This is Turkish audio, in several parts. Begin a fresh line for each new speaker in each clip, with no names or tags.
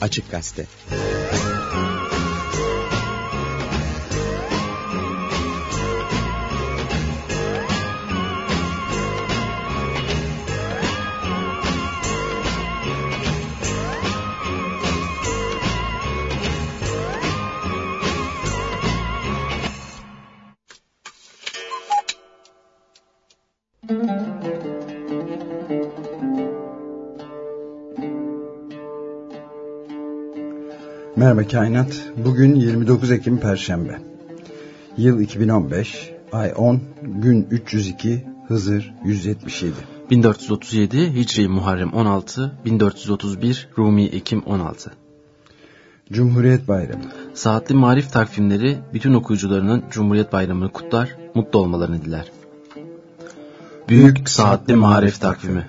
Açık Gazete.
Merhaba Kainat. Bugün 29 Ekim Perşembe. Yıl 2015, ay 10, gün 302, Hızır 177.
1437 Hicri Muharrem 16, 1431 Rumi Ekim 16.
Cumhuriyet Bayramı.
Saatli Marif takvimleri bütün okuyucularının Cumhuriyet Bayramı'nı kutlar, mutlu olmalarını diler. Büyük Saatli Marif Takvimi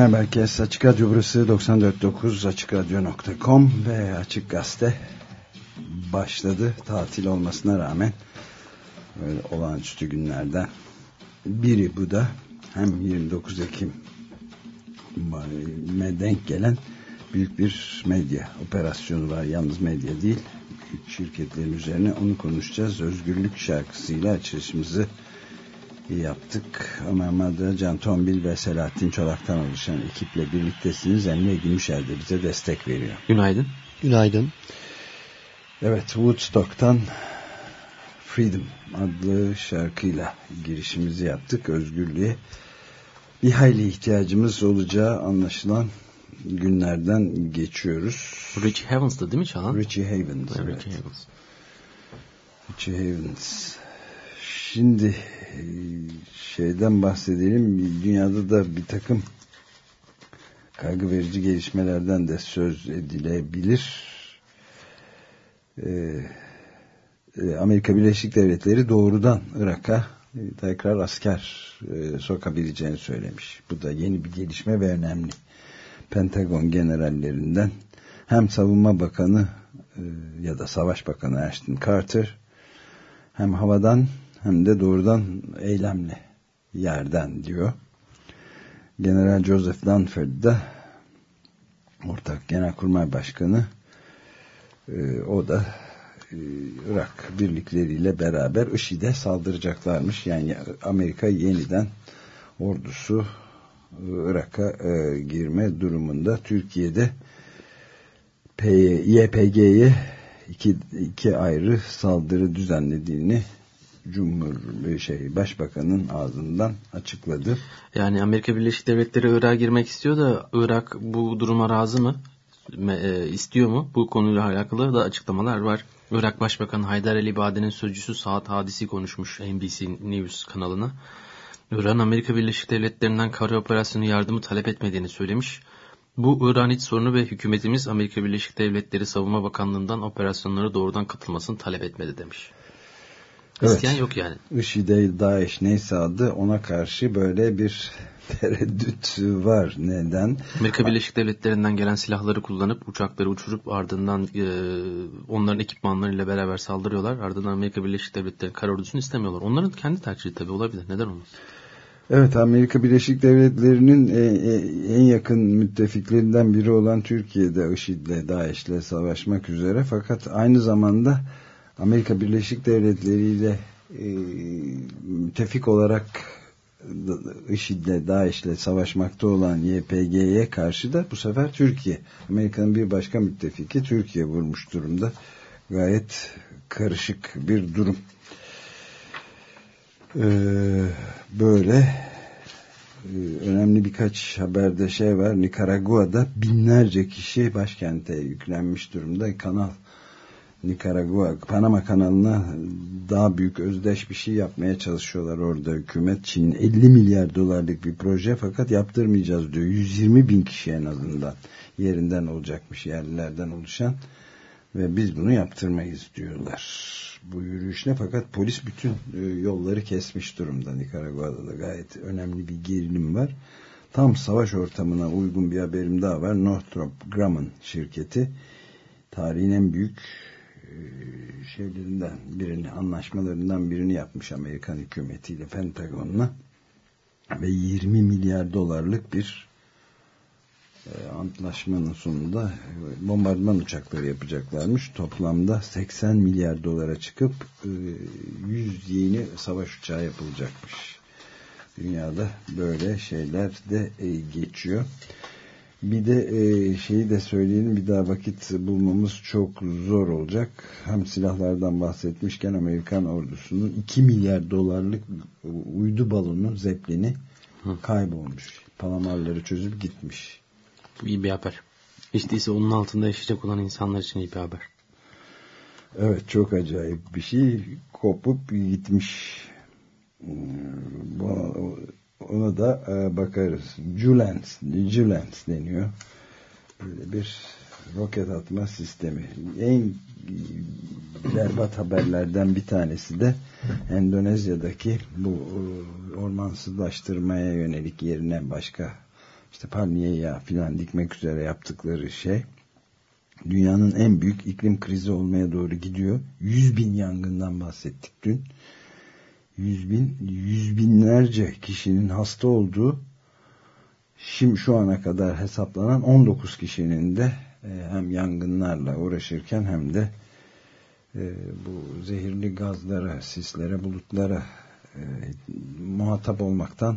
Merhaba herkes. Açık Radyo burası 94.9 AçıkRadyo.com ve Açık Gazete başladı. Tatil olmasına rağmen böyle olağanüstü günlerden biri bu da hem 29 Ekim denk gelen büyük bir medya operasyonu var. Yalnız medya değil. Büyük şirketlerin üzerine onu konuşacağız. Özgürlük şarkısıyla açılışımızı yaptık. Ömer Madra, Can Tombil ve Selahattin Çolak'tan oluşan ekiple birliktesiniz. Emre Gümüşer de bize destek veriyor.
Günaydın.
Günaydın.
Evet, Woodstock'tan Freedom adlı şarkıyla girişimizi yaptık. Özgürlüğe bir hayli ihtiyacımız olacağı anlaşılan günlerden geçiyoruz.
Richie Havens'da değil mi Çağan?
Richie Havens.
Evet. Richie Havens.
Richie Havens. Şimdi şeyden bahsedelim. Dünyada da bir takım kaygı verici gelişmelerden de söz edilebilir. Ee, Amerika Birleşik Devletleri doğrudan Irak'a tekrar asker e, sokabileceğini söylemiş. Bu da yeni bir gelişme ve önemli. Pentagon generallerinden hem Savunma Bakanı e, ya da Savaş Bakanı Ashton Carter hem havadan hem de doğrudan eylemle yerden diyor. General Joseph Dunford da ortak genelkurmay başkanı e, o da e, Irak birlikleriyle beraber IŞİD'e saldıracaklarmış. Yani Amerika yeniden ordusu e, Irak'a e, girme durumunda Türkiye'de YPG'ye iki, iki ayrı saldırı düzenlediğini Cumhur şey Başbakanın ağzından açıkladı.
Yani Amerika Birleşik Devletleri Irak'a girmek istiyor da Irak bu duruma razı mı? E, istiyor mu? Bu konuyla alakalı da açıklamalar var. Irak Başbakanı Haydar El İbade'nin sözcüsü Saat Hadisi konuşmuş NBC News kanalına. Irak'ın Amerika Birleşik Devletleri'nden kara operasyonu yardımı talep etmediğini söylemiş. Bu İran iç sorunu ve hükümetimiz Amerika Birleşik Devletleri Savunma Bakanlığı'ndan operasyonlara doğrudan katılmasını talep etmedi demiş. İsteyen
evet.
yok yani.
IŞİD'e, DAEŞ neyse adı ona karşı böyle bir tereddüt var. Neden?
Amerika Birleşik Devletleri'nden gelen silahları kullanıp uçakları uçurup ardından e, onların ekipmanlarıyla beraber saldırıyorlar. Ardından Amerika Birleşik Devletleri kara ordusunu istemiyorlar. Onların kendi tercihi tabii olabilir. Neden olmaz?
Evet Amerika Birleşik Devletleri'nin en yakın müttefiklerinden biri olan Türkiye'de IŞİD'le, DAEŞ'le savaşmak üzere fakat aynı zamanda Amerika Birleşik Devletleri ile e, müttefik olarak IŞİD'le, DAEŞ'le savaşmakta olan YPG'ye karşı da bu sefer Türkiye, Amerika'nın bir başka müttefiki Türkiye vurmuş durumda. Gayet karışık bir durum. Ee, böyle e, önemli birkaç haberde şey var. Nikaragua'da binlerce kişi başkente yüklenmiş durumda. Kanal Nikaragua, Panama kanalına daha büyük özdeş bir şey yapmaya çalışıyorlar orada hükümet. Çin 50 milyar dolarlık bir proje fakat yaptırmayacağız diyor. 120 bin kişi en azından yerinden olacakmış yerlilerden oluşan ve biz bunu yaptırmayız diyorlar. Bu yürüyüşne fakat polis bütün e, yolları kesmiş durumda Nikaragua'da da gayet önemli bir gerilim var. Tam savaş ortamına uygun bir haberim daha var. Northrop Grumman şirketi tarihin en büyük şeylerinden birini, anlaşmalarından birini yapmış Amerikan hükümetiyle Pentagon'la ve 20 milyar dolarlık bir e, antlaşmanın sonunda bombardıman uçakları yapacaklarmış. Toplamda 80 milyar dolara çıkıp 100 yeni savaş uçağı yapılacakmış. Dünyada böyle şeyler de geçiyor. Bir de e, şeyi de söyleyelim bir daha vakit bulmamız çok zor olacak. Hem silahlardan bahsetmişken Amerikan ordusunun 2 milyar dolarlık uydu balonu Zeppelin'i kaybolmuş. Palamarları çözüp gitmiş.
İyi bir haber. Hiç değilse onun altında yaşayacak olan insanlar için iyi bir haber.
Evet çok acayip bir şey. Kopup gitmiş. Bu, ona da e, bakarız. Julens, Julens deniyor. Böyle bir roket atma sistemi. En berbat haberlerden bir tanesi de Endonezya'daki bu e, ormansızlaştırmaya yönelik yerine başka işte palmiye yağı filan dikmek üzere yaptıkları şey dünyanın en büyük iklim krizi olmaya doğru gidiyor. 100 bin yangından bahsettik dün yüz bin, yüz binlerce kişinin hasta olduğu şimdi şu ana kadar hesaplanan 19 kişinin de e, hem yangınlarla uğraşırken hem de e, bu zehirli gazlara, sislere, bulutlara e, muhatap olmaktan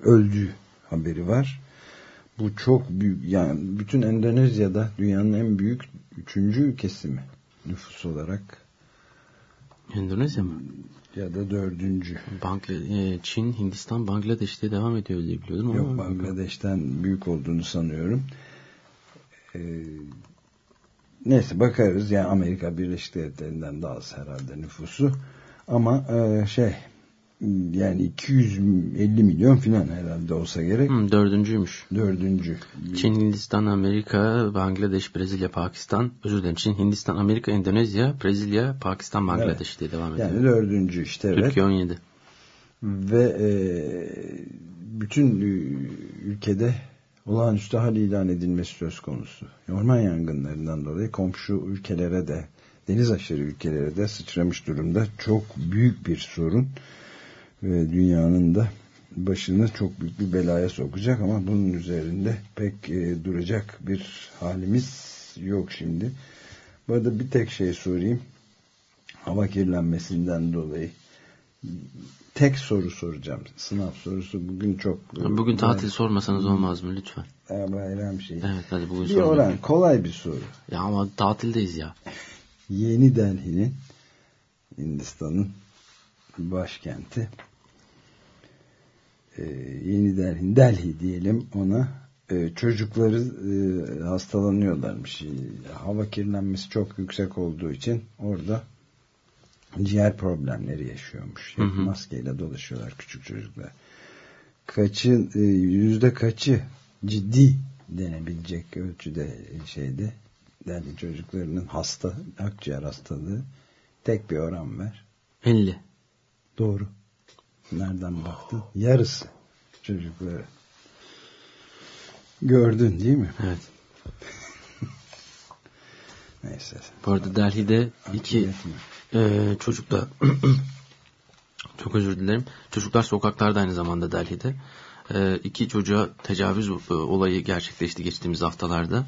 öldüğü haberi var. Bu çok büyük yani bütün Endonezya'da dünyanın en büyük üçüncü ülkesi mi nüfus olarak?
Endonezya mı?
Ya da dördüncü.
Bangla e, Çin, Hindistan, Bangladeş'te devam ediyor diye biliyordum.
Yok Bangladeş'ten büyük olduğunu sanıyorum. Ee, neyse bakarız. Yani Amerika Birleşik Devletleri'nden daha az herhalde nüfusu. Ama e, şey yani 250 milyon filan herhalde olsa gerek.
Hmm, dördüncüymüş.
Dördüncü.
Çin, Hindistan, Amerika, Bangladeş, Brezilya, Pakistan. Özür dilerim. Çin, Hindistan, Amerika, Endonezya, Brezilya, Pakistan, Bangladeş evet. diye devam ediyor.
Yani dördüncü işte.
Evet. Türkiye 17.
Ve e, bütün ülkede olağanüstü hal ilan edilmesi söz konusu. Orman yangınlarından dolayı komşu ülkelere de deniz aşırı ülkelere de sıçramış durumda. Çok büyük bir sorun ve dünyanın da başını çok büyük bir belaya sokacak ama bunun üzerinde pek e, duracak bir halimiz yok şimdi. Bu arada bir tek şey sorayım. Hava kirlenmesinden dolayı tek soru soracağım. Sınav sorusu bugün çok...
Bugün tatil ben, sormasanız olmaz mı lütfen?
Ya bayram şey.
Evet hadi bugün
Bir oran kolay bir soru.
Ya ama tatildeyiz ya.
Yeni Delhi'nin Hindistan'ın başkenti e, Yeni Delhi, Delhi diyelim ona e, çocukları e, hastalanıyorlarmış. E, hava kirlenmesi çok yüksek olduğu için orada ciğer problemleri yaşıyormuş. Hı hı. Maskeyle dolaşıyorlar küçük çocuklar. Kaçı, e, yüzde kaçı ciddi denebilecek ölçüde şeyde Delhi çocuklarının hasta, akciğer hastalığı tek bir oran var.
50.
Doğru. Nereden baktın? Yarısı çocukları. Gördün değil mi?
Evet.
Neyse.
Bu arada Delhi'de iki e, çocukla çok özür dilerim. Çocuklar sokaklarda aynı zamanda Delhi'de. E, iki çocuğa tecavüz e, olayı gerçekleşti geçtiğimiz haftalarda.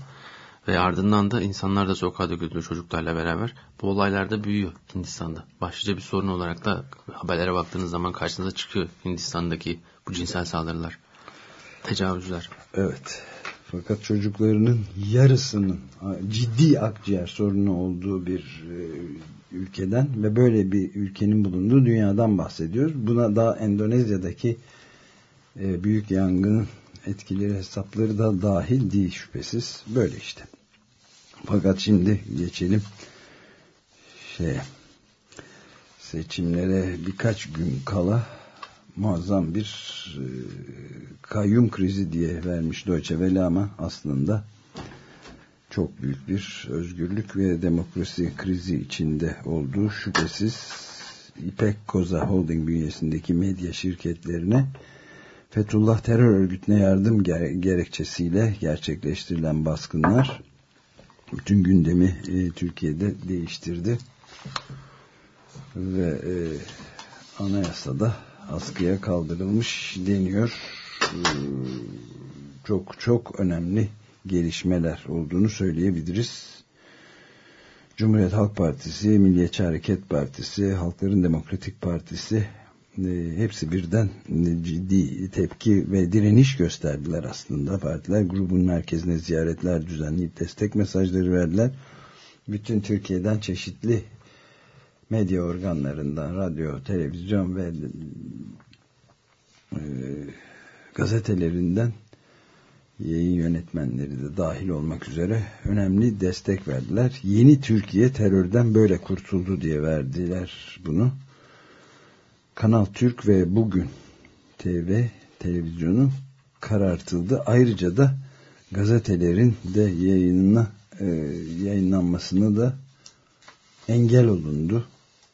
Ve ardından da insanlar da sokağa döküldü çocuklarla beraber. Bu olaylar da büyüyor Hindistan'da. Başlıca bir sorun olarak da haberlere baktığınız zaman karşınıza çıkıyor Hindistan'daki bu cinsel saldırılar. Tecavüzler.
Evet. Fakat çocuklarının yarısının ciddi akciğer sorunu olduğu bir e, ülkeden ve böyle bir ülkenin bulunduğu dünyadan bahsediyoruz. Buna da Endonezya'daki e, büyük yangının etkileri hesapları da dahil değil şüphesiz. Böyle işte. Fakat şimdi geçelim şey seçimlere birkaç gün kala muazzam bir e, kayyum krizi diye vermiş Deutsche Welle ama aslında çok büyük bir özgürlük ve demokrasi krizi içinde olduğu şüphesiz İpek Koza Holding bünyesindeki medya şirketlerine Fethullah terör örgütüne yardım gerekçesiyle gerçekleştirilen baskınlar bütün gündemi e, Türkiye'de değiştirdi ve e, anayasada askıya kaldırılmış deniyor. E, çok çok önemli gelişmeler olduğunu söyleyebiliriz. Cumhuriyet Halk Partisi, Milliyetçi Hareket Partisi, Halkların Demokratik Partisi hepsi birden e, ciddi tepki ve direniş gösterdiler aslında. Partiler grubun merkezine ziyaretler düzenleyip destek mesajları verdiler. Bütün Türkiye'den çeşitli medya organlarından, radyo, televizyon ve e, gazetelerinden yayın yönetmenleri de dahil olmak üzere önemli destek verdiler. Yeni Türkiye terörden böyle kurtuldu diye verdiler bunu. Kanal Türk ve Bugün TV televizyonu karartıldı. Ayrıca da gazetelerin de yayınına e, yayınlanmasını da engel olundu.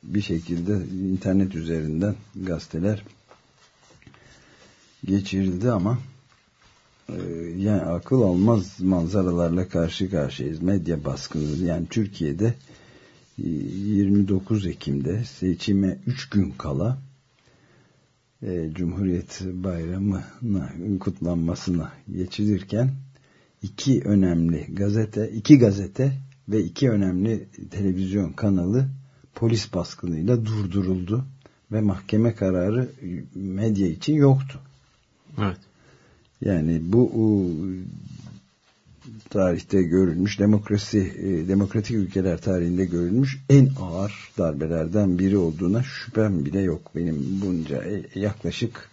Bir şekilde internet üzerinden gazeteler geçirildi ama e, yani akıl almaz manzaralarla karşı karşıyayız. Medya baskını yani Türkiye'de 29 Ekim'de seçime 3 gün kala e, Cumhuriyet Bayramı'na kutlanmasına geçilirken iki önemli gazete, iki gazete ve iki önemli televizyon kanalı polis baskınıyla durduruldu ve mahkeme kararı medya için yoktu.
Evet.
Yani bu tarihte görülmüş demokrasi e, demokratik ülkeler tarihinde görülmüş en ağır darbelerden biri olduğuna şüphem bile yok. Benim bunca e, yaklaşık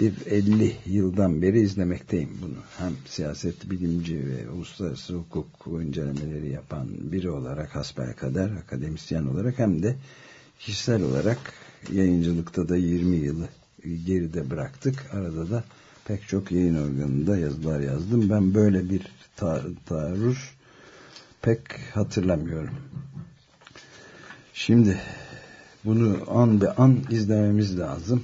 bir 50 yıldan beri izlemekteyim bunu. Hem siyaset bilimci ve uluslararası hukuk incelemeleri yapan biri olarak hasbelkader akademisyen olarak hem de kişisel olarak yayıncılıkta da 20 yılı geride bıraktık. Arada da pek çok yayın organında yazılar yazdım. Ben böyle bir ta taarruz pek hatırlamıyorum. Şimdi bunu an be an izlememiz lazım.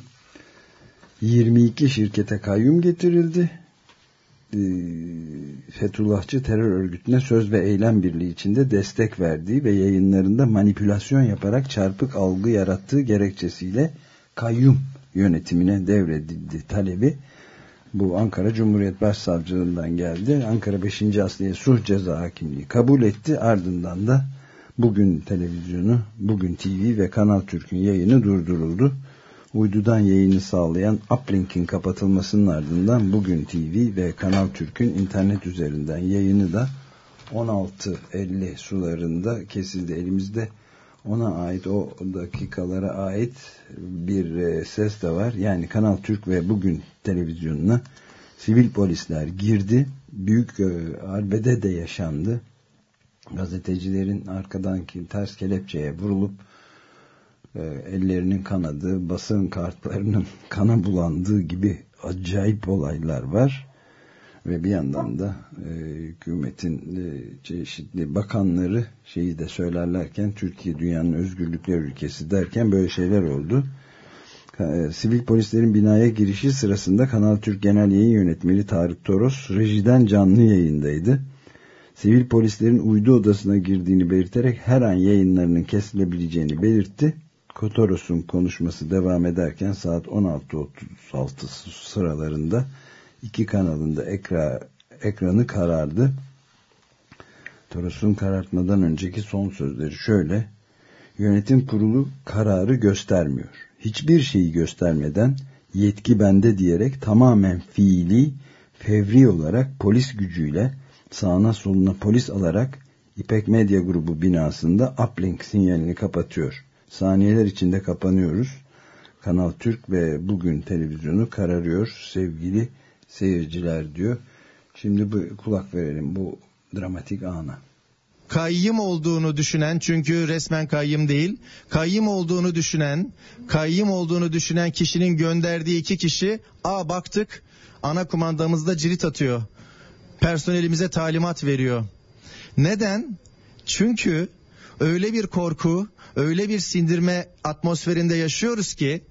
22 şirkete kayyum getirildi. Ee, Fethullahçı terör örgütüne söz ve eylem birliği içinde destek verdiği ve yayınlarında manipülasyon yaparak çarpık algı yarattığı gerekçesiyle kayyum yönetimine devredildi talebi bu Ankara Cumhuriyet Başsavcılığından geldi. Ankara 5. Asliye Suh Ceza Hakimliği kabul etti. Ardından da bugün televizyonu, bugün TV ve Kanal Türk'ün yayını durduruldu. Uydudan yayını sağlayan Uplink'in kapatılmasının ardından bugün TV ve Kanal Türk'ün internet üzerinden yayını da 16.50 sularında kesildi. Elimizde ona ait o dakikalara ait bir e, ses de var. Yani Kanal Türk ve bugün televizyonuna sivil polisler girdi. Büyük e, arbede de yaşandı. Gazetecilerin arkadan ters kelepçeye vurulup e, ellerinin kanadığı, basın kartlarının kana bulandığı gibi acayip olaylar var ve bir yandan da e, hükümetin e, çeşitli bakanları şeyi de söylerlerken Türkiye dünyanın özgürlükler ülkesi derken böyle şeyler oldu. E, sivil polislerin binaya girişi sırasında Kanal Türk Genel Yayın Yönetmeni Tarık Toros rejiden canlı yayındaydı. Sivil polislerin uydu odasına girdiğini belirterek her an yayınlarının kesilebileceğini belirtti. Kotoros'un konuşması devam ederken saat 16.36 sıralarında iki kanalında ekra, ekranı karardı. Toros'un karartmadan önceki son sözleri şöyle. Yönetim kurulu kararı göstermiyor. Hiçbir şeyi göstermeden yetki bende diyerek tamamen fiili, fevri olarak polis gücüyle sağına soluna polis alarak İpek Medya Grubu binasında uplink sinyalini kapatıyor. Saniyeler içinde kapanıyoruz. Kanal Türk ve Bugün televizyonu kararıyor sevgili seyirciler diyor. Şimdi bu kulak verelim bu dramatik ana.
Kayyım olduğunu düşünen çünkü resmen kayyım değil. Kayyım olduğunu düşünen, kayyım olduğunu düşünen kişinin gönderdiği iki kişi a baktık ana kumandamızda cirit atıyor. Personelimize talimat veriyor. Neden? Çünkü öyle bir korku, öyle bir sindirme atmosferinde yaşıyoruz ki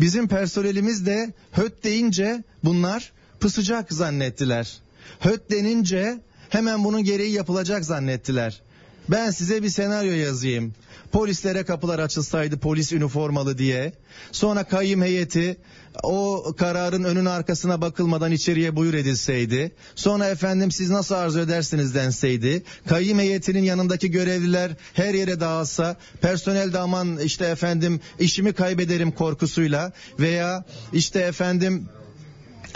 bizim personelimiz de höt deyince bunlar pısacak zannettiler. Höt denince hemen bunun gereği yapılacak zannettiler. Ben size bir senaryo yazayım. Polislere kapılar açılsaydı polis üniformalı diye. Sonra kayyum heyeti o kararın önün arkasına bakılmadan içeriye buyur edilseydi. Sonra efendim siz nasıl arzu edersiniz denseydi. Kayyum heyetinin yanındaki görevliler her yere dağılsa personel de aman işte efendim işimi kaybederim korkusuyla veya işte efendim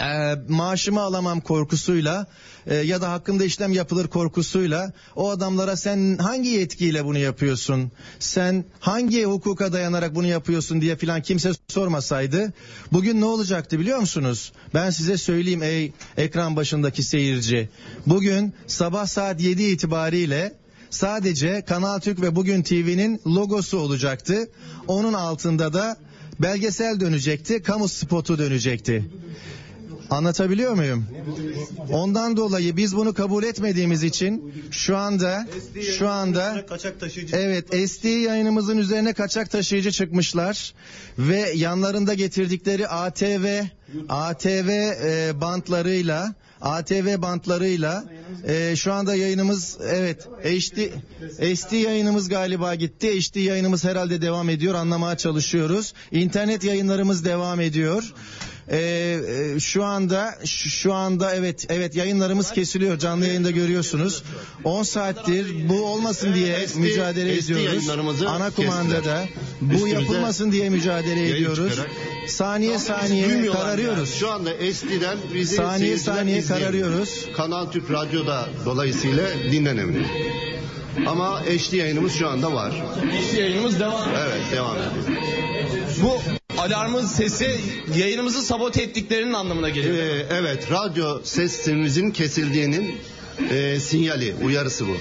e, maaşımı alamam korkusuyla e, ya da hakkımda işlem yapılır korkusuyla o adamlara sen hangi yetkiyle bunu yapıyorsun? Sen hangi hukuka dayanarak bunu yapıyorsun diye filan kimse sormasaydı bugün ne olacaktı biliyor musunuz? Ben size söyleyeyim ey ekran başındaki seyirci. Bugün sabah saat 7 itibariyle sadece Kanal Türk ve Bugün TV'nin logosu olacaktı. Onun altında da belgesel dönecekti, kamu spotu dönecekti. Anlatabiliyor muyum? Ondan dolayı biz bunu kabul etmediğimiz için şu anda şu anda evet SD yayınımızın üzerine kaçak taşıyıcı çıkmışlar ve yanlarında getirdikleri ATV ATV e, bantlarıyla ATV bantlarıyla e, şu anda yayınımız evet HD SD yayınımız galiba gitti. HD yayınımız herhalde devam ediyor. Anlamaya çalışıyoruz. İnternet yayınlarımız devam ediyor. Ee, e, şu anda şu anda evet evet yayınlarımız kesiliyor canlı yayında görüyorsunuz 10 saattir bu olmasın diye
SD
mücadele
SD
ediyoruz
yayınlarımızı
ana kumandada bu
Üstümüze
yapılmasın diye mücadele ediyoruz
çıkarak.
saniye saniye kararıyoruz
yani. Şu anda SD'den bizi
Saniye saniye kararıyoruz.
Kanal Türk Radyo'da dolayısıyla dinlenemiyor. Ama HD yayınımız şu anda var.
yayınımız devam.
Evet devam ediyor.
Bu alarmın sesi yayınımızı sabote ettiklerinin anlamına geliyor.
Ee, evet radyo sesimizin kesildiğinin e, sinyali, uyarısı bu.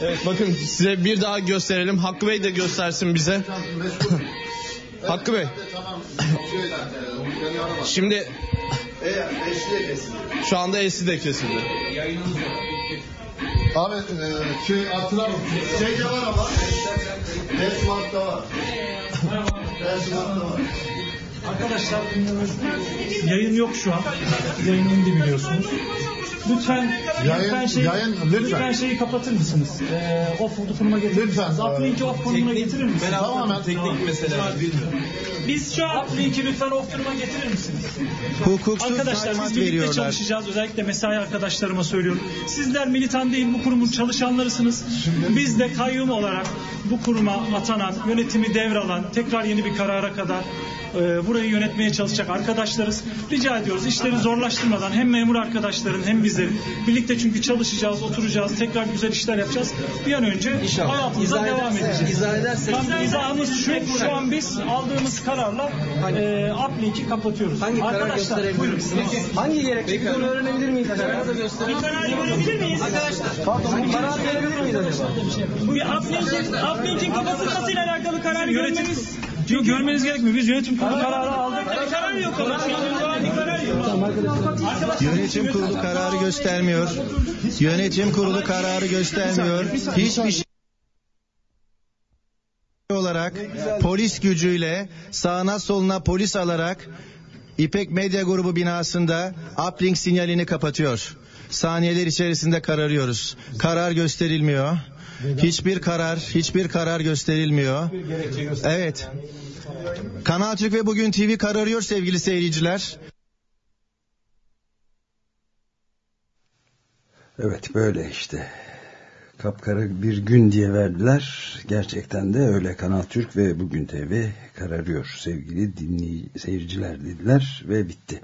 Evet bakın size bir daha gösterelim. Hakkı Bey de göstersin bize. Hakkı Bey. Şimdi şu anda esi de kesildi.
Abi e, şey artılar
Şeyde var ama. Desmart'ta var. Desmart'ta var.
Arkadaşlar yayın yok şu an. Yayın indi biliyorsunuz. Lütfen
Yayın-
lütfen şeyi,
yayın lütfen.
şeyi kapatır mısınız? Ee, off konumuna getirir
Lütfen.
misiniz? Uplink'i off konumuna getirir misiniz?
tamamen
Teknik bilmiyorum.
Biz şu an Uplink'i lütfen off konuma getirir misiniz?
hukuksuz
Arkadaşlar
talimat
biz birlikte
veriyorlar
çalışacağız. Özellikle mesai arkadaşlarıma söylüyorum. Sizler militan değil bu kurumun çalışanlarısınız. Biz de kayyum olarak bu kuruma atanan, yönetimi devralan, tekrar yeni bir karara kadar e, burayı yönetmeye çalışacak arkadaşlarız. Rica ediyoruz işleri zorlaştırmadan hem memur arkadaşların hem bizlerin birlikte çünkü çalışacağız, oturacağız, tekrar güzel işler yapacağız. Bir an önce hayatımıza devam edeceğiz.
izah edersek-
Tam izahımız şu, şu an biz aldığımız kararla e, Uplink'i kapatıyoruz.
Hangi karar
Arkadaşlar, buyurun.
Hangi gerekçe? Onu öğrenebilir miyiz? Kararı da gösterelim.
Bir karar görebilir miyiz?
Pardon, karar verebilir miyiz acaba?
Bir Uplink'in kapatılmasıyla alakalı karar görmeniz Yok görmeniz gerekmiyor. Biz yönetim kurulu kararı aldık. Yok ama. Karar yok.
Yönetim kurulu kararı göstermiyor. Yönetim kurulu kararı göstermiyor. Hiçbir şey olarak polis gücüyle sağına soluna polis alarak İpek Medya Grubu binasında uplink sinyalini kapatıyor. Saniyeler içerisinde kararıyoruz. Karar gösterilmiyor. Hiçbir karar, hiçbir karar gösterilmiyor. Evet. Kanal Türk ve Bugün TV kararıyor sevgili seyirciler.
Evet böyle işte. Kapkara bir gün diye verdiler. Gerçekten de öyle Kanal Türk ve Bugün TV kararıyor sevgili dinley seyirciler dediler ve bitti.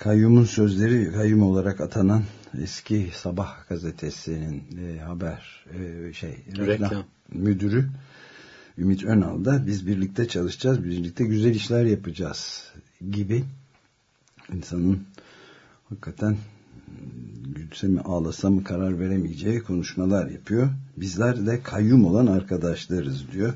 Kayyum'un sözleri kayyum olarak atanan eski Sabah gazetesinin e, haber e, şey reklam,
Reklam.
müdürü Ümit Önal da biz birlikte çalışacağız, birlikte güzel işler yapacağız gibi insanın hakikaten gülse mi ağlasa mı karar veremeyeceği konuşmalar yapıyor. Bizler de kayyum olan arkadaşlarız diyor.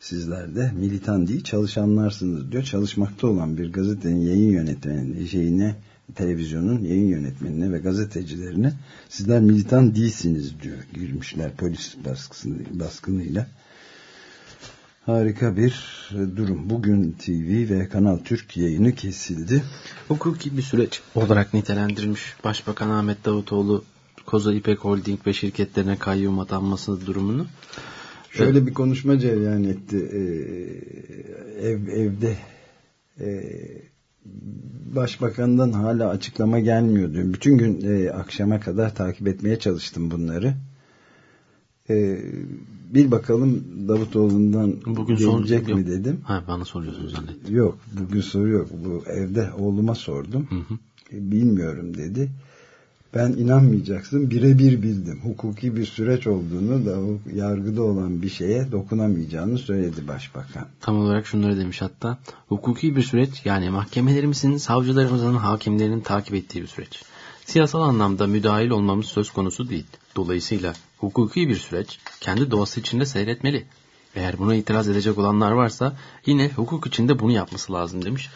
Sizler de militan değil çalışanlarsınız diyor. Çalışmakta olan bir gazetenin yayın yönetmenine, şeyine, televizyonun yayın yönetmenine ve gazetecilerine sizler militan değilsiniz diyor. Girmişler polis baskısını, baskınıyla. Harika bir durum. Bugün TV ve Kanal Türk yayını kesildi.
Hukuki bir süreç olarak nitelendirilmiş Başbakan Ahmet Davutoğlu Koza İpek Holding ve şirketlerine kayyum atanması durumunu.
Şöyle bir konuşma cereyan etti. Ee, ev evde e, başbakandan hala açıklama gelmiyor diyor. Bütün gün e, akşama kadar takip etmeye çalıştım bunları. E, bir bakalım Davutoğlu'ndan
Bugün
gelecek mi
yok.
dedim.
Ha, bana soruyorsun zannettim.
Yok bugün soru yok. Bu evde oğluma sordum.
Hı hı.
E, bilmiyorum dedi. Ben inanmayacaksın birebir bildim. Hukuki bir süreç olduğunu da yargıda olan bir şeye dokunamayacağını söyledi başbakan.
Tam olarak şunları demiş hatta. Hukuki bir süreç yani mahkemelerimizin, savcılarımızın, hakimlerinin takip ettiği bir süreç. Siyasal anlamda müdahil olmamız söz konusu değil. Dolayısıyla hukuki bir süreç kendi doğası içinde seyretmeli. Eğer buna itiraz edecek olanlar varsa yine hukuk içinde bunu yapması lazım demiş.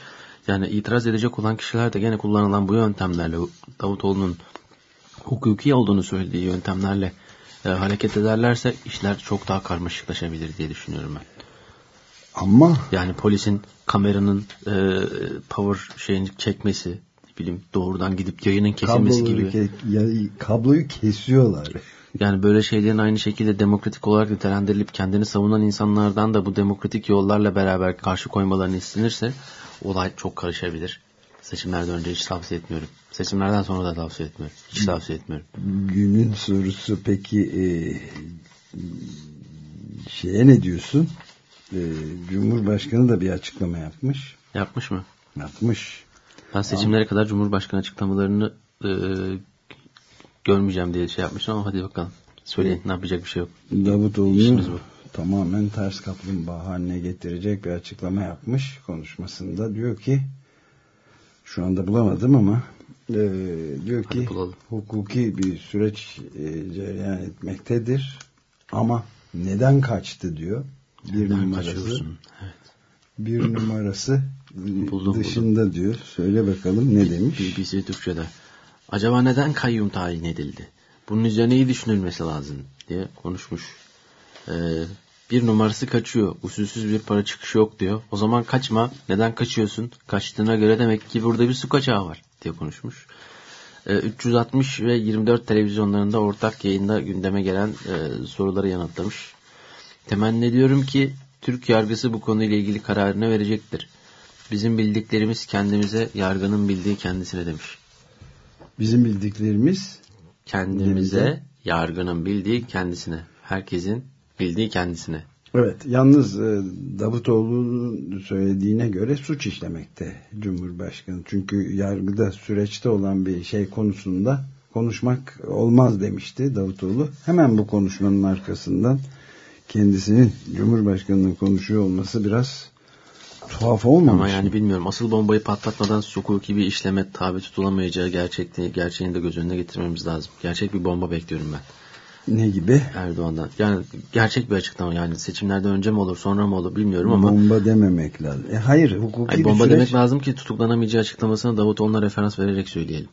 Yani itiraz edecek olan kişiler de gene kullanılan bu yöntemlerle Davutoğlu'nun hukuki olduğunu söylediği yöntemlerle e, hareket ederlerse işler çok daha karmaşıklaşabilir diye düşünüyorum ben.
Ama
Yani polisin kameranın e, power şeyini çekmesi, ne bileyim doğrudan gidip yayının kesilmesi
kabloları
gibi.
ke- ya- kabloyu kesiyorlar.
Yani böyle şeylerin aynı şekilde demokratik olarak nitelendirilip kendini savunan insanlardan da bu demokratik yollarla beraber karşı koymalarını istenirse olay çok karışabilir. Seçimlerden önce hiç tavsiye etmiyorum. Seçimlerden sonra da tavsiye etmiyorum. Hiç tavsiye etmiyorum.
Günün sorusu peki e, şeye ne diyorsun? E, Cumhurbaşkanı da bir açıklama yapmış.
Yapmış mı?
Yapmış.
Ben seçimlere kadar Cumhurbaşkanı açıklamalarını e, görmeyeceğim diye şey yapmıştım ama hadi bakalım. Söyleyin ne yapacak bir şey yok.
Davutoğlu'nu
bu.
tamamen ters kaplumbağa haline getirecek bir açıklama yapmış konuşmasında. Diyor ki şu anda bulamadım ama e, diyor ki hukuki bir süreç e, cereyan etmektedir ama neden kaçtı diyor. Bir
Neden
numarası
kaçıyorsun? Evet.
bir numarası
Buldum,
dışında diyor. Söyle bakalım ne demiş?
BBC Türkçe'de. Acaba neden kayyum tayin edildi? Bunun üzerine iyi düşünülmesi lazım diye konuşmuş. Ee, bir numarası kaçıyor. Usulsüz bir para çıkışı yok diyor. O zaman kaçma. Neden kaçıyorsun? Kaçtığına göre demek ki burada bir su kaçağı var diye konuşmuş. Ee, 360 ve 24 televizyonlarında ortak yayında gündeme gelen e, soruları yanıtlamış. Temenni ediyorum ki Türk yargısı bu konuyla ilgili kararını verecektir. Bizim bildiklerimiz kendimize, yargının bildiği kendisine demiş.
Bizim bildiklerimiz
Kendimize,
Kendimize.
yargının bildiği kendisine. Herkesin bildiği kendisine.
Evet, yalnız e, Davutoğlu'nun söylediğine göre suç işlemekte Cumhurbaşkanı. Çünkü yargıda süreçte olan bir şey konusunda konuşmak olmaz demişti Davutoğlu. Hemen bu konuşmanın arkasından kendisinin Cumhurbaşkanı'nın konuşuyor olması biraz tuhaf olmamış.
Ama yani bilmiyorum. Asıl bombayı patlatmadan hukuki bir işleme tabi tutulamayacağı gerçekliği, gerçeğini de göz önüne getirmemiz lazım. Gerçek bir bomba bekliyorum ben
Ne gibi?
Erdoğan'dan. Yani gerçek bir açıklama. Yani seçimlerden önce mi olur sonra mı olur bilmiyorum ama
Bomba dememek lazım. E, hayır, hukuki
Ay,
bir
bomba
süreç.
demek lazım ki tutuklanamayacağı açıklamasına Davutoğlu'na referans vererek söyleyelim.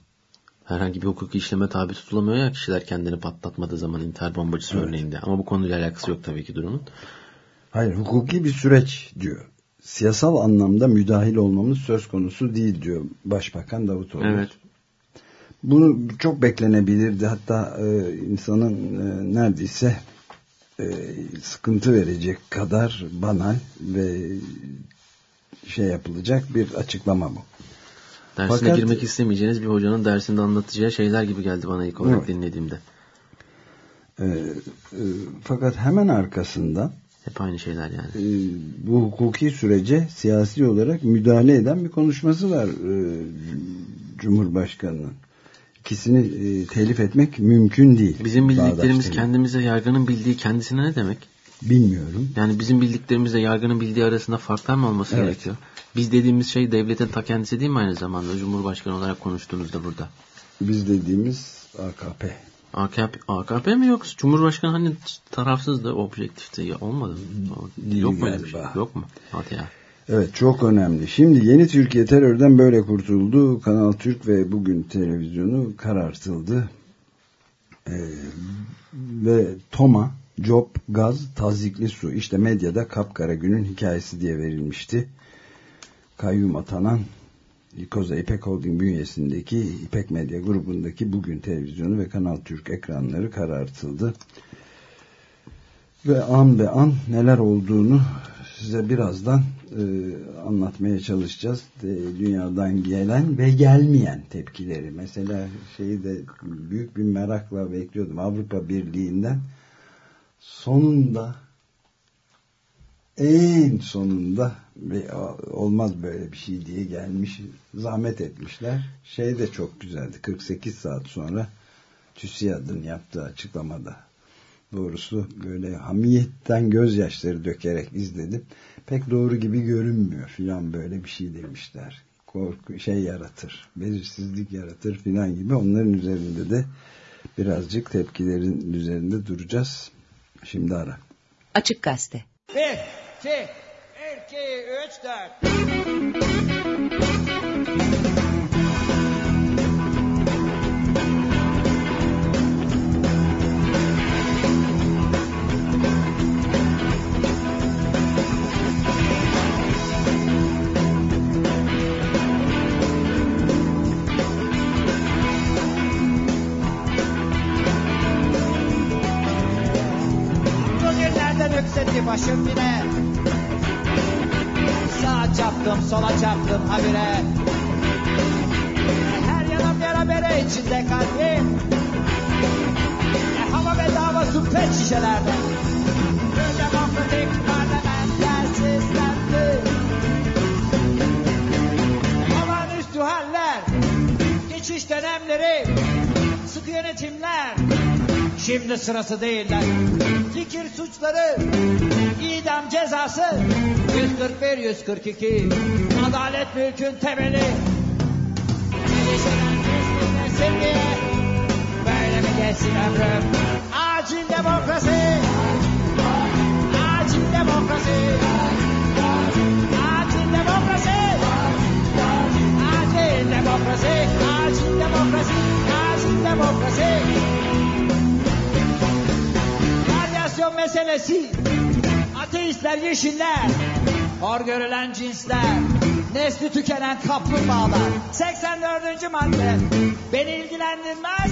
Herhangi bir hukuki işleme tabi tutulamıyor ya kişiler kendini patlatmadığı zaman intihar bombacısı
Evet.
örneğinde. Ama bu konuyla alakası yok tabii ki durumun.
Hayır, hukuki bir süreç diyor. Siyasal anlamda müdahil olmamız söz konusu değil diyor Başbakan Davutoğlu.
Evet.
Bunu çok beklenebilirdi. Hatta e, insanın e, neredeyse e, sıkıntı verecek kadar banal ve şey yapılacak bir açıklama bu.
Dersine
Fakat-
girmek istemeyeceğiniz bir hocanın dersinde anlatacağı şeyler gibi geldi bana ilk olarak
Evet.
dinlediğimde.
E, e, fakat hemen arkasından
Hep aynı şeyler yani.
e, bu hukuki sürece siyasi olarak müdahale eden bir konuşması var e, Cumhurbaşkanı'nın. İkisini e, telif etmek mümkün değil.
Bizim bildiklerimiz kendimize yargının bildiği kendisine ne demek?
Bilmiyorum.
Yani bizim bildiklerimizle yargının bildiği arasında farklar mı olması
Evet.
gerekiyor? Biz dediğimiz şey devletin ta kendisi değil mi aynı zamanda? Cumhurbaşkanı olarak konuştuğunuzda burada.
Biz dediğimiz AKP.
AKP, AKP mi yoksa Cumhurbaşkanı hani tarafsızdı, objektifti ya olmadı mı?
Değil
Yok mu şey? Yok mu? Hadi ya.
Evet çok önemli. Şimdi yeni Türkiye terörden böyle kurtuldu. Kanal Türk ve bugün televizyonu karartıldı. Ee, ve Toma, Job, Gaz, Tazikli Su. İşte medyada kapkara günün hikayesi diye verilmişti. Kayyum atanan Koza İpek Holding bünyesindeki İpek Medya grubundaki bugün televizyonu ve Kanal Türk ekranları karartıldı. Ve an be an neler olduğunu size birazdan e, anlatmaya çalışacağız. E, dünyadan gelen ve gelmeyen tepkileri. Mesela şeyi de büyük bir merakla bekliyordum. Avrupa Birliği'nden sonunda en sonunda olmaz böyle bir şey diye gelmiş zahmet etmişler. Şey de çok güzeldi. 48 saat sonra TÜSİAD'ın yaptığı açıklamada doğrusu böyle hamiyetten gözyaşları dökerek izledim. Pek doğru gibi görünmüyor filan böyle bir şey demişler. Korku şey yaratır, belirsizlik yaratır filan gibi onların üzerinde de birazcık tepkilerin üzerinde duracağız. Şimdi ara.
Açık Gazete.
Bir, iki, iki, üç, dört. Çarptım, sola çarptım habire. Her yanım yara bere içinde kalbim. E, hava bedava su pet şişelerde. Bir demokratik parlamenter sistemdi. Olağanüstü haller. Geçiş dönemleri. Sıkı yönetimler. Şimdi sırası değiller. Fikir suçları, idam cezası, 141, 142, adalet mülkün temeli. Gelişen kestirmesin diye, böyle mi geçsin ömrüm? Acil demokrasi, acil demokrasi, acil demokrasi, acil demokrasi, acil demokrasi, acil demokrasi. Radyasyon meselesi, ateistler, yeşiller, hor görülen cinsler, nesli tükenen kaplumbağalar. 84. madde, beni ilgilendirmez,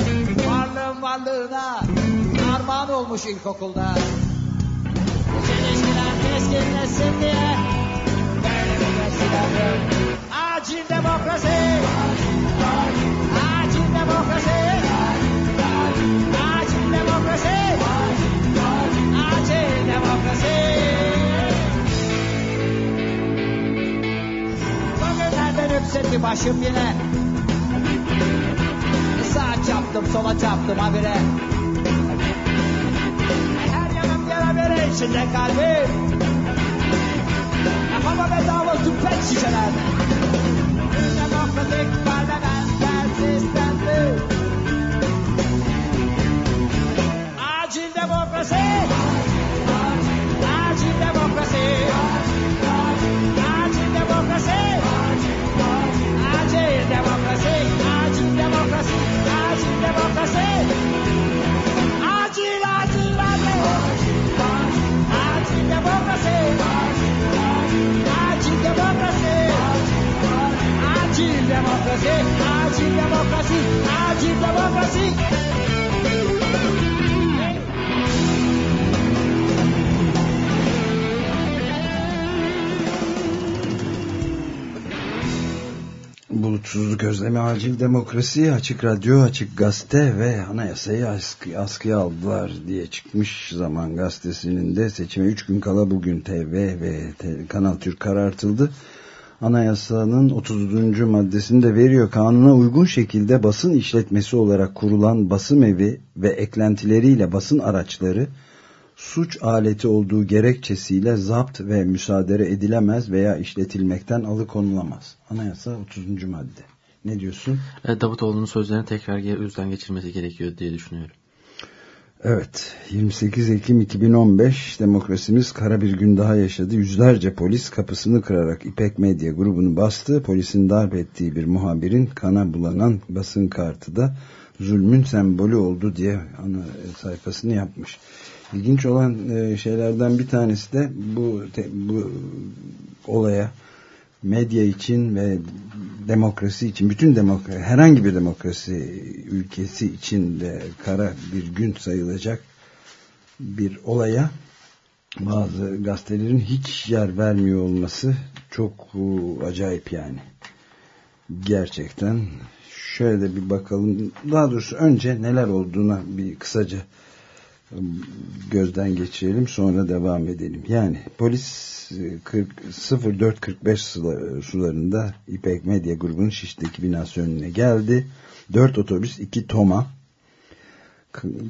varlığın varlığına, armağan olmuş ilkokulda. Çelişkiler keskinleşsin diye, böyle geçsin ömrüm? Acil demokrasi, acil demokrasi, acil demokrasi. Acil demokrasi. Yükseldi başım yine. Sağa çarptım, sola çarptım habire. Her yanım yara bere içinde kalbim. Hava bedava su pet şişelerde. Demokratik demokrasi. Acil demokrasi. Acil demokrasi.
Bulutsuzluk özlemi acil demokrasi, açık radyo, açık gazete ve anayasayı askı, askıya aldılar diye çıkmış zaman gazetesinin de seçime 3 gün kala bugün TV ve Kanal Türk karartıldı. Anayasanın 30. maddesini de veriyor. Kanuna uygun şekilde basın işletmesi olarak kurulan basım evi ve eklentileriyle basın araçları suç aleti olduğu gerekçesiyle zapt ve müsaade edilemez veya işletilmekten alıkonulamaz. Anayasa 30. madde. Ne diyorsun?
E, Davutoğlu'nun sözlerini tekrar gözden geçirmesi gerekiyor diye düşünüyorum.
Evet 28 Ekim 2015 demokrasimiz kara bir gün daha yaşadı. Yüzlerce polis kapısını kırarak İpek Medya grubunu bastı. Polisin darp ettiği bir muhabirin kana bulanan basın kartı da zulmün sembolü oldu diye ana sayfasını yapmış. İlginç olan şeylerden bir tanesi de bu, bu olaya medya için ve demokrasi için bütün demokrasi herhangi bir demokrasi ülkesi için de kara bir gün sayılacak bir olaya bazı gazetelerin hiç yer vermiyor olması çok acayip yani. Gerçekten şöyle bir bakalım. Daha doğrusu önce neler olduğuna bir kısaca gözden geçirelim sonra devam edelim. Yani polis 40, 0445 sularında İpek Medya grubunun Şiş'teki binası önüne geldi. 4 otobüs 2 toma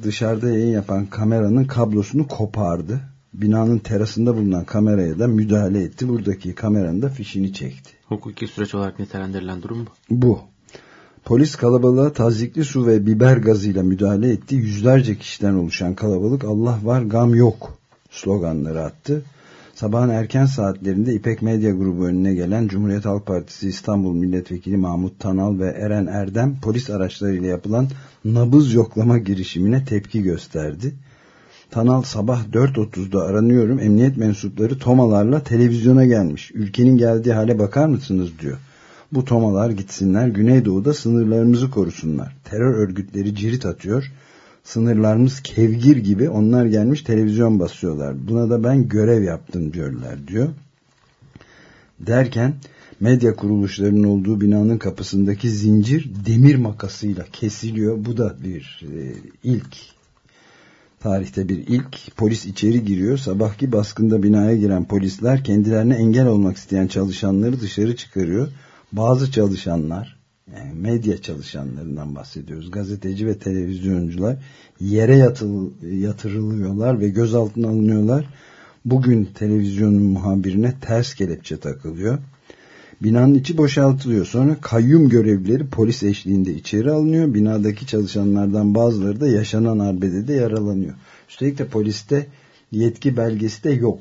dışarıda yayın yapan kameranın kablosunu kopardı. Binanın terasında bulunan kameraya da müdahale etti. Buradaki kameranın da fişini çekti.
Hukuki süreç olarak nitelendirilen durum bu.
Bu. Polis kalabalığa tazikli su ve biber gazıyla müdahale etti. Yüzlerce kişiden oluşan kalabalık Allah var gam yok sloganları attı. Sabahın erken saatlerinde İpek Medya Grubu önüne gelen Cumhuriyet Halk Partisi İstanbul Milletvekili Mahmut Tanal ve Eren Erdem polis araçlarıyla yapılan nabız yoklama girişimine tepki gösterdi. Tanal sabah 4.30'da aranıyorum emniyet mensupları tomalarla televizyona gelmiş. Ülkenin geldiği hale bakar mısınız diyor. Bu tomalar gitsinler Güneydoğu'da sınırlarımızı korusunlar. Terör örgütleri cirit atıyor sınırlarımız kevgir gibi onlar gelmiş televizyon basıyorlar. Buna da ben görev yaptım diyorlar diyor. Derken medya kuruluşlarının olduğu binanın kapısındaki zincir demir makasıyla kesiliyor. Bu da bir e, ilk tarihte bir ilk. Polis içeri giriyor. Sabahki baskında binaya giren polisler kendilerine engel olmak isteyen çalışanları dışarı çıkarıyor. Bazı çalışanlar yani medya çalışanlarından bahsediyoruz. Gazeteci ve televizyoncular yere yatıl, yatırılıyorlar ve gözaltına alınıyorlar. Bugün televizyonun muhabirine ters kelepçe takılıyor. Binanın içi boşaltılıyor. Sonra kayyum görevlileri polis eşliğinde içeri alınıyor. Binadaki çalışanlardan bazıları da yaşanan arbedede yaralanıyor. Üstelik de poliste yetki belgesi de yok.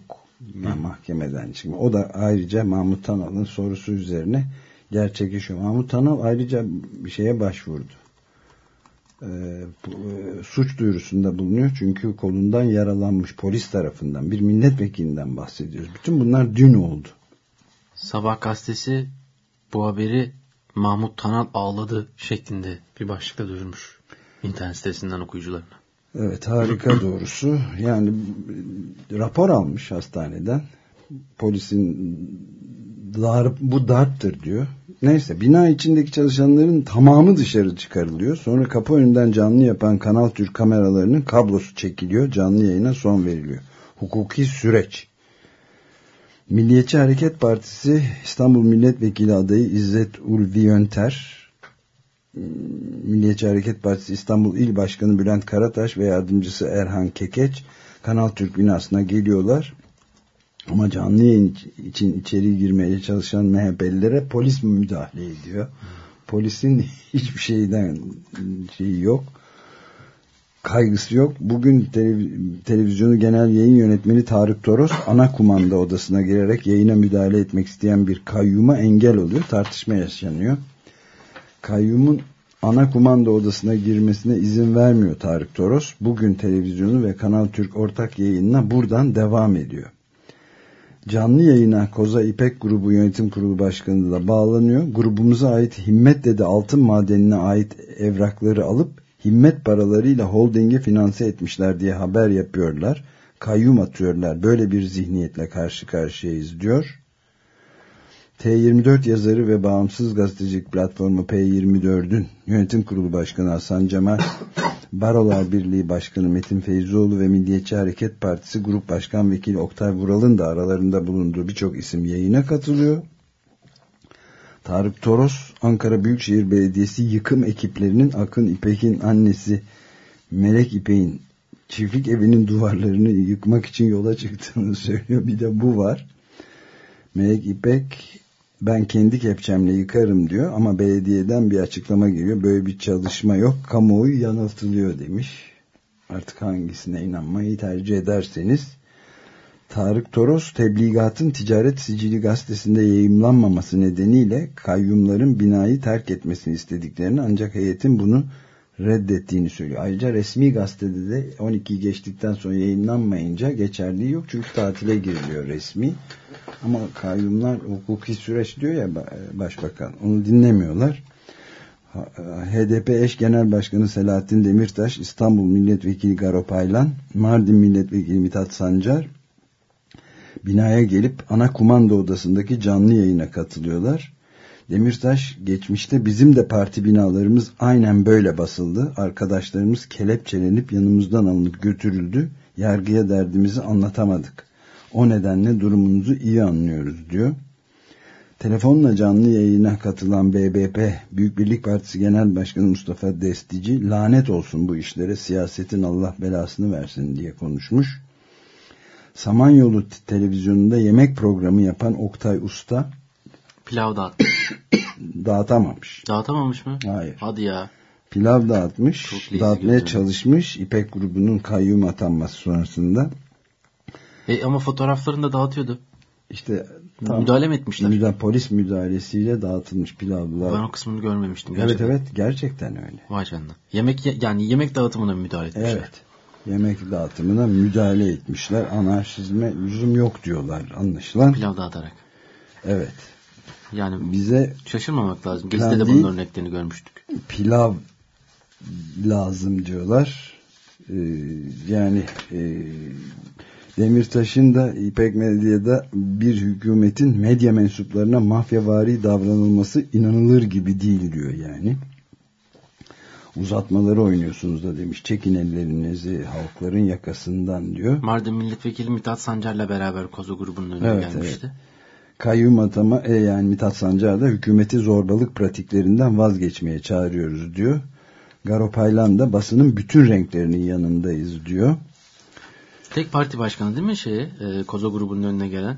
Yani mahkemeden çıkma. O da ayrıca Mahmut Tanal'ın sorusu üzerine gerçekleşiyor. Mahmut Tanal ayrıca bir şeye başvurdu. Ee, e, suç duyurusunda bulunuyor. Çünkü kolundan yaralanmış polis tarafından bir milletvekilinden bahsediyoruz. Bütün bunlar dün oldu.
Sabah gazetesi bu haberi Mahmut Tanal ağladı şeklinde bir başlıkla duyurmuş internet sitesinden okuyucularına.
Evet harika doğrusu. Yani rapor almış hastaneden. Polisin darp, bu darptır diyor. Neyse bina içindeki çalışanların tamamı dışarı çıkarılıyor. Sonra kapı önünden canlı yapan Kanal Türk kameralarının kablosu çekiliyor. Canlı yayına son veriliyor. Hukuki süreç. Milliyetçi Hareket Partisi İstanbul Milletvekili adayı İzzet Ulvi Yönter, Milliyetçi Hareket Partisi İstanbul İl Başkanı Bülent Karataş ve yardımcısı Erhan Kekeç Kanal Türk binasına geliyorlar. Ama canlı yayın için içeri girmeye çalışan MHP'lilere polis müdahale ediyor? Polisin hiçbir şeyden şeyi yok. Kaygısı yok. Bugün televiz televizyonu genel yayın yönetmeni Tarık Toros ana kumanda odasına girerek yayına müdahale etmek isteyen bir kayyuma engel oluyor. Tartışma yaşanıyor. Kayyumun ana kumanda odasına girmesine izin vermiyor Tarık Toros. Bugün televizyonu ve Kanal Türk ortak yayınına buradan devam ediyor. Canlı yayına Koza İpek Grubu Yönetim Kurulu Başkanı da bağlanıyor. Grubumuza ait Himmet dedi altın madenine ait evrakları alıp himmet paralarıyla holdingi finanse etmişler diye haber yapıyorlar. Kayyum atıyorlar. Böyle bir zihniyetle karşı karşıyayız diyor. T24 yazarı ve bağımsız gazetecilik platformu P24'ün yönetim kurulu başkanı Hasan Cemal, Barolar Birliği Başkanı Metin Feyzoğlu ve Milliyetçi Hareket Partisi Grup Başkan Vekili Oktay Vural'ın da aralarında bulunduğu birçok isim yayına katılıyor. Tarık Toros, Ankara Büyükşehir Belediyesi yıkım ekiplerinin Akın İpek'in annesi Melek İpek'in çiftlik evinin duvarlarını yıkmak için yola çıktığını söylüyor. Bir de bu var. Melek İpek ben kendi kepçemle yıkarım diyor ama belediyeden bir açıklama geliyor. Böyle bir çalışma yok. Kamuoyu yanıltılıyor demiş. Artık hangisine inanmayı tercih ederseniz. Tarık Toros tebligatın ticaret sicili gazetesinde yayımlanmaması nedeniyle kayyumların binayı terk etmesini istediklerini ancak heyetin bunu reddettiğini söylüyor. Ayrıca resmi gazetede de 12 geçtikten sonra yayınlanmayınca geçerliği yok. Çünkü tatile giriliyor resmi. Ama kayyumlar hukuki süreç diyor ya başbakan. Onu dinlemiyorlar. HDP eş genel başkanı Selahattin Demirtaş, İstanbul milletvekili Garo Paylan, Mardin milletvekili Mithat Sancar, binaya gelip ana kumanda odasındaki canlı yayına katılıyorlar. Demirtaş geçmişte bizim de parti binalarımız aynen böyle basıldı. Arkadaşlarımız kelepçelenip yanımızdan alınıp götürüldü. Yargıya derdimizi anlatamadık. O nedenle durumunuzu iyi anlıyoruz diyor. Telefonla canlı yayına katılan BBP Büyük Birlik Partisi Genel Başkanı Mustafa Destici lanet olsun bu işlere siyasetin Allah belasını versin diye konuşmuş. Samanyolu televizyonunda yemek programı yapan Oktay Usta
Pilav dağıt.
dağıtamamış.
Dağıtamamış mı?
Hayır.
Hadi ya.
Pilav dağıtmış, dağıtmaya
görünüyor.
çalışmış İpek grubunun kayyum atanması sonrasında.
E, ama fotoğraflarını da dağıtıyordu.
İşte
Müdahale mi etmişler?
Müda, polis müdahalesiyle dağıtılmış pilavlar.
Ben o kısmını görmemiştim.
Evet
Gerçekten.
evet gerçekten öyle.
Vay canına. Yemek ye- yani yemek dağıtımına mı müdahale etmişler?
Evet. Yemek dağıtımına müdahale etmişler. Anarşizme lüzum yok diyorlar anlaşılan.
Pilav dağıtarak.
Evet.
Yani
Bize
şaşırmamak lazım. Gezide de bunun örneklerini görmüştük.
pilav lazım diyorlar. Ee, yani e, Demirtaş'ın da İpek Medya'da bir hükümetin medya mensuplarına mafyavari davranılması inanılır gibi değil diyor yani. Uzatmaları oynuyorsunuz da demiş. Çekin ellerinizi halkların yakasından diyor.
Mardin Milletvekili Mithat Sancar'la beraber Kozo grubunun önüne
Evet,
gelmişti.
Kayyum atama e, yani Mithat Sancar da hükümeti zorbalık pratiklerinden vazgeçmeye çağırıyoruz diyor. Garopaylan da basının bütün renklerinin yanındayız diyor.
Tek parti başkanı değil mi şey e, Kozo grubunun önüne gelen?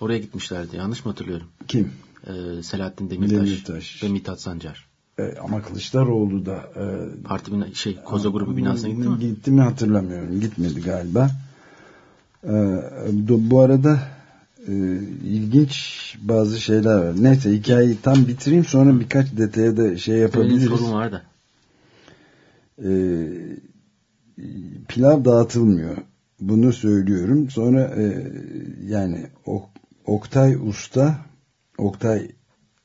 Oraya gitmişlerdi. Yanlış mı hatırlıyorum?
Kim?
E, Selahattin Demirtaş,
Demirtaş.
ve Mithat Sancar.
E, ama Kılıçdaroğlu da e,
Parti bina, şey Kozo grubu binasına gitti mi?
Gitti mi hatırlamıyorum. Gitmedi galiba. E, do- bu arada e, ilginç bazı şeyler var. Neyse hikayeyi tam bitireyim sonra birkaç detaya da şey
Benim
yapabiliriz.
sorun var da.
e, pilav dağıtılmıyor. Bunu söylüyorum. Sonra e, yani Ok- Oktay Usta, Oktay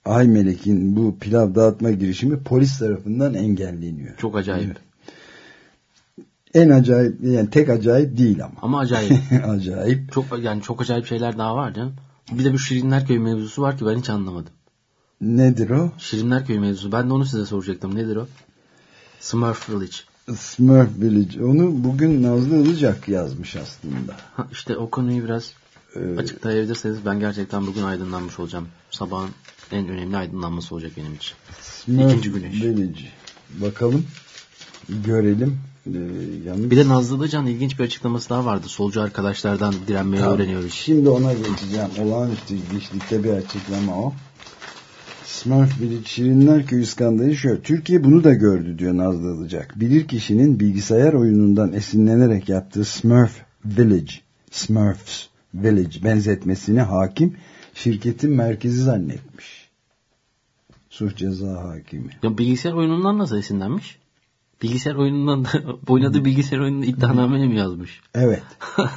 Aymelek'in bu pilav dağıtma girişimi polis tarafından engelleniyor.
Çok acayip.
En acayip, yani tek acayip değil ama.
Ama acayip.
acayip.
çok yani çok acayip şeyler daha var canım. Bir de bu Şirinler Köyü mevzusu var ki ben hiç anlamadım.
Nedir o?
Şirinler Köyü mevzusu. Ben de onu size soracaktım. Nedir o? Smurf Village.
Smurf Village. Onu bugün Nazlı Ilıcak yazmış aslında.
Ha, işte o konuyu biraz
Ee,
açıklayabilirseniz ben gerçekten bugün aydınlanmış olacağım. Sabahın en önemli aydınlanması olacak benim için.
Smurf
İkinci güneş.
Village. Bakalım. Görelim. Ee, yalnız...
Bir de Nazlı Ilıcan ilginç bir açıklaması daha vardı. Solcu arkadaşlardan direnmeyi
Tamam,
öğreniyoruz.
Şimdi ona geçeceğim. Olağanüstü ilginçlikte bir açıklama o. Smurf Village Şirinler Köyü skandalı şöyle. Türkiye bunu da gördü diyor Nazlı Ilıcak. Bilir kişinin bilgisayar oyunundan esinlenerek yaptığı Smurf Village, Smurfs Village benzetmesini hakim şirketin merkezi zannetmiş. Suç ceza hakimi.
Ya bilgisayar oyunundan nasıl esinlenmiş? Bilgisayar oyunundan da oynadığı bilgisayar oyununu iddianameye mi yazmış?
Evet.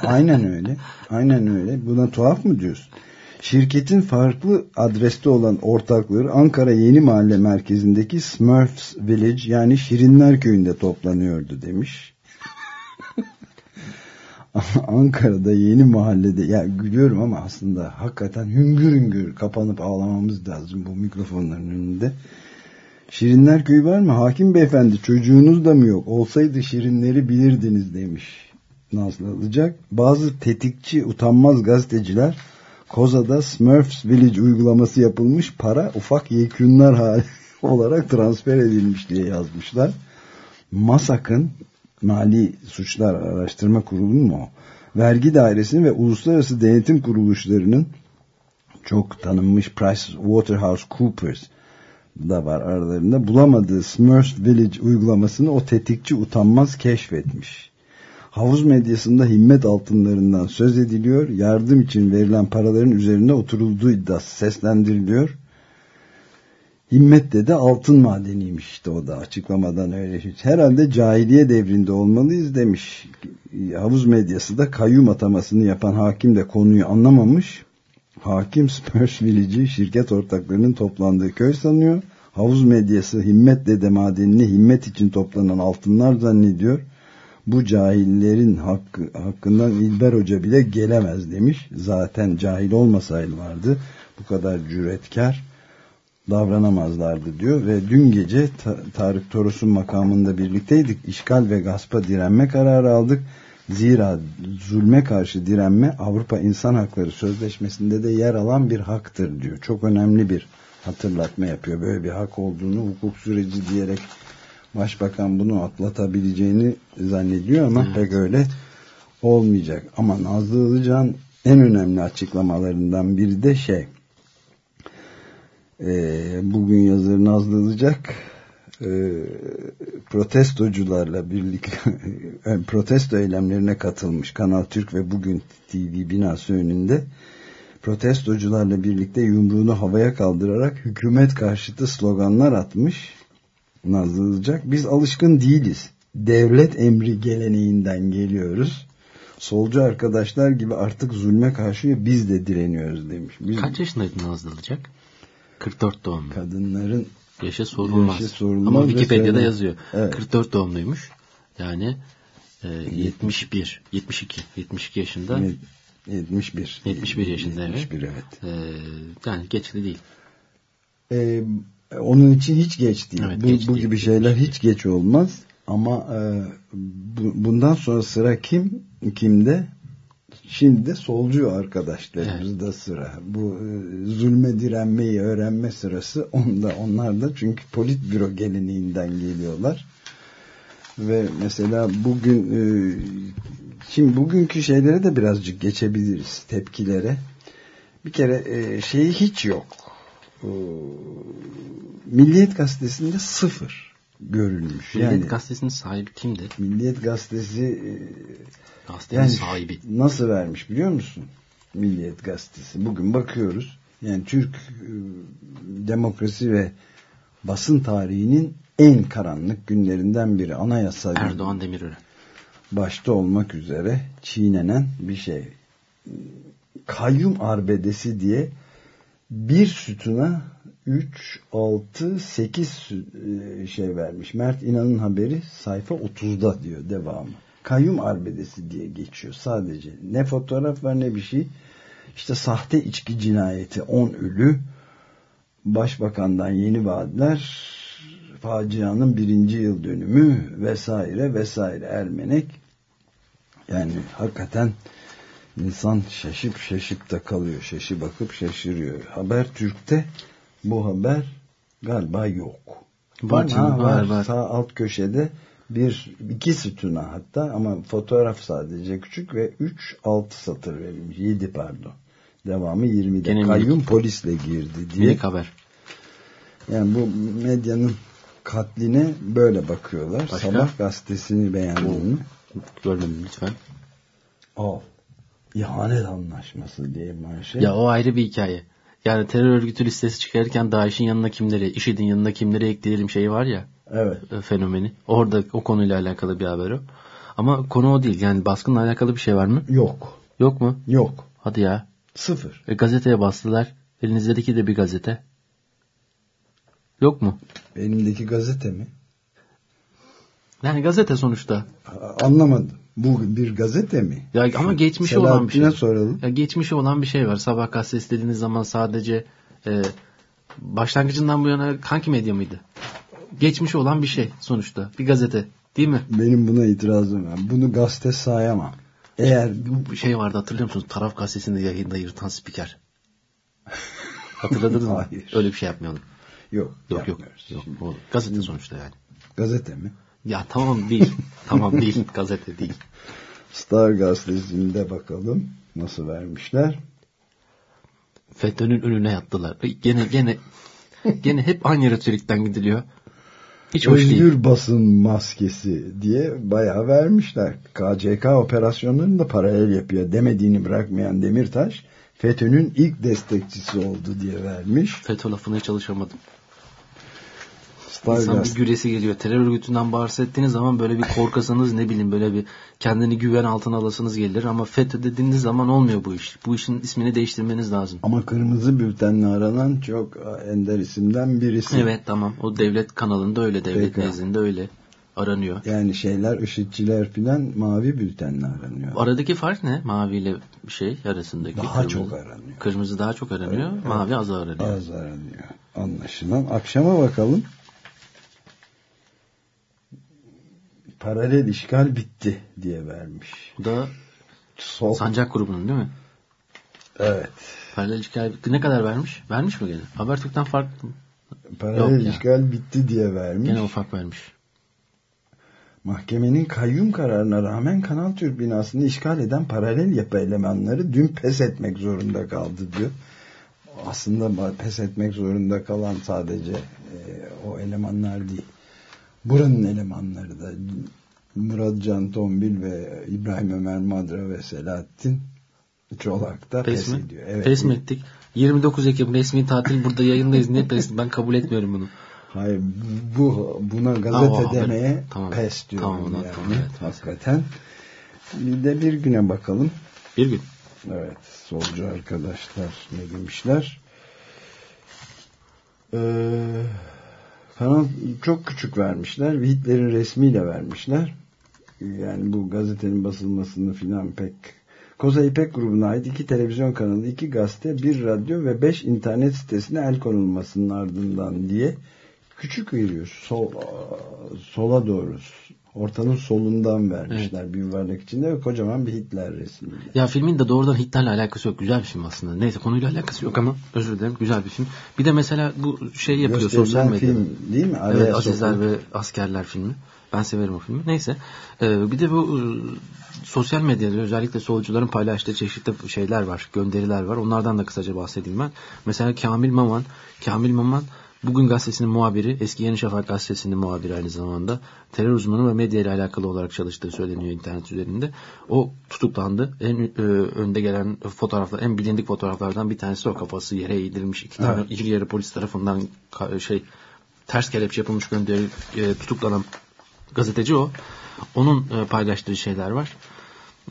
Aynen öyle. Aynen öyle. Buna tuhaf mı diyorsun? Şirketin farklı adreste olan ortakları Ankara Yeni Mahalle merkezindeki Smurfs Village yani Şirinler Köyü'nde toplanıyordu demiş. Ankara'da yeni mahallede ya gülüyorum ama aslında hakikaten hüngür hüngür kapanıp ağlamamız lazım bu mikrofonların önünde. Şirinler köyü var mı? Hakim beyefendi çocuğunuz da mı yok? Olsaydı şirinleri bilirdiniz demiş Nazlı Ilıcak. Bazı tetikçi utanmaz gazeteciler Koza'da Smurfs Village uygulaması yapılmış para ufak yekünler hali olarak transfer edilmiş diye yazmışlar. MASAK'ın Mali Suçlar Araştırma Kurulu mu o? Vergi Dairesi'nin ve uluslararası denetim kuruluşlarının çok tanınmış PricewaterhouseCoopers da var aralarında bulamadığı Smurfs Village uygulamasını o tetikçi utanmaz keşfetmiş. Havuz medyasında himmet altınlarından söz ediliyor. Yardım için verilen paraların üzerine oturulduğu iddiası seslendiriliyor. Himmet de altın madeniymiş işte o da açıklamadan öyle. şey. Herhalde cahiliye devrinde olmalıyız demiş. Havuz medyası da kayyum atamasını yapan hakim de konuyu anlamamış. Hakim Spurs Village'i şirket ortaklarının toplandığı köy sanıyor. Havuz medyası himmet dede madenini himmet için toplanan altınlar zannediyor. Bu cahillerin hakkı, hakkından İlber Hoca bile gelemez demiş. Zaten cahil olmasaydı vardı. Bu kadar cüretkar davranamazlardı diyor. Ve dün gece Ta- Tarık Toros'un makamında birlikteydik. İşgal ve gaspa direnme kararı aldık. Zira zulme karşı direnme Avrupa İnsan Hakları Sözleşmesi'nde de yer alan bir haktır diyor. Çok önemli bir hatırlatma yapıyor. Böyle bir hak olduğunu hukuk süreci diyerek başbakan bunu atlatabileceğini zannediyor ama
Evet.
pek öyle olmayacak. Ama Nazlı Ilıcan en önemli açıklamalarından biri de şey e, bugün yazır Nazlı Ilıcak e, protestocularla birlikte protesto eylemlerine katılmış Kanal Türk ve Bugün TV binası önünde protestocularla birlikte yumruğunu havaya kaldırarak hükümet karşıtı sloganlar atmış Nazlı Ilıcak. Biz alışkın değiliz. Devlet emri geleneğinden geliyoruz. Solcu arkadaşlar gibi artık zulme karşı biz de direniyoruz demiş. Biz
Kaç yaşındaydı Nazlı Ilıcak? 44 doğumlu.
kadınların
Yaşı sorulmaz.
Yaşı sorulmaz
Ama Wikipedia'da yazıyor.
Evet.
44 doğumluymuş. Yani e, 71, 72, 72 yaşında.
71.
71 yaşında evet.
71 evet.
E, yani geçti değil.
Ee, onun için hiç geç değil.
Evet,
bu,
geç
bu
değil.
gibi şeyler hiç geç olmaz. Ama e, bu- bundan sonra sıra kim? Kimde? Şimdi de solcu arkadaşlarımızda sıra. Bu e, zulme direnmeyi öğrenme sırası onda. Onlar da çünkü politbüro geleneğinden geliyorlar. Ve mesela bugün e, şimdi bugünkü şeylere de birazcık geçebiliriz. Tepkilere. Bir kere e, şeyi hiç yok. Milliyet gazetesinde sıfır görülmüş.
Milliyet
Yani
gazetesinin sahibi kimdi?
Milliyet gazetesi e,
Gazetenin
yani
sahibi.
nasıl vermiş biliyor musun? Milliyet gazetesi. Bugün bakıyoruz. Yani Türk e, demokrasi ve basın tarihinin en karanlık günlerinden biri. Anayasa
Erdoğan Demirören.
başta olmak üzere çiğnenen bir şey. Kayyum arbedesi diye bir sütuna 3, 6, 8 şey vermiş. Mert İnan'ın haberi sayfa 30'da diyor devamı. Kayyum arbedesi diye geçiyor sadece. Ne fotoğraf var ne bir şey. İşte sahte içki cinayeti 10 ölü. Başbakandan yeni vaatler. Facianın birinci yıl dönümü vesaire vesaire Ermenek. Yani hakikaten insan şaşıp şaşıp da kalıyor. Şaşı bakıp şaşırıyor. Haber Türk'te bu haber galiba yok.
Var
var,
var.
Sağ alt köşede bir iki sütuna hatta ama fotoğraf sadece küçük ve 3 6 satır verilmiş. 7 pardon. Devamı 20'de.
Gene minik.
Kayyum polisle girdi diye.
Minik haber.
Yani bu medyanın katline böyle bakıyorlar.
Başka?
Sabah gazetesini beğendin mi?
Görmedim lütfen.
Al. İhanet anlaşması diye manşet.
Ya o ayrı bir hikaye. Yani terör örgütü listesi çıkarırken DAEŞ'in yanına kimleri, IŞİD'in yanına kimleri ekleyelim şeyi var ya
Evet.
e, fenomeni. Orada o konuyla alakalı bir haber o. Ama konu o değil. Yani baskınla alakalı bir şey var mı?
Yok.
Yok mu?
Yok.
Hadi ya.
Sıfır.
E, gazeteye bastılar. Elinizdeki de bir gazete. Yok mu?
Elimdeki gazete mi?
Yani gazete sonuçta.
Anlamadım. Bu bir gazete mi?
Ya ama geçmişi olan bir şey.
Soralım.
Ya geçmişi olan bir şey var. Sabah gazetesi dediğiniz zaman sadece e, başlangıcından bu yana hangi medya mıydı? Geçmişi olan bir şey sonuçta. Bir gazete. Değil mi?
Benim buna itirazım var. Bunu gazete sayamam. Eğer
Bir şey vardı hatırlıyor musunuz? Taraf gazetesinde yayında yırtan spiker. Hatırladınız mı?
Hayır.
Öyle bir şey yapmayalım.
yok.
Yok yok. yok. O gazete sonuçta yani.
Gazete mi?
Ya tamam değil. tamam değil. Gazete değil.
Star gazetesinde bakalım nasıl vermişler.
FETÖ'nün önüne yattılar. Gene gene gene hep aynı retorikten gidiliyor. Hiç hoş
Özgür
değil.
basın maskesi diye bayağı vermişler. KCK operasyonlarını da paralel yapıyor. Demediğini bırakmayan Demirtaş FETÖ'nün ilk destekçisi oldu diye vermiş.
FETÖ lafına çalışamadım.
Star
İnsan bir güresi geliyor. Terör örgütünden bahsettiğiniz zaman böyle bir korkasanız ne bileyim böyle bir kendini güven altına alasınız gelir ama FETÖ dediğiniz zaman olmuyor bu iş. Bu işin ismini değiştirmeniz lazım.
Ama kırmızı bültenle aranan çok ender isimden birisi.
Evet tamam. O devlet kanalında öyle, devlet
Peki.
nezdinde öyle. aranıyor.
Yani şeyler IŞİD'ciler filan mavi bültenle aranıyor.
Aradaki fark ne? Mavi ile şey arasındaki.
Daha
kırmızı.
çok aranıyor.
Kırmızı daha çok aranıyor.
Evet,
mavi az aranıyor.
Az aranıyor. Anlaşılan. Akşama bakalım. Paralel işgal bitti diye vermiş.
Bu da
Sol.
Sancak grubunun değil mi?
Evet.
Paralel işgal ne kadar vermiş? Vermiş mi gene? Habertürk'ten farklı.
Paralel
Yok ya.
işgal bitti diye vermiş.
Gene ufak vermiş.
Mahkemenin kayyum kararına rağmen Kanal Türk binasını işgal eden paralel yapı elemanları dün pes etmek zorunda kaldı diyor. Aslında pes etmek zorunda kalan sadece e, o elemanlar değil. Buranın elemanları da Murat Can Tombil ve İbrahim Ömer Madra ve Selahattin Çolak da pes,
Pes mi?
ediyor. Evet.
Pes mi ettik? 29 Ekim resmi tatil burada yayındayız. Niye pes? Ben kabul etmiyorum bunu.
Hayır bu buna gazete
Tamam,
demeye
tamam.
pes diyorum
Tamam,
yani.
tamam, evet.
Hakikaten. Bir de bir güne bakalım.
Bir gün.
Evet solcu arkadaşlar ne demişler? Ee, kanal çok küçük vermişler. ve Hitler'in resmiyle vermişler. Yani bu gazetenin basılmasını filan pek Koza İpek grubuna ait iki televizyon kanalı, iki gazete, bir radyo ve beş internet sitesine el konulmasının ardından diye küçük veriyor. Sol, sola doğru. Ortanın solundan vermişler bir yuvarlak içinde ve kocaman bir Hitler resmiyle.
Ya filmin de doğrudan Hitler'le alakası yok. Güzel bir film aslında. Neyse konuyla alakası yok ama özür dilerim. Güzel bir film. Bir de mesela bu şey yapıyor
Gösterilen
sosyal medyada.
film değil mi? Araya
evet Azizler ve Askerler filmi. Ben severim o filmi. Neyse. Ee, bir de bu e, sosyal medyada özellikle solcuların paylaştığı çeşitli şeyler var. Gönderiler var. Onlardan da kısaca bahsedeyim ben. Mesela Kamil Maman. Kamil Maman Bugün gazetesinin muhabiri, eski Yeni Şafak gazetesinin muhabiri aynı zamanda terör uzmanı ve medya ile alakalı olarak çalıştığı söyleniyor internet üzerinde. O tutuklandı. En e, önde gelen fotoğraflar, en bilindik fotoğraflardan bir tanesi o kafası yere eğdirilmiş. iki tane
Evet.
iri yarı polis tarafından şey ters kelepçe yapılmış gönderi e, tutuklanan gazeteci o. Onun e, paylaştığı şeyler var.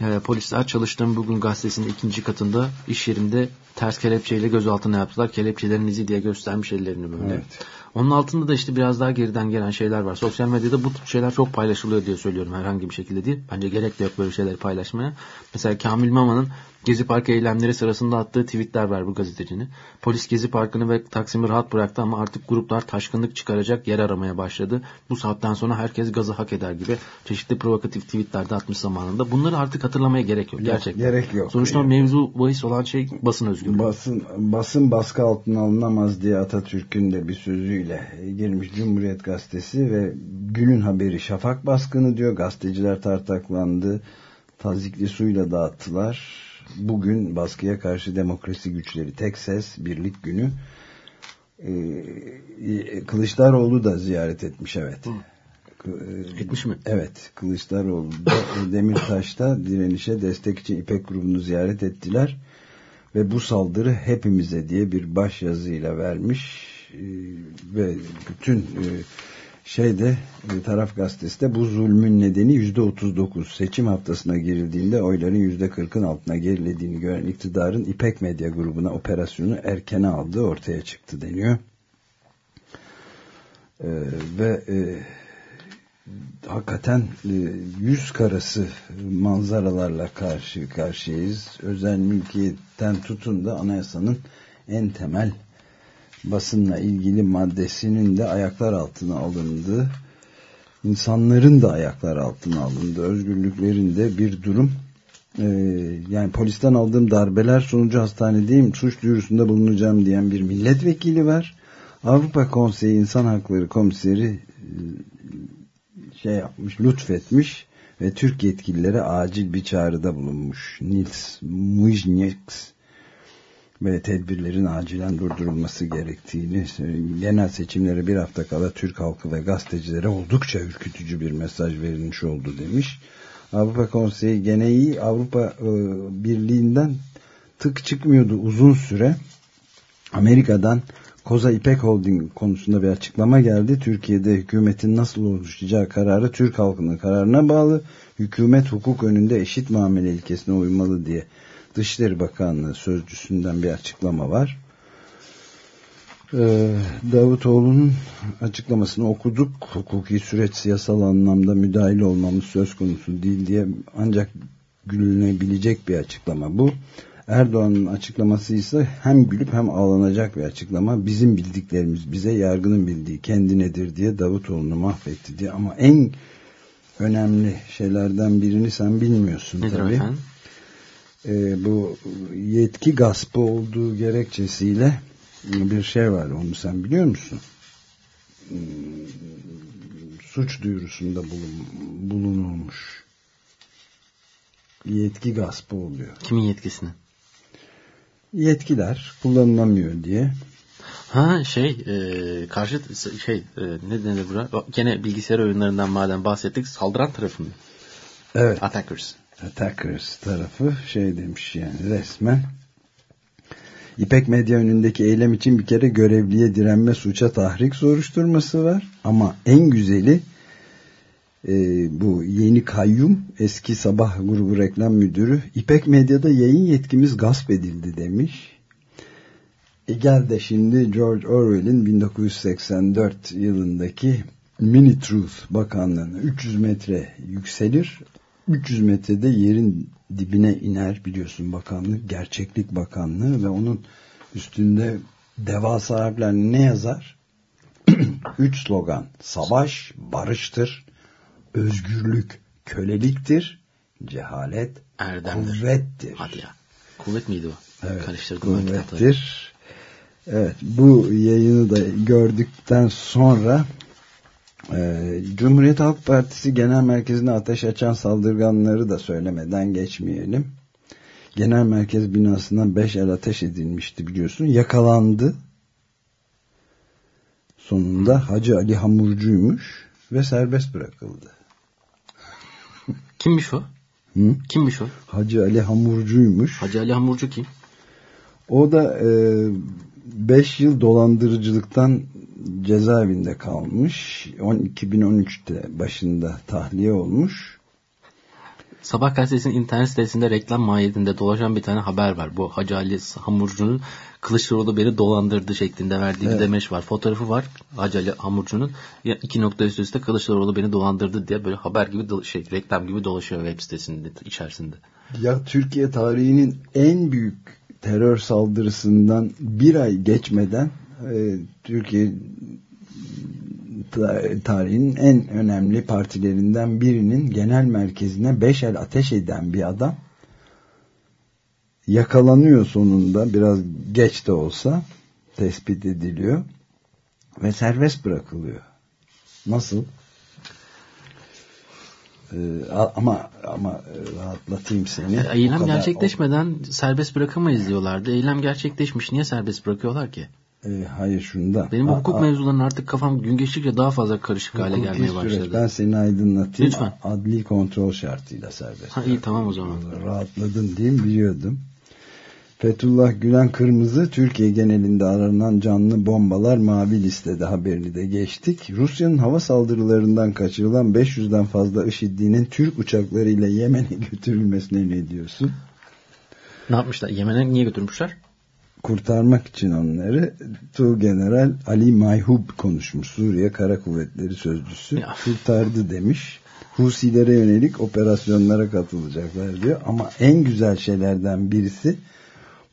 E, polisler çalıştığım bugün gazetesinin ikinci katında iş yerinde ters kelepçeyle gözaltına yaptılar. Kelepçelerin izi diye göstermiş ellerini böyle.
Evet.
Onun altında da işte biraz daha geriden gelen şeyler var. Sosyal medyada bu tip şeyler çok paylaşılıyor diye söylüyorum herhangi bir şekilde değil. Bence gerek de yok böyle şeyleri paylaşmaya. Mesela Kamil Mama'nın Gezi Parkı eylemleri sırasında attığı tweetler var bu gazetecinin. Polis Gezi Parkı'nı ve Taksim'i rahat bıraktı ama artık gruplar taşkınlık çıkaracak yer aramaya başladı. Bu saatten sonra herkes gazı hak eder gibi çeşitli provokatif tweetler de atmış zamanında. Bunları artık hatırlamaya gerek yok. Gerçekten.
gerek yok.
Sonuçta mevzu bahis olan şey basın özgürlüğü.
Basın, basın baskı altına alınamaz diye Atatürk'ün de bir sözüyle girmiş Cumhuriyet Gazetesi ve günün haberi şafak baskını diyor. Gazeteciler tartaklandı. Tazikli suyla dağıttılar. Bugün baskıya karşı demokrasi güçleri tek ses birlik günü. Ee, Kılıçdaroğlu da ziyaret etmiş evet. Ee,
Etmiş mi?
Evet. Kılıçdaroğlu da Demirtaş'ta direnişe destek için İpek grubunu ziyaret ettiler. Ve bu saldırı hepimize diye bir baş yazıyla vermiş. Ee, ve bütün e, şeyde e, taraf gazetesi de bu zulmün nedeni yüzde otuz dokuz. Seçim haftasına girildiğinde oyların yüzde kırkın altına gerilediğini gören iktidarın İpek Medya grubuna operasyonu erkene aldığı ortaya çıktı deniyor. Ee, ve e, hakikaten e, yüz karası manzaralarla karşı karşıyayız. Özel mülkiyetten tutun da anayasanın en temel basınla ilgili maddesinin de ayaklar altına alındığı, insanların da ayaklar altına alındığı, özgürlüklerin de bir durum. Ee, yani polisten aldığım darbeler sonucu hastanedeyim, suç duyurusunda bulunacağım diyen bir milletvekili var. Avrupa Konseyi İnsan Hakları Komiseri e, şey yapmış, lütfetmiş ve Türk yetkililere acil bir çağrıda bulunmuş. Nils Mujnieks ve tedbirlerin acilen durdurulması gerektiğini, genel seçimlere bir hafta kala Türk halkı ve gazetecilere oldukça ürkütücü bir mesaj verilmiş oldu demiş. Avrupa Konseyi gene iyi, Avrupa e, Birliği'nden tık çıkmıyordu uzun süre. Amerika'dan Koza İpek Holding konusunda bir açıklama geldi. Türkiye'de hükümetin nasıl oluşacağı kararı Türk halkının kararına bağlı. Hükümet hukuk önünde eşit muamele ilkesine uymalı diye Dışişleri Bakanlığı sözcüsünden bir açıklama var. Ee, Davutoğlu'nun açıklamasını okuduk. Hukuki süreç siyasal anlamda müdahil olmamız söz konusu değil diye ancak gülünebilecek bir açıklama bu. Erdoğan'ın açıklaması ise hem gülüp hem ağlanacak bir açıklama. Bizim bildiklerimiz bize yargının bildiği kendinedir diye Davutoğlu'nu mahvetti diye. Ama en önemli şeylerden birini sen bilmiyorsun
Nedir
tabii.
efendim?
Ee, bu yetki gaspı olduğu gerekçesiyle bir şey var onu sen biliyor musun? Hmm, Suç duyurusunda bulun, bulunulmuş. Yetki gaspı oluyor.
Kimin yetkisini?
Yetkiler kullanılamıyor diye.
Ha şey e, karşı şey e, ne denir buna? Gene bilgisayar oyunlarından madem bahsettik saldıran tarafı mı?
Evet.
Attackers.
Attackers tarafı şey demiş yani resmen. İpek Medya önündeki eylem için bir kere görevliye direnme suça tahrik soruşturması var. Ama en güzeli e, bu yeni kayyum eski sabah grubu reklam müdürü İpek Medya'da yayın yetkimiz gasp edildi demiş. E gel de şimdi George Orwell'in 1984 yılındaki Mini Truth Bakanlığı'na 300 metre yükselir 300 metrede yerin dibine iner biliyorsun bakanlık gerçeklik bakanlığı ve onun üstünde devasa harflerle ne yazar? Üç slogan savaş barıştır özgürlük köleliktir cehalet
Erdemdir.
kuvvettir.
Hadi ya. Kuvvet miydi o?
Evet,
Karıştırdım
kuvvettir. Evet, bu yayını da gördükten sonra e, Cumhuriyet Halk Partisi Genel Merkezi'ne ateş açan saldırganları da söylemeden geçmeyelim. Genel Merkez binasından 5 el ateş edilmişti biliyorsun. Yakalandı. Sonunda Hacı Ali Hamurcuymuş ve serbest bırakıldı.
Kimmiş o?
Hı?
Kimmiş o?
Hacı Ali Hamurcuymuş.
Hacı Ali Hamurcu kim?
O da 5 yıl dolandırıcılıktan cezaevinde kalmış. 10, 2013'te başında tahliye olmuş.
Sabah gazetesinin internet sitesinde reklam mahiyetinde dolaşan bir tane haber var. Bu Hacı Ali Hamurcu'nun Kılıçdaroğlu beni dolandırdı şeklinde verdiği
Evet.
bir demeç var. Fotoğrafı var Hacı Ali Hamurcu'nun. Ya iki nokta üst üste Kılıçdaroğlu beni dolandırdı diye böyle haber gibi şey reklam gibi dolaşıyor web sitesinde içerisinde.
Ya Türkiye tarihinin en büyük terör saldırısından bir ay geçmeden e, Türkiye tarihinin en önemli partilerinden birinin genel merkezine beş el ateş eden bir adam yakalanıyor sonunda biraz geç de olsa tespit ediliyor ve serbest bırakılıyor. Nasıl? Ee, ama ama e, rahatlatayım seni.
Eylem
kadar-
gerçekleşmeden serbest bırakamayız diyorlardı. Eylem gerçekleşmiş. Niye serbest bırakıyorlar ki?
E, hayır şunda.
Benim bu hukuk mevzularının artık kafam gün geçtikçe daha fazla karışık hale gelmeye
süreç.
başladı.
Ben seni aydınlatayım.
Lütfen.
Adli kontrol şartıyla serbest.
Ha, iyi tamam o zaman.
Rahatladın diyeyim biliyordum. Fethullah Gülen Kırmızı Türkiye genelinde aranan canlı bombalar mavi listede haberini de geçtik. Rusya'nın hava saldırılarından kaçırılan 500'den fazla IŞİD'inin Türk uçaklarıyla Yemen'e götürülmesine ne diyorsun?
Ne yapmışlar? Yemen'e niye götürmüşler?
Kurtarmak için onları Tuğgeneral Ali Mayhub konuşmuş. Suriye Kara Kuvvetleri Sözcüsü
Ya.
kurtardı demiş. Husilere yönelik operasyonlara katılacaklar diyor. Ama en güzel şeylerden birisi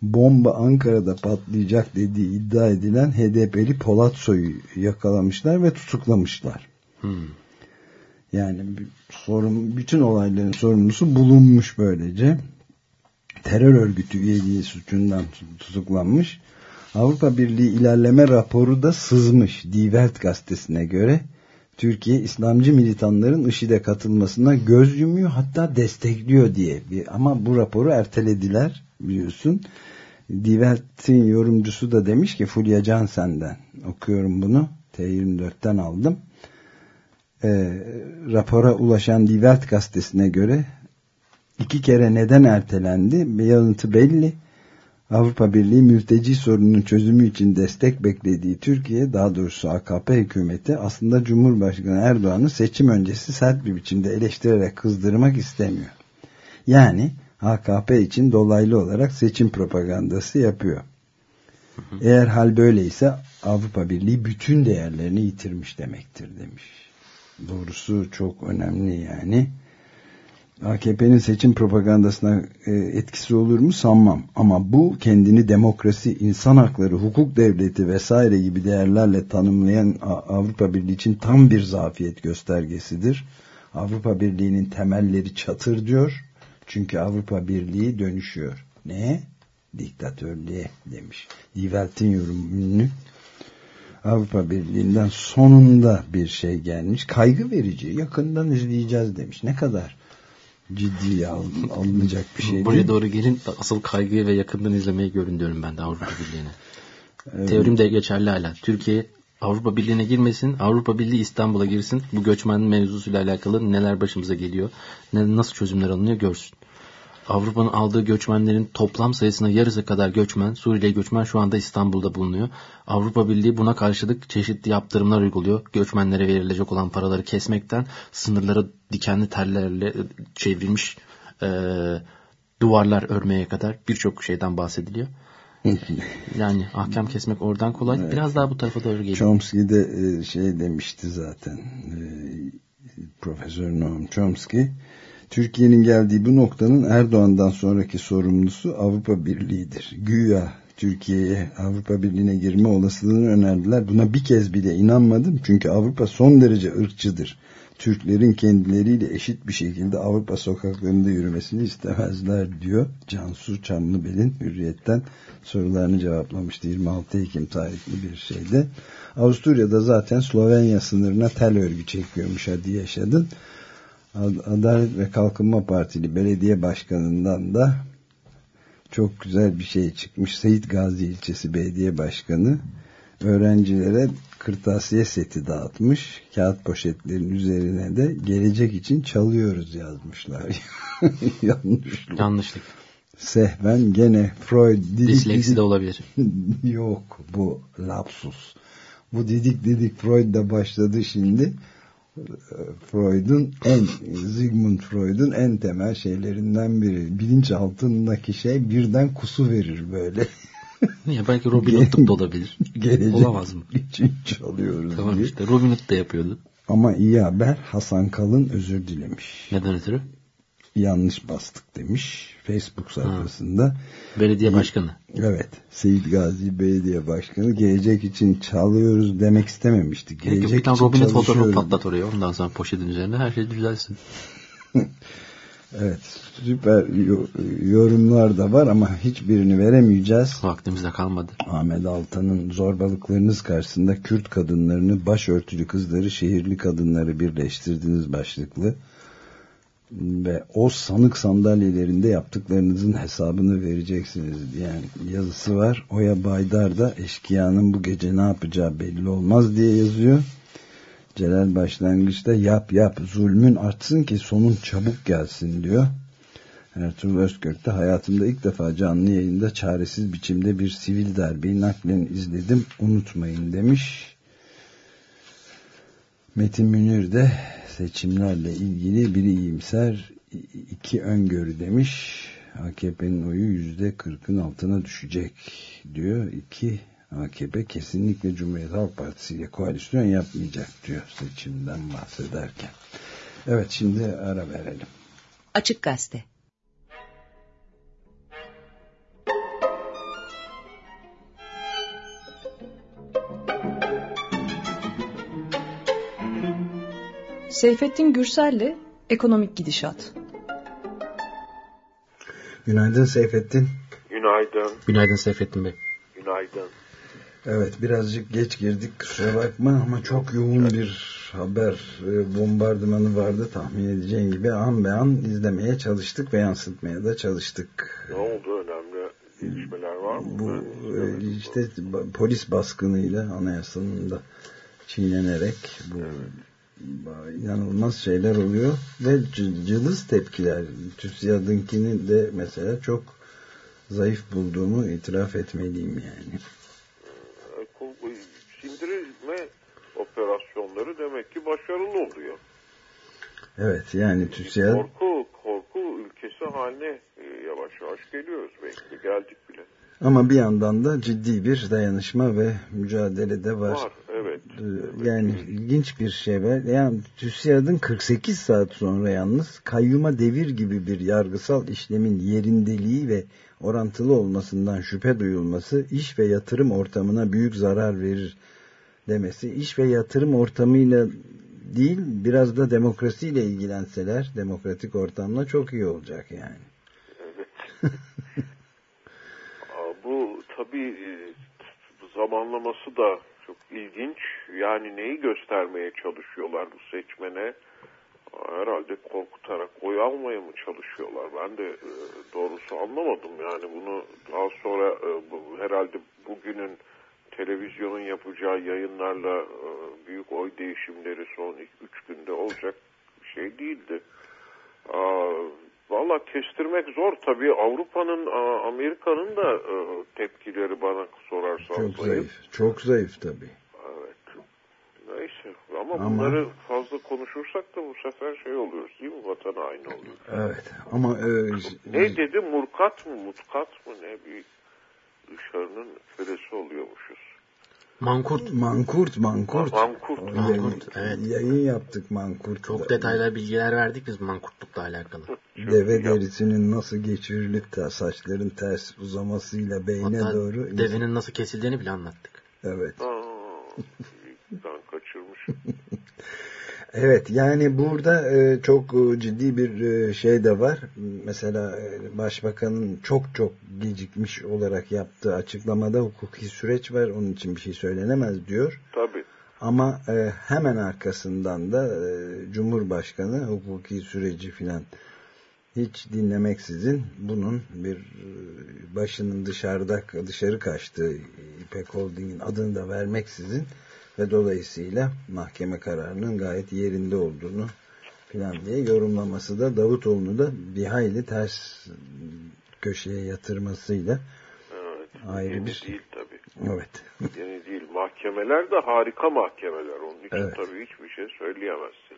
bomba Ankara'da patlayacak dediği iddia edilen HDP'li Polat Soy'u yakalamışlar ve tutuklamışlar.
Hmm.
Yani sorun, bütün olayların sorumlusu bulunmuş böylece. Terör örgütü üyeliği suçundan tutuklanmış. Avrupa Birliği ilerleme raporu da sızmış. Die Welt gazetesine göre Türkiye İslamcı militanların IŞİD'e katılmasına göz yumuyor hatta destekliyor diye. Ama bu raporu ertelediler biliyorsun. Die Welt'in yorumcusu da demiş ki Fulya Cansen'den okuyorum bunu. T24'ten aldım. E, rapora ulaşan Die Welt gazetesine göre iki kere neden ertelendi? Yanıtı belli. Avrupa Birliği mülteci sorununun çözümü için destek beklediği Türkiye, daha doğrusu AKP hükümeti aslında Cumhurbaşkanı Erdoğan'ı seçim öncesi sert bir biçimde eleştirerek kızdırmak istemiyor. Yani AKP için dolaylı olarak seçim propagandası yapıyor. Eğer hal böyleyse Avrupa Birliği bütün değerlerini yitirmiş demektir demiş. Doğrusu çok önemli yani. AKP'nin seçim propagandasına e, etkisi olur mu sanmam. Ama bu kendini demokrasi, insan hakları, hukuk devleti vesaire gibi değerlerle tanımlayan Avrupa Birliği için tam bir zafiyet göstergesidir. Avrupa Birliği'nin temelleri çatır diyor. Çünkü Avrupa Birliği dönüşüyor. Ne? Diktatörlüğe demiş. Die yorumunu Avrupa Birliği'nden sonunda bir şey gelmiş. Kaygı verici. Yakından izleyeceğiz demiş. Ne kadar ciddiye alınacak bir şey
Buraya doğru gelin asıl kaygıyı ve yakından izlemeyi görün diyorum ben de Avrupa Birliği'ne. Evet. Teorim de geçerli hala. Türkiye Avrupa Birliği'ne girmesin, Avrupa Birliği İstanbul'a girsin. Bu göçmen mevzusuyla alakalı neler başımıza geliyor, ne, nasıl çözümler alınıyor görsün. Avrupa'nın aldığı göçmenlerin toplam sayısına yarısı kadar göçmen, Suriyeli göçmen şu anda İstanbul'da bulunuyor. Avrupa Birliği buna karşılık çeşitli yaptırımlar uyguluyor. Göçmenlere verilecek olan paraları kesmekten sınırları dikenli tellerle çevrilmiş e, duvarlar örmeye kadar birçok şeyden bahsediliyor. yani ahkam kesmek oradan kolay. Evet. Biraz daha bu tarafa doğru geliyor.
Chomsky de e, şey demişti zaten. E, Profesör Noam Chomsky Türkiye'nin geldiği bu noktanın Erdoğan'dan sonraki sorumlusu Avrupa Birliği'dir. Güya Türkiye'ye Avrupa Birliği'ne girme olasılığını önerdiler. Buna bir kez bile inanmadım. Çünkü Avrupa son derece ırkçıdır. Türklerin kendileriyle eşit bir şekilde Avrupa sokaklarında yürümesini istemezler diyor. Cansu Çamlıbel'in hürriyetten sorularını cevaplamıştı 26 Ekim tarihli bir şeyde. Avusturya'da zaten Slovenya sınırına tel örgü çekiyormuş hadi yaşadın. Adalet ve Kalkınma Partili belediye başkanından da çok güzel bir şey çıkmış. Seyit Gazi ilçesi belediye başkanı öğrencilere kırtasiye seti dağıtmış. Kağıt poşetlerin üzerine de gelecek için çalıyoruz yazmışlar. Yanlışlık.
Yanlışlık.
Sehven gene Freud
didik Disleksi didik, de olabilir.
Yok bu lapsus. Bu didik didik Freud da başladı şimdi. Freud'un en Sigmund Freud'un en temel şeylerinden biri. Bilinç altındaki şey birden kusu verir böyle.
Ya belki Robin Hood da olabilir.
Gelecek
Olamaz mı?
için çalıyoruz
tamam diye. işte Robin Hood da yapıyordu.
Ama iyi haber Hasan Kalın özür dilemiş.
Neden ötürü?
Yanlış bastık demiş. Facebook sayfasında. Ha.
Belediye başkanı.
Evet. Seyit Gazi Belediye Başkanı gelecek için çalıyoruz demek istememişti. Gelecek
yok, bir tane Robin Hood fotoğrafı patlat oraya. Ondan sonra poşetin üzerine her şey düzelsin.
evet. Süper yorumlar da var ama hiçbirini veremeyeceğiz.
Vaktimiz de kalmadı.
Ahmet Altan'ın zorbalıklarınız karşısında Kürt kadınlarını, başörtülü kızları, şehirli kadınları birleştirdiniz başlıklı ve o sanık sandalyelerinde yaptıklarınızın hesabını vereceksiniz diyen yazısı var. Oya Baydar da eşkıyanın bu gece ne yapacağı belli olmaz diye yazıyor. Celal başlangıçta yap yap zulmün artsın ki sonun çabuk gelsin diyor. Ertuğrul Özkök de hayatımda ilk defa canlı yayında çaresiz biçimde bir sivil darbeyi naklen izledim unutmayın demiş. Metin Münir de seçimlerle ilgili biri iyimser iki öngörü demiş. AKP'nin oyu yüzde kırkın altına düşecek diyor. İki AKP kesinlikle Cumhuriyet Halk Partisi ile koalisyon yapmayacak diyor seçimden bahsederken. Evet şimdi ara verelim.
Açık Gazete Seyfettin Gürsel'le Ekonomik Gidişat.
Günaydın Seyfettin.
Günaydın.
Günaydın Seyfettin Bey.
Günaydın.
Evet birazcık geç girdik kusura bakma ama çok yoğun bir haber bombardımanı vardı tahmin edeceğin gibi an be an izlemeye çalıştık ve yansıtmaya da çalıştık.
Ne oldu önemli gelişmeler var mı?
Bu e, işte polis baskınıyla anayasanın da çiğnenerek bu inanılmaz şeyler oluyor ve cılız tepkiler. TÜSİAD'ınkini de mesela çok zayıf bulduğumu itiraf etmeliyim yani.
Sindirilme operasyonları demek ki başarılı oluyor.
Evet yani TÜSİAD...
Korku, korku ülkesi haline e, yavaş yavaş geliyoruz belki geldik bile.
Ama bir yandan da ciddi bir dayanışma ve mücadele de var.
Var, evet.
Ee, Yani ilginç bir şey var. Yani TÜSİAD'ın 48 saat sonra yalnız kayyuma devir gibi bir yargısal işlemin yerindeliği ve orantılı olmasından şüphe duyulması iş ve yatırım ortamına büyük zarar verir demesi. İş ve yatırım ortamıyla değil biraz da demokrasiyle ilgilenseler demokratik ortamla çok iyi olacak yani.
Evet. Aa, Bu tabii e, zamanlaması da çok ilginç. Yani neyi göstermeye çalışıyorlar bu seçmene? Herhalde korkutarak oy almaya mı çalışıyorlar? Ben de e, doğrusu anlamadım. Yani bunu daha sonra e, herhalde bugünün televizyonun yapacağı yayınlarla büyük oy değişimleri son 3 günde olacak bir şey değildi. Valla kestirmek zor tabii. Avrupa'nın, Amerika'nın da e, tepkileri bana sorarsan
Çok zayıf. Çok zayıf tabii.
Evet. Neyse ama,
Ama-
bunları fazla konuşursak da bu sefer şey oluyoruz değil mi? Vatan haini oluyor.
Evet ama e,
Ne dedi? Murkat mı? Mutkat mı? Ne bir dışarının kölesi oluyormuşuz.
Mankurt.
Mankurt, Mankurt.
Mankurt.
Mankurt,
yayın,
evet.
Yayın yaptık Mankurt.
Çok detaylı bilgiler verdik biz mankurtlukla alakalı.
Deve derisinin nasıl geçirilip de saçların ters uzamasıyla beyne
Hatta
doğru.
devenin nasıl kesildiğini bile anlattık.
Evet.
Aa, ben kaçırmışım.
Evet yani burada e, çok e, ciddi bir e, şey de var. Mesela e, başbakanın çok çok gecikmiş olarak yaptığı açıklamada hukuki süreç var. Onun için bir şey söylenemez diyor.
Tabii.
Ama e, hemen arkasından da e, Cumhurbaşkanı hukuki süreci filan hiç dinlemeksizin bunun bir e, başının dışarıda dışarı kaçtığı İpek Holding'in adını da vermeksizin ve dolayısıyla mahkeme kararının gayet yerinde olduğunu filan diye yorumlaması da Davutoğlu'nu da bir hayli ters köşeye yatırmasıyla
Evet.
ayrı
Yeni
bir
değil tabii.
evet
Yeni değil. Mahkemeler de harika mahkemeler. Onun için
Evet.
tabii hiçbir şey söyleyemezsin.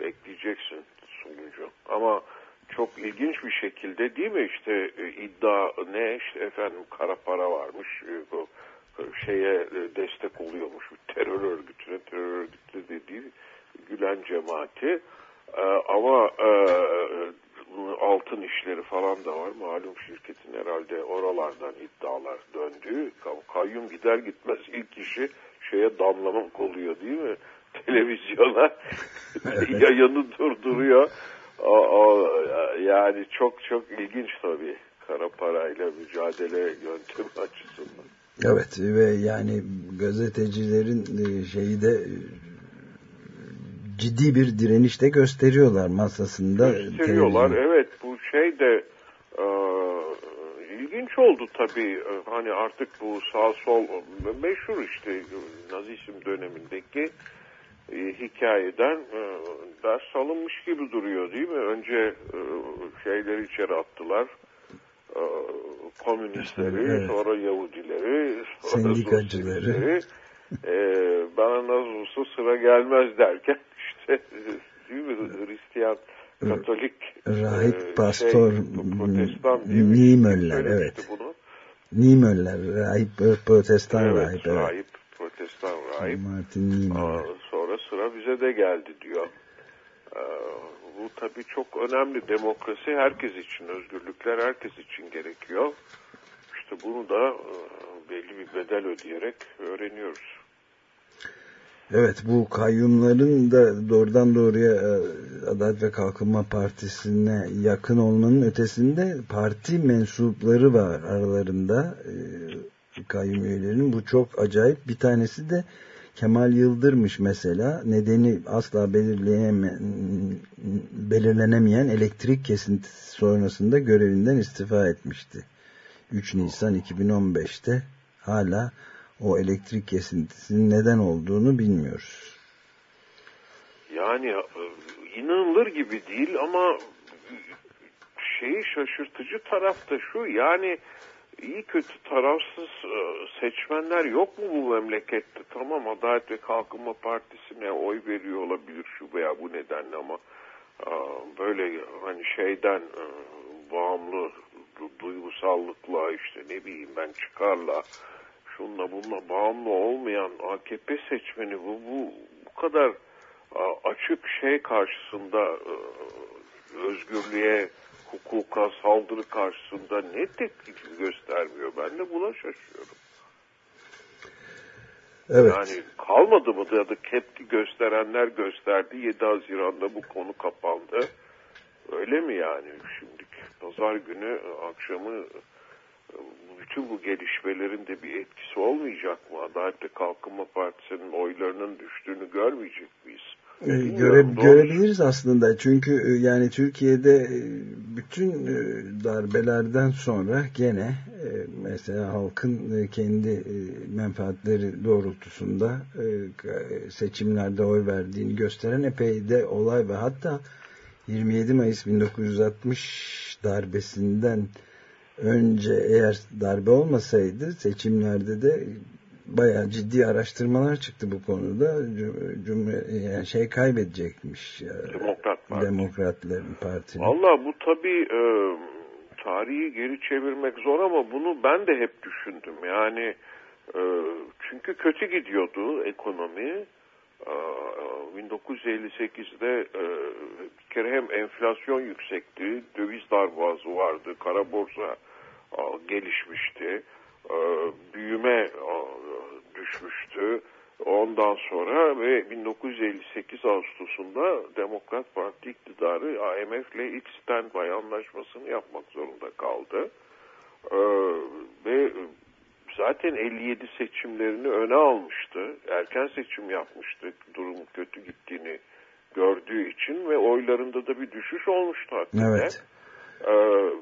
Bekleyeceksin sonucu. Ama çok ilginç bir şekilde değil mi işte e, iddia ne işte efendim kara para varmış e, bu şeye e, destek oluyormuş terör örgütüne terör örgütü dediği Gülen cemaati E, ama e, altın işleri falan da var. Malum şirketin herhalde oralardan iddialar döndüğü. Kayyum gider gitmez ilk işi şeye damlamak oluyor değil mi? Televizyona yayını durduruyor. O, o, yani çok çok ilginç tabii. Kara parayla mücadele yöntemi açısından.
Evet ve yani gazetecilerin e, şeyi de e, ciddi bir direniş de gösteriyorlar masasında.
Gösteriyorlar.
televizyon.
Evet bu şey de e, ilginç oldu tabii. E, Hani artık bu sağ sol meşhur işte Nazizm dönemindeki e, hikayeden e, ders alınmış gibi duruyor değil mi? Önce e, şeyleri içeri attılar. E, komünistleri,
Evet.
sonra Yahudileri, sonra
Sendikacıları.
E, bana nasıl olsa sıra gelmez derken işte değil mi? Hristiyan, Katolik,
Rahip
e,
Pastor
şey, değil mi?
Niemöller evet.
Bunu.
Niemöller rahip e, protestan
Evet,
rahip evet.
rahip, protestan rahip.
Martin Niemöller.
Sonra sıra bize de geldi diyor. Aa, tabii çok önemli. Demokrasi herkes için, özgürlükler herkes için gerekiyor. İşte bunu da e, belli bir bedel ödeyerek öğreniyoruz.
Evet bu kayyumların da doğrudan doğruya e, Adalet ve Kalkınma Partisi'ne yakın olmanın ötesinde parti mensupları var aralarında e, kayyum üyelerinin. Bu çok acayip. Bir tanesi de Kemal Yıldırmış mesela. Nedeni asla belirlenemeyen elektrik kesintisi sonrasında görevinden istifa etmişti. 3 Nisan 2015'te hala o elektrik kesintisinin neden olduğunu bilmiyoruz.
Yani e, inanılır gibi değil ama şeyi şaşırtıcı taraf da şu yani iyi kötü tarafsız e, seçmenler yok mu bu memlekette? Tamam Adalet ve Kalkınma Partisi'ne oy veriyor olabilir şu veya bu nedenle ama e, böyle hani şeyden e, bağımlı duygusallıkla işte ne bileyim ben çıkarla şunla bununla bağımlı olmayan AKP seçmeni bu bu bu kadar açık şey karşısında özgürlüğe hukuka saldırı karşısında ne tepki göstermiyor ben de buna şaşıyorum.
Evet.
Yani kalmadı mı ya da tepki gösterenler gösterdi 7 Haziran'da bu konu kapandı. Öyle mi yani? Şimdi pazar günü akşamı bütün bu gelişmelerin de bir etkisi olmayacak mı? Adalet ve Kalkınma Partisi'nin oylarının düştüğünü görmeyecek miyiz?
Ee, göre, görebiliriz aslında. Çünkü e, yani Türkiye'de e, bütün e, darbelerden sonra gene mesela halkın kendi menfaatleri doğrultusunda seçimlerde oy verdiğini gösteren epey de olay ve hatta 27 Mayıs 1960 darbesinden önce eğer darbe olmasaydı seçimlerde de bayağı ciddi araştırmalar çıktı bu konuda. Cum- yani şey kaybedecekmiş. ya,
Demokrat Parti.
Demokratların partinin.
Valla bu tabii e, tarihi geri çevirmek zor ama bunu ben de hep düşündüm. Yani e, çünkü kötü gidiyordu ekonomi. E, 1958'de e, bir kere hem enflasyon yüksekti, döviz darboğazı vardı, kara borsa e, gelişmişti, e, büyüme e, düşmüştü. Ondan sonra ve 1958 Ağustos'unda Demokrat Parti iktidarı IMF ile ilk standby anlaşmasını yapmak zorunda kaldı. Ee, ve zaten 57 seçimlerini öne almıştı. Erken seçim yapmıştı durumun kötü gittiğini gördüğü için ve oylarında da bir düşüş olmuştu hakikaten.
Evet.
Ee,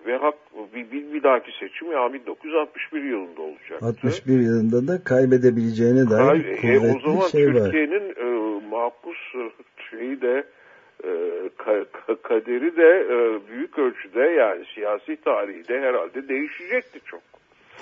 ve hak, bir, bir, bir dahaki seçim ya 1961 yılında olacaktı.
61 yılında da kaybedebileceğine dair
Hayır, e, o
kuvvetli
zaman
şey var.
Türkiye'nin e, mahpus e, şeyi de e, ka- ka- kaderi de e, büyük ölçüde yani siyasi tarihi de herhalde değişecekti çok.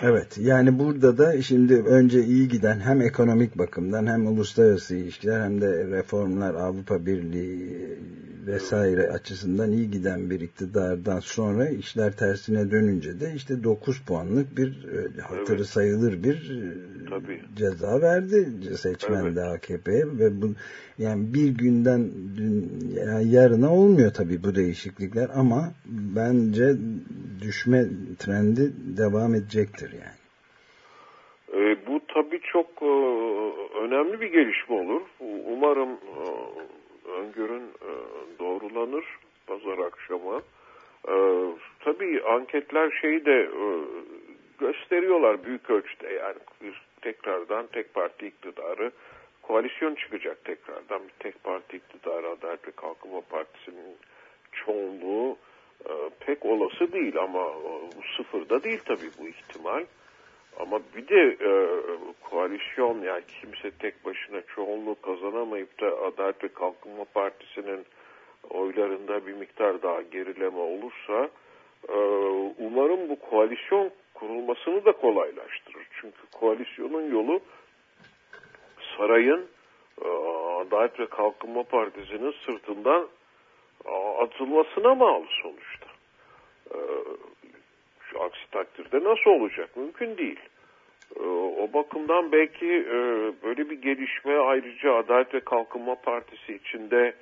Evet yani burada da şimdi önce iyi giden hem ekonomik bakımdan hem uluslararası ilişkiler hem de reformlar Avrupa Birliği vesaire açısından iyi giden bir iktidardan sonra işler tersine dönünce de işte 9 puanlık bir e, hatırı
Evet.
sayılır bir e,
Tabii.
ceza verdi seçmen
Evet.
de AKP'ye ve bu yani bir günden dün, yani yarına olmuyor tabii bu değişiklikler ama bence düşme trendi devam edecektir yani.
E, bu tabii çok e, önemli bir gelişme olur. Umarım e, öngörün e, doğrulanır pazar akşamı. E, tabii anketler şeyi de e, gösteriyorlar büyük ölçüde yani tekrardan tek parti iktidarı koalisyon çıkacak tekrardan bir tek parti iktidarı Adalet ve Kalkınma Partisi'nin çoğunluğu e, pek olası değil ama e, sıfırda değil tabii bu ihtimal. Ama bir de e, koalisyon yani kimse tek başına çoğunluğu kazanamayıp da Adalet ve Kalkınma Partisi'nin oylarında bir miktar daha gerileme olursa e, umarım bu koalisyon kurulmasını da kolaylaştırır. Çünkü koalisyonun yolu sarayın e, Adalet ve Kalkınma Partisi'nin sırtından e, atılmasına bağlı sonuçta. E, şu aksi takdirde nasıl olacak? Mümkün değil. E, o bakımdan belki e, böyle bir gelişme ayrıca Adalet ve Kalkınma Partisi içinde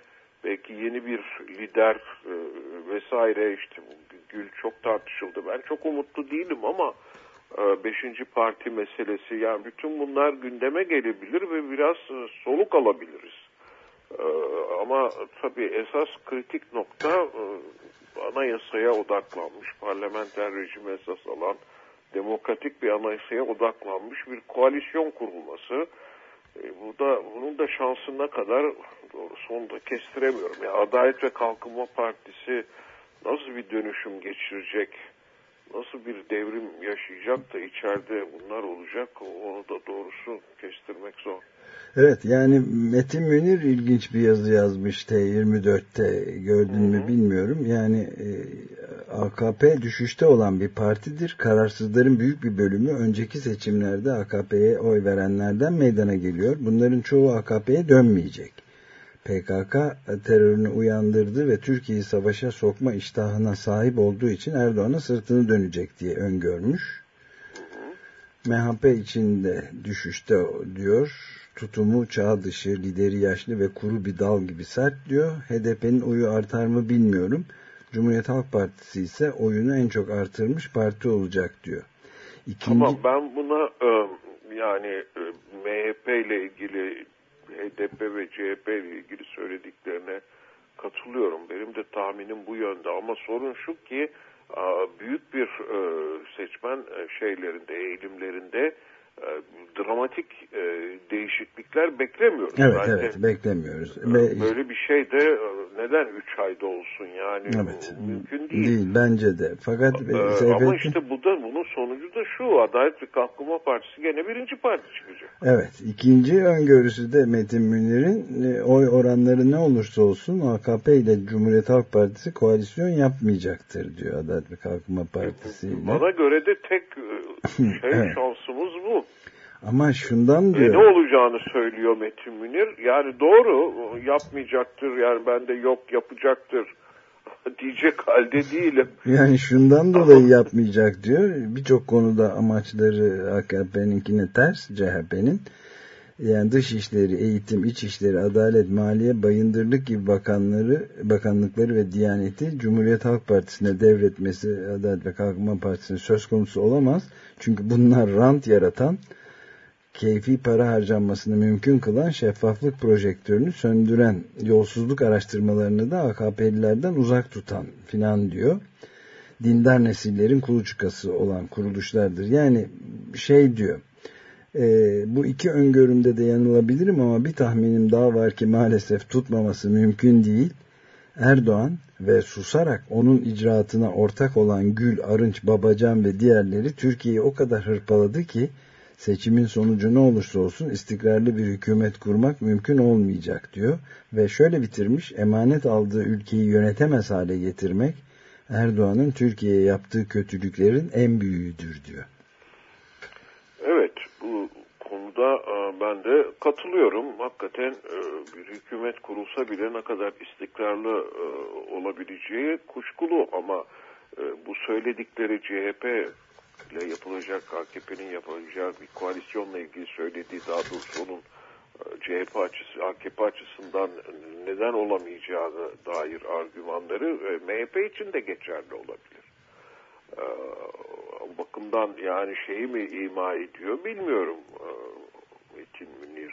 belki yeni bir lider e, vesaire işte Gül çok tartışıldı. Ben çok umutlu değilim ama e, beşinci parti meselesi yani bütün bunlar gündeme gelebilir ve biraz e, soluk alabiliriz. E, ama tabii esas kritik nokta e, anayasaya odaklanmış, parlamenter rejime esas alan demokratik bir anayasaya odaklanmış bir koalisyon kurulması. E, bu da bunun da şansına kadar doğrusu onu da kestiremiyorum. Yani Adalet ve Kalkınma Partisi nasıl bir dönüşüm geçirecek, nasıl bir devrim yaşayacak da içeride bunlar olacak onu da doğrusu kestirmek zor.
Evet yani Metin Münir ilginç bir yazı yazmış T24'te gördün mü bilmiyorum. Yani e, AKP düşüşte olan bir partidir. Kararsızların büyük bir bölümü önceki seçimlerde AKP'ye oy verenlerden meydana geliyor. Bunların çoğu AKP'ye dönmeyecek. PKK terörünü uyandırdı ve Türkiye'yi savaşa sokma iştahına sahip olduğu için Erdoğan'a sırtını dönecek diye öngörmüş. MHP içinde düşüşte diyor. Tutumu çağ dışı, lideri yaşlı ve kuru bir dal gibi sert diyor. HDP'nin oyu artar mı bilmiyorum. Cumhuriyet Halk Partisi ise oyunu en çok artırmış parti olacak diyor.
İkinci... Ama ben buna e, yani e, MHP ile ilgili HDP ve CHP ile ilgili söylediklerine katılıyorum. Benim de tahminim bu yönde ama sorun şu ki büyük bir e, seçmen şeylerinde, eğilimlerinde dramatik değişiklikler beklemiyoruz.
Evet, Zaten evet beklemiyoruz.
Böyle bir şey de neden 3 ayda olsun yani evet, mümkün değil.
Değil bence de. Fakat
ama işte bu da bunun sonucu da şu Adalet ve Kalkınma Partisi gene birinci parti çıkacak.
Evet. ikinci öngörüsü de Metin Münir'in e, oy oranları ne olursa olsun AKP ile Cumhuriyet Halk Partisi koalisyon yapmayacaktır diyor Adalet ve Kalkınma Partisi. Ile.
Bana göre de tek e, şey evet. şansımız bu.
Ama şundan diyor.
E ne olacağını söylüyor Metin Münir. Yani doğru yapmayacaktır. Yani ben de yok yapacaktır diyecek halde değilim.
Yani şundan dolayı yapmayacak diyor. Birçok konuda amaçları AKP'ninkine ters CHP'nin. Yani dış işleri, eğitim, iç işleri, adalet, maliye, bayındırlık gibi bakanları, bakanlıkları ve diyaneti Cumhuriyet Halk Partisi'ne devretmesi Adalet ve Kalkınma Partisi'ne söz konusu olamaz. Çünkü bunlar rant yaratan keyfi para harcanmasını mümkün kılan şeffaflık projektörünü söndüren yolsuzluk araştırmalarını da AKP'lilerden uzak tutan filan diyor. Dindar nesillerin kuluçkası olan kuruluşlardır. Yani şey diyor e, bu iki öngörümde de yanılabilirim ama bir tahminim daha var ki maalesef tutmaması mümkün değil. Erdoğan ve susarak onun icraatına ortak olan Gül, Arınç, Babacan ve diğerleri Türkiye'yi o kadar hırpaladı ki seçimin sonucu ne olursa olsun istikrarlı bir hükümet kurmak mümkün olmayacak diyor. Ve şöyle bitirmiş, emanet aldığı ülkeyi yönetemez hale getirmek Erdoğan'ın Türkiye'ye yaptığı kötülüklerin en büyüğüdür diyor.
Evet, bu konuda e, ben de katılıyorum. Hakikaten e, bir hükümet kurulsa bile ne kadar istikrarlı e, olabileceği kuşkulu ama bu söyledikleri CHP ile yapılacak AKP'nin yapacağı bir koalisyonla ilgili söylediği daha doğrusu onun CHP açısı, AKP açısından neden olamayacağını dair argümanları MHP için de geçerli olabilir. E, bakımdan yani şeyi mi ima ediyor bilmiyorum. Metin Münir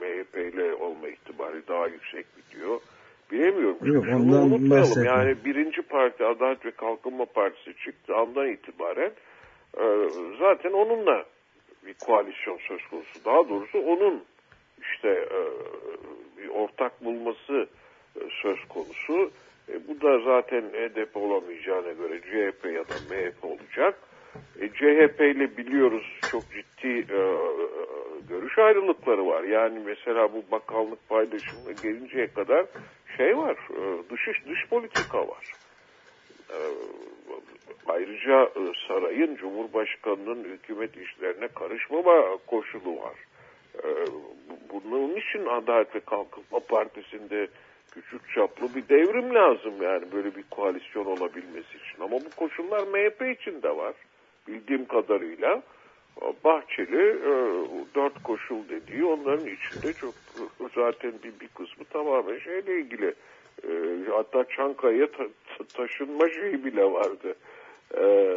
MHP ile olma ihtimali daha yüksek mi diyor. Bilemiyorum.
Yok, ondan unutmayalım.
Yani birinci parti Adalet ve Kalkınma Partisi çıktı andan itibaren ee, zaten onunla bir koalisyon söz konusu. Daha doğrusu onun işte e, bir ortak bulması e, söz konusu. E, bu da zaten HDP olamayacağına göre CHP ya da MHP olacak. CHP ile biliyoruz çok ciddi görüş ayrılıkları var. Yani mesela bu bakanlık paylaşımına gelinceye kadar şey var, dış, dış politika var. Ayrıca e, sarayın Cumhurbaşkanı'nın hükümet işlerine karışmama koşulu var. E, bunun için Adalet ve Kalkınma Partisi'nde küçük çaplı bir devrim lazım yani böyle bir koalisyon olabilmesi için. Ama bu koşullar MHP için de var bildiğim kadarıyla. Bahçeli e, dört koşul dediği onların içinde çok zaten bir, bir kısmı tamamen şeyle ilgili. Hatta Çankaya'ya ta, taşınma şeyi bile vardı e,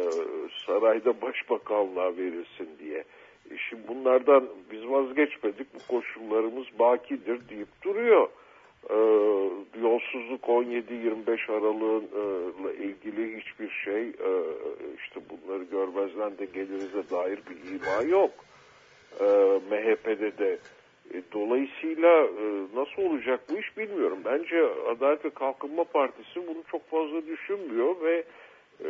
sarayda başbakanlığa verilsin diye. E şimdi bunlardan biz vazgeçmedik bu koşullarımız bakidir deyip duruyor. E, yolsuzluk 17-25 aralığıyla ilgili hiçbir şey e, işte bunları görmezden de gelirize dair bir ima yok. E, MHP'de de e, Dolayısıyla e, nasıl olacak bu iş bilmiyorum. Bence Adalet ve Kalkınma Partisi bunu çok fazla düşünmüyor ve e,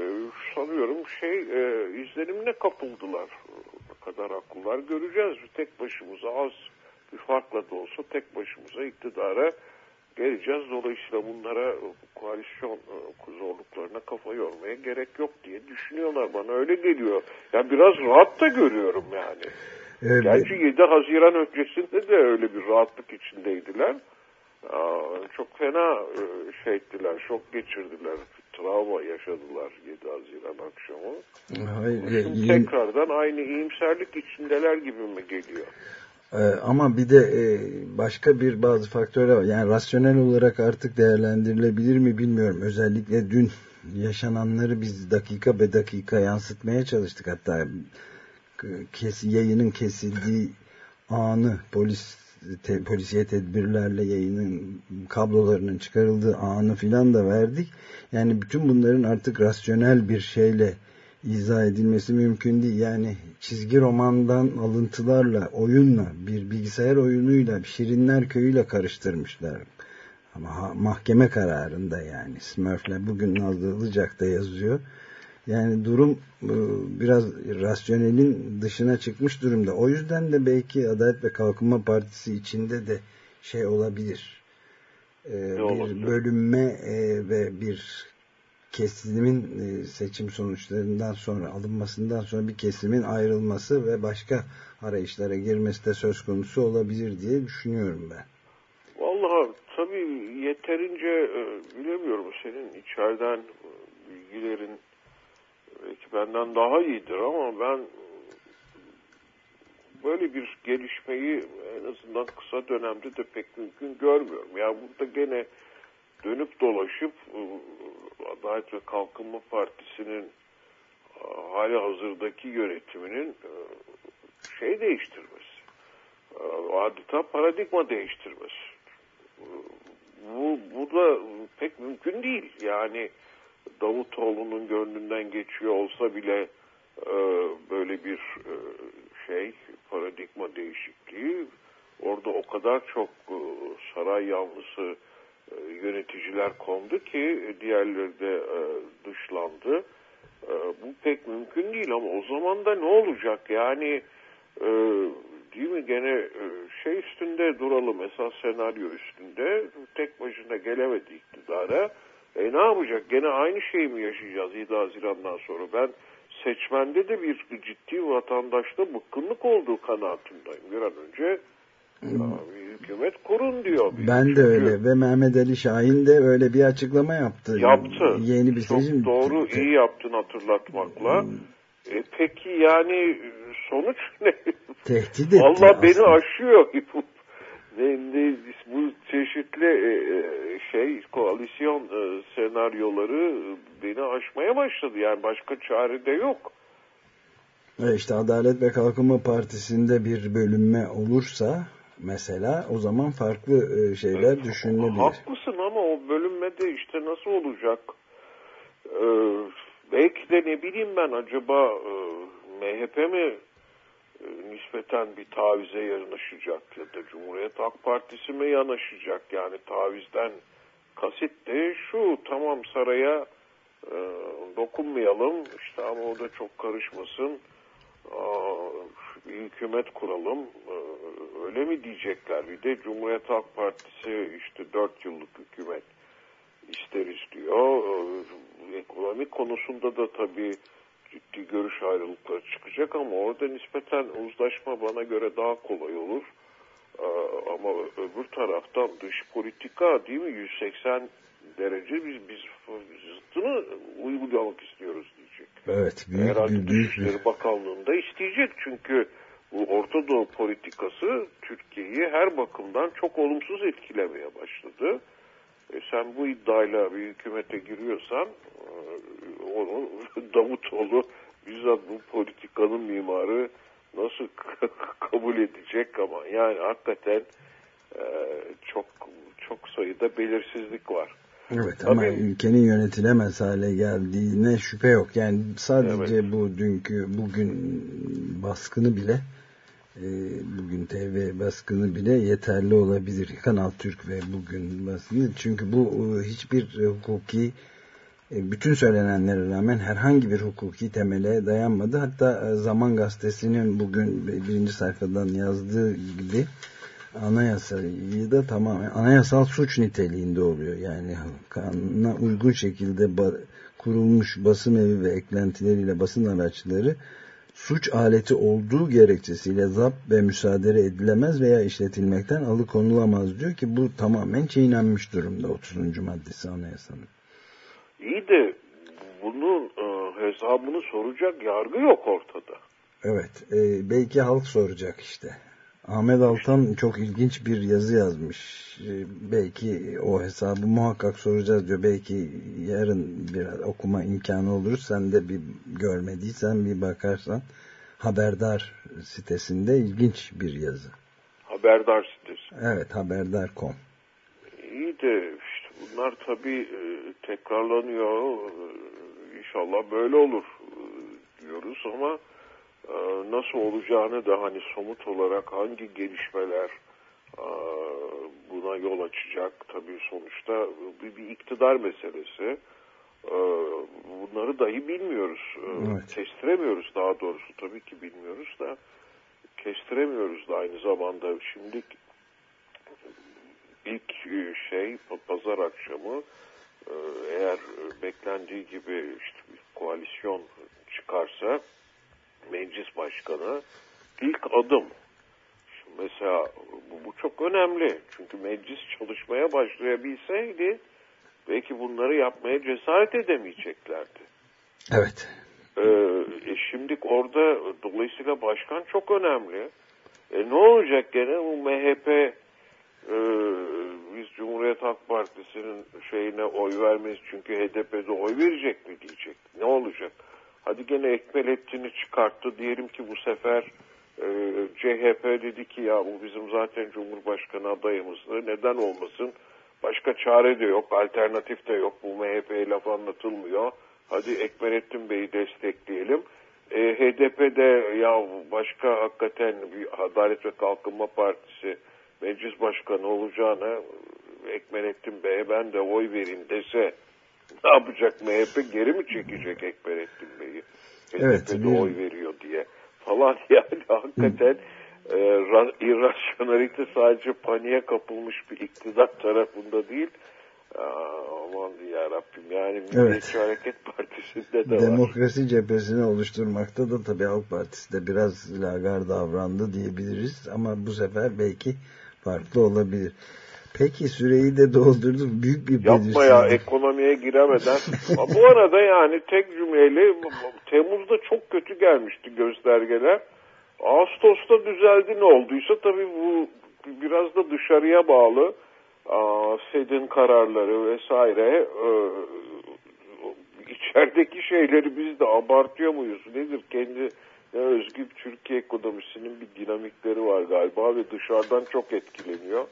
sanıyorum şey e, izlenimine kapıldılar. Ne kadar haklılar göreceğiz. Tek başımıza az bir farkla da olsa tek başımıza iktidara geleceğiz. Dolayısıyla bunlara koalisyon e, zorluklarına kafa yormaya gerek yok diye düşünüyorlar. Bana öyle geliyor. Yani biraz rahat da görüyorum yani. Evet. Gerçi 7 Haziran öncesinde de öyle bir rahatlık içindeydiler. Aa, çok fena e, şey ettiler, şok geçirdiler, travma yaşadılar 7 Haziran akşamı.
Hayır,
Şimdi tekrardan aynı iyimserlik içindeler gibi mi geliyor?
Ee, ama bir de e, başka bir bazı faktörler var. Yani rasyonel olarak artık değerlendirilebilir mi bilmiyorum. Özellikle dün yaşananları biz dakika be dakika yansıtmaya çalıştık. Hatta kes, yayının kesildiği anı polis te, polisiye tedbirlerle yayının kablolarının çıkarıldığı anı filan da verdik. Yani bütün bunların artık rasyonel bir şeyle izah edilmesi mümkün değil. Yani çizgi romandan alıntılarla, oyunla, bir bilgisayar oyunuyla, Şirinler Köyü'yle karıştırmışlar. Ama mahkeme kararında yani Smurf'le bugün Nazlı Ilıcak da yazıyor. Yani durum e, biraz rasyonelin dışına çıkmış durumda. O yüzden de belki Adalet ve Kalkınma Partisi içinde de şey olabilir. E, bir bölünme e, ve bir kesimin e, seçim sonuçlarından sonra alınmasından sonra bir kesimin ayrılması ve başka arayışlara girmesi de söz konusu olabilir diye düşünüyorum ben.
Vallahi tabii yeterince e, bilemiyorum senin içeriden e, bilgilerin belki benden daha iyidir ama ben böyle bir gelişmeyi en azından kısa dönemde de pek mümkün görmüyorum. Yani burada gene dönüp dolaşıp e, Adalet ve Kalkınma Partisi'nin e, hali hazırdaki yönetiminin e, şey değiştirmesi. Adeta paradigma değiştirmesi. Bu, bu da pek mümkün değil. Yani Davutoğlu'nun gönlünden geçiyor olsa bile böyle bir şey paradigma değişikliği orada o kadar çok saray yanlısı yöneticiler kondu ki diğerleri de e, dışlandı. E, bu pek mümkün değil ama o zaman da ne olacak? Yani e, değil mi gene e, şey üstünde duralım esas senaryo üstünde tek başına gelemedi iktidara. E ne yapacak? Gene aynı şeyi mi yaşayacağız 7 Haziran'dan sonra? Ben seçmende de bir ciddi vatandaşta bıkkınlık olduğu kanaatindeyim. Bir an önce bir hükümet kurun diyor. Bir
Ben de öyle ve Mehmet Ali Şahin de öyle bir açıklama yaptı.
Yaptı.
Yeni bir
Çok
seçim.
doğru, iyi yaptın hatırlatmakla. E, peki yani sonuç ne?
Tehdit etti
Valla beni aşıyor. Ne, ne, bu çeşitli e, e, şey koalisyon e, senaryoları beni aşmaya başladı. Yani başka çare de yok.
İşte Adalet ve Kalkınma Partisi'nde bir bölünme olursa mesela o zaman farklı e, şeyler düşünülebilir.
Haklısın ama o bölünmede işte nasıl olacak? Ee, belki de ne bileyim ben acaba e, MHP mi e, nispeten bir tavize yanaşacak ya da Cumhuriyet Halk Partisi mi yanaşacak? Yani tavizden kasıt de şu tamam saraya e, dokunmayalım işte ama o da çok karışmasın. Aa, bir hükümet kuralım Ee, öyle mi diyecekler? Bir de Cumhuriyet Halk Partisi işte dört yıllık hükümet isteriz diyor Ee, ekonomi konusunda da tabii ciddi görüş ayrılıkları çıkacak ama orada nispeten uzlaşma bana göre daha kolay olur. Ee, ama öbür taraftan dış politika değil mi? 180 derece biz biz
Evet büyük
Herhalde
büyük
Dışişleri Bakanlığı'nda isteyecek çünkü bu Orta Doğu politikası Türkiye'yi her bakımdan çok olumsuz etkilemeye başladı. E sen bu iddiayla bir hükümete giriyorsan e, onu Davutoğlu bizzat bu politikanın mimarı nasıl kabul edecek ama yani hakikaten e, çok çok sayıda belirsizlik var.
Evet ama ülkenin yönetilemez hale geldiğine şüphe yok. Yani sadece bu dünkü bugün baskını bile e, bugün TV baskını bile yeterli olabilir. Kanal Türk ve bugün baskını. Çünkü bu e, hiçbir hukuki e, bütün söylenenlere rağmen herhangi bir hukuki temele dayanmadı. Hatta Zaman Gazetesi'nin bugün birinci sayfadan yazdığı gibi anayasayı da tamamen anayasal suç niteliğinde oluyor. Yani kanuna uygun şekilde ba kurulmuş basın evi ve eklentileriyle basın araçları suç aleti olduğu gerekçesiyle zapt ve müsaade edilemez veya işletilmekten alıkonulamaz diyor ki bu tamamen çiğnenmiş durumda 30. maddesi anayasanın.
İyi de bunun e, hesabını soracak yargı yok ortada.
Evet e, belki halk soracak işte. Ahmet Altan çok ilginç bir yazı yazmış. E, belki o hesabı muhakkak soracağız diyor. Belki yarın bir okuma imkanı olur. Sen de bir görmediysen bir bakarsan haberdar sitesinde ilginç bir yazı.
Haberdar sitesi.
Evet haberdar.com.
İyi de işte bunlar tabii e, tekrarlanıyor. E, İnşallah böyle olur e, diyoruz ama nasıl olacağını da hani somut olarak hangi gelişmeler e, buna yol açacak tabii sonuçta bir, bir iktidar meselesi. E, bunları dahi bilmiyoruz. E,
Evet.
Kestiremiyoruz daha doğrusu tabii ki bilmiyoruz da kestiremiyoruz da aynı zamanda. Şimdi ilk e, şey pa- pazar akşamı e, eğer beklendiği gibi işte bir koalisyon çıkarsa meclis başkanı ilk adım. Şimdi mesela bu, bu çok önemli. Çünkü meclis çalışmaya başlayabilseydi belki bunları yapmaya cesaret edemeyeceklerdi.
Evet.
Ee, e, şimdi orada dolayısıyla başkan çok önemli. E, ne olacak gene bu MHP e, biz Cumhuriyet Halk Partisi'nin şeyine oy vermeyiz çünkü HDP'de oy verecek mi diyecek. Ne olacak? Hadi gene Ekmelettin'i çıkarttı. Diyelim ki bu sefer e, CHP dedi ki ya bu bizim zaten Cumhurbaşkanı adayımızdı. Neden olmasın? Başka çare de yok, alternatif de yok. Bu MHP'ye laf anlatılmıyor. Hadi Ekmelettin Bey'i destekleyelim. E, HDP'de ya başka hakikaten bir Adalet ve Kalkınma Partisi meclis başkanı olacağına Ekmelettin Bey'e ben de oy verin dese ne yapacak MHP geri mi çekecek Ekmelettin Bey'i?
Evet, bir-
oy veriyor diye falan yani hakikaten e, ra- irrasyonelite sadece paniğe kapılmış bir iktidar tarafında değil Aa, aman ya Rabbim yani Milliyetçi Hareket Partisi'nde de var.
Demokrasi cephesini oluşturmakta da tabii Halk Partisi de biraz lagar davrandı diyebiliriz ama bu sefer belki farklı olabilir. Peki süreyi de doldurduk. Büyük bir
Yapma ya ekonomiye giremeden. Bu arada yani tek cümleyle Temmuz'da çok kötü gelmişti göstergeler. Ağustos'ta düzeldi ne olduysa tabii bu biraz da dışarıya bağlı. Fed'in kararları vesaire e, içerideki şeyleri biz de abartıyor muyuz? Nedir? Kendi ne özgü Türkiye ekonomisinin bir dinamikleri var galiba ve dışarıdan çok etkileniyor.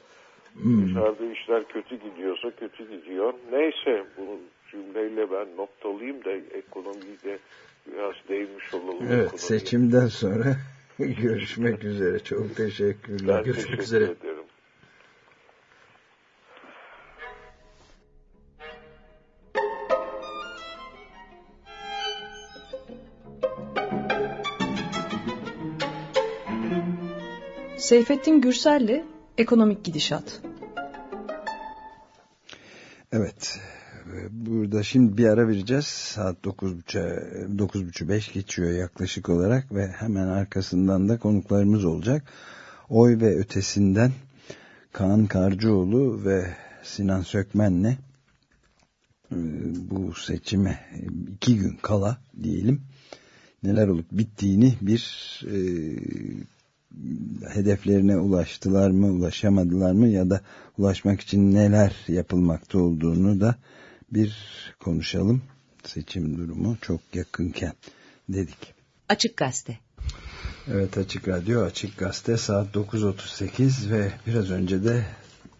Dışarıda işler kötü gidiyorsa kötü gidiyor. Neyse bu cümleyle ben noktalayayım da ekonomiyi de biraz değinmiş olalım.
Evet
ekonomiye.
seçimden sonra görüşmek üzere. Çok teşekkürler.
Ben
Görüşmek
teşekkür
üzere.
ederim.
Seyfettin Gürsel'le Ekonomik Gidişat.
Evet. Burada şimdi bir ara vereceğiz. Saat 9.30 9.30 5 geçiyor yaklaşık olarak ve hemen arkasından da konuklarımız olacak. Oy ve ötesinden Kaan Karcıoğlu ve Sinan Sökmen'le e, bu seçime iki gün kala diyelim neler olup bittiğini bir e, hedeflerine ulaştılar mı, ulaşamadılar mı ya da ulaşmak için neler yapılmakta olduğunu da bir konuşalım. Seçim durumu çok yakınken dedik.
Açık Gazete.
Evet Açık Radyo, Açık Gazete saat 9.38 ve biraz önce de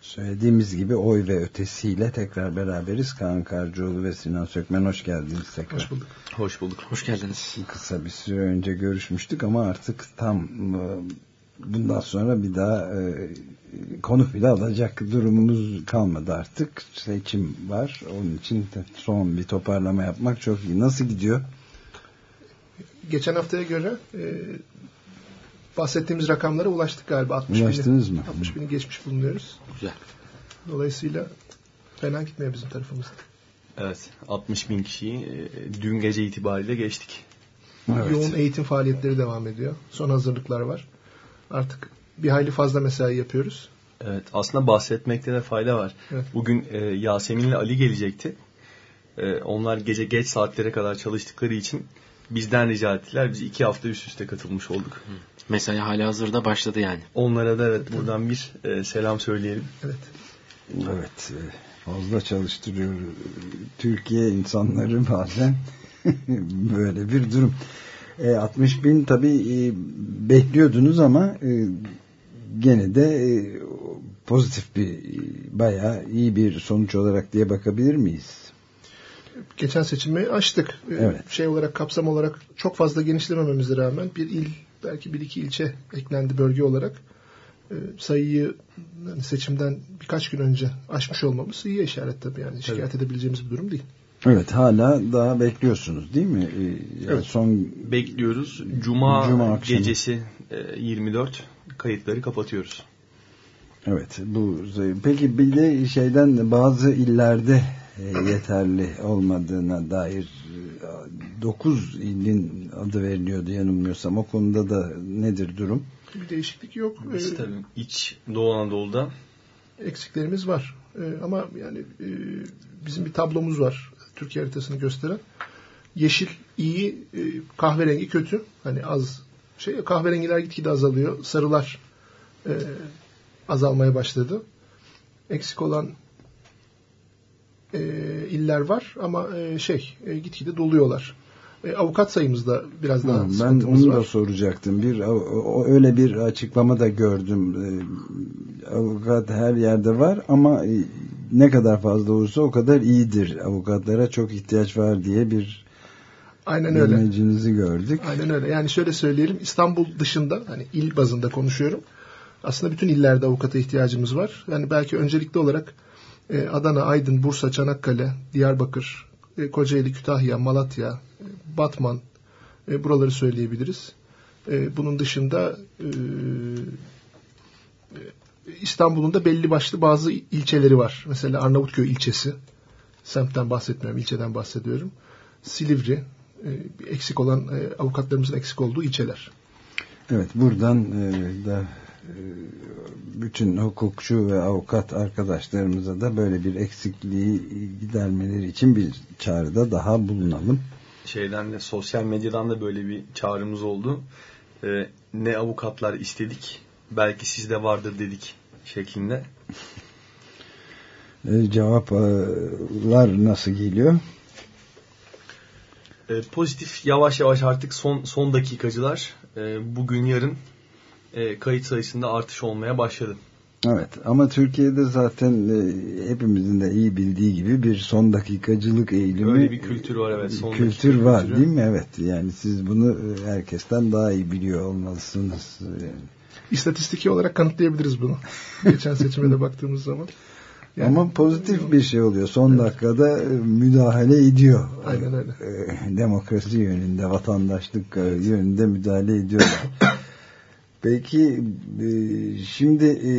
söylediğimiz gibi oy ve ötesiyle tekrar beraberiz. Kaan Karcıoğlu ve Sinan Sökmen hoş geldiniz tekrar.
Hoş bulduk. Hoş bulduk. Hoş geldiniz.
Kısa bir süre önce görüşmüştük ama artık tam e, bundan sonra bir daha e, konuk bile alacak durumumuz kalmadı artık. Seçim var. Onun için son bir toparlama yapmak çok iyi. Nasıl gidiyor?
Geçen haftaya göre e, bahsettiğimiz rakamlara ulaştık galiba. 60
Ulaştınız
bini,
mı?
60 bini geçmiş bulunuyoruz.
Güzel.
Dolayısıyla fena gitmiyor bizim tarafımızda.
Evet 60 bin kişiyi e, dün gece itibariyle geçtik.
Evet. Yoğun eğitim faaliyetleri devam ediyor. Son hazırlıklar var. Artık bir hayli fazla mesai yapıyoruz.
Evet aslında bahsetmekte de fayda var. Evet. Bugün e, Yasemin ile Ali gelecekti. E, onlar gece geç saatlere kadar çalıştıkları için bizden rica ettiler. Biz iki hafta üst üste katılmış olduk.
Mesai hala hazırda başladı yani.
Onlara da evet buradan bir e, selam söyleyelim.
Evet.
Evet. E, fazla çalıştırıyor. Türkiye insanları bazen böyle bir durum. E, 60 bin tabii e, bekliyordunuz ama e, gene de e, pozitif bir bayağı iyi bir sonuç olarak diye bakabilir miyiz?
Geçen seçimi açtık. E, evet. Şey olarak kapsam olarak çok fazla genişlemememize rağmen bir il belki bir iki ilçe eklendi bölge olarak. E, sayıyı yani seçimden birkaç gün önce aşmış olmamız iyi işaret tabii yani şikayet evet. edebileceğimiz bir durum değil.
Evet hala daha bekliyorsunuz değil mi? Ee, yani
evet. Son bekliyoruz. Cuma, Cuma gecesi 24 e, kayıtları kapatıyoruz.
Evet bu peki bir de şeyden bazı illerde yeterli olmadığına dair 9 e, ilin adı veriliyordu yanılmıyorsam o konuda da nedir durum?
Bir değişiklik yok.
Biz tabii iç Doğu Anadolu'da
eksiklerimiz var. Ama yani bizim bir tablomuz var Türkiye haritasını gösteren. Yeşil iyi, e, kahverengi kötü. Hani az şey kahverengiler gitgide azalıyor. Sarılar e, azalmaya başladı. Eksik olan e, iller var ama e, şey e, gitgide doluyorlar. E, avukat sayımızda biraz daha ha,
Ben onu var. da soracaktım. Bir o, öyle bir açıklama da gördüm. E, avukat her yerde var ama e, ne kadar fazla olursa o kadar iyidir. Avukatlara çok ihtiyaç var diye bir
Aynen öyle.
gördük.
Aynen öyle. Yani şöyle söyleyelim İstanbul dışında hani il bazında konuşuyorum. Aslında bütün illerde avukata ihtiyacımız var. Yani belki öncelikli olarak Adana, Aydın, Bursa, Çanakkale, Diyarbakır, e, Kocaeli, Kütahya, Malatya, e, Batman e, buraları söyleyebiliriz. E, bunun dışında e, e İstanbul'un da belli başlı bazı ilçeleri var. Mesela Arnavutköy ilçesi. Semtten bahsetmiyorum, ilçeden bahsediyorum. Silivri, e, eksik olan e, avukatlarımızın eksik olduğu ilçeler.
Evet, buradan e, da bütün hukukçu ve avukat arkadaşlarımıza da böyle bir eksikliği gidermeleri için bir çağrıda daha bulunalım.
Şeyden de sosyal medyadan da böyle bir çağrımız oldu. Ee, ne avukatlar istedik belki sizde vardır dedik şeklinde.
E, cevaplar nasıl geliyor?
E, pozitif yavaş yavaş artık son son dakikacılar e, bugün yarın e, kayıt sayısında artış olmaya başladı.
Evet ama Türkiye'de zaten e, hepimizin de iyi bildiği gibi bir son dakikacılık eğilimi.
Öyle bir kültür var evet.
Son kültür var kültürü. değil mi? Evet yani siz bunu e, herkesten daha iyi biliyor olmalısınız. Yani.
İstatistiki olarak kanıtlayabiliriz bunu. Geçen seçime de baktığımız zaman.
Yani, Ama pozitif bir şey oluyor. Son evet. dakikada müdahale ediyor.
Aynen öyle.
Demokrasi yönünde, vatandaşlık yönünde müdahale ediyorlar. Peki e, şimdi e,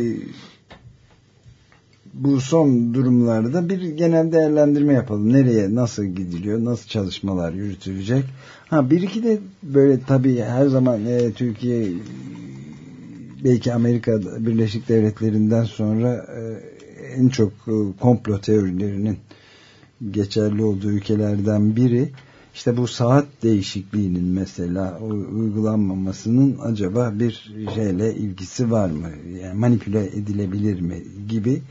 bu son durumlarda bir genel değerlendirme yapalım. Nereye, nasıl gidiliyor, nasıl çalışmalar yürütülecek? Ha bir iki de böyle tabii her zaman e, Türkiye belki Amerika Birleşik Devletleri'nden sonra en çok komplo teorilerinin geçerli olduğu ülkelerden biri işte bu saat değişikliğinin mesela uygulanmamasının acaba bir şeyle ilgisi var mı? Yani manipüle edilebilir mi gibi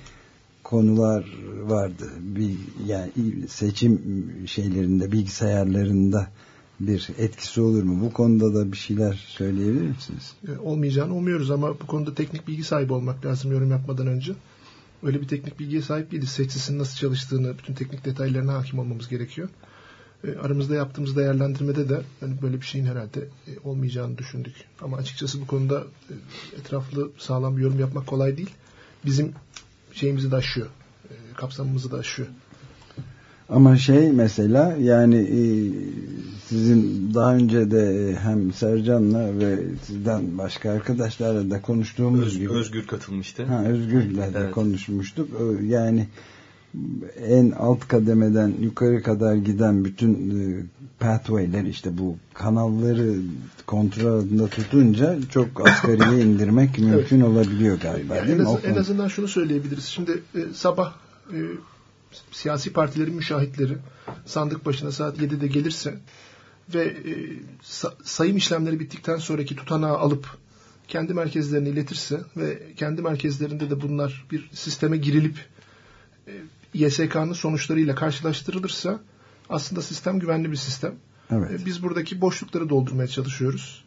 konular vardı. Bir yani seçim şeylerinde, bilgisayarlarında bir etkisi olur mu? Bu konuda da bir şeyler söyleyebilir misiniz?
E, olmayacağını umuyoruz ama bu konuda teknik bilgi sahibi olmak lazım yorum yapmadan önce. Öyle bir teknik bilgiye sahip değiliz. Seçisin nasıl çalıştığını, bütün teknik detaylarına hakim olmamız gerekiyor. E, aramızda yaptığımız değerlendirmede de hani böyle bir şeyin herhalde e, olmayacağını düşündük. Ama açıkçası bu konuda e, etraflı sağlam bir yorum yapmak kolay değil. Bizim şeyimizi de aşıyor. Kapsamımızı da aşıyor.
Ama şey mesela yani sizin daha önce de hem Sercan'la ve sizden başka arkadaşlarla da konuştuğumuz
Öz,
gibi.
Özgür katılmıştı.
Ha, Özgür'le de evet. konuşmuştuk. Yani en alt kademeden yukarı kadar giden bütün e, pathway'ler işte bu kanalları kontrol altında tutunca çok asgariye indirmek mümkün evet. olabiliyor galiba
yani
değil
en,
mi?
Az, en azından şunu söyleyebiliriz. Şimdi e, sabah e, siyasi partilerin müşahitleri sandık başına saat 7'de gelirse ve e, sa, sayım işlemleri bittikten sonraki tutanağı alıp kendi merkezlerine iletirse ve kendi merkezlerinde de bunlar bir sisteme girilip e, YSK'nın sonuçlarıyla karşılaştırılırsa aslında sistem güvenli bir sistem.
Evet.
E, biz buradaki boşlukları doldurmaya çalışıyoruz.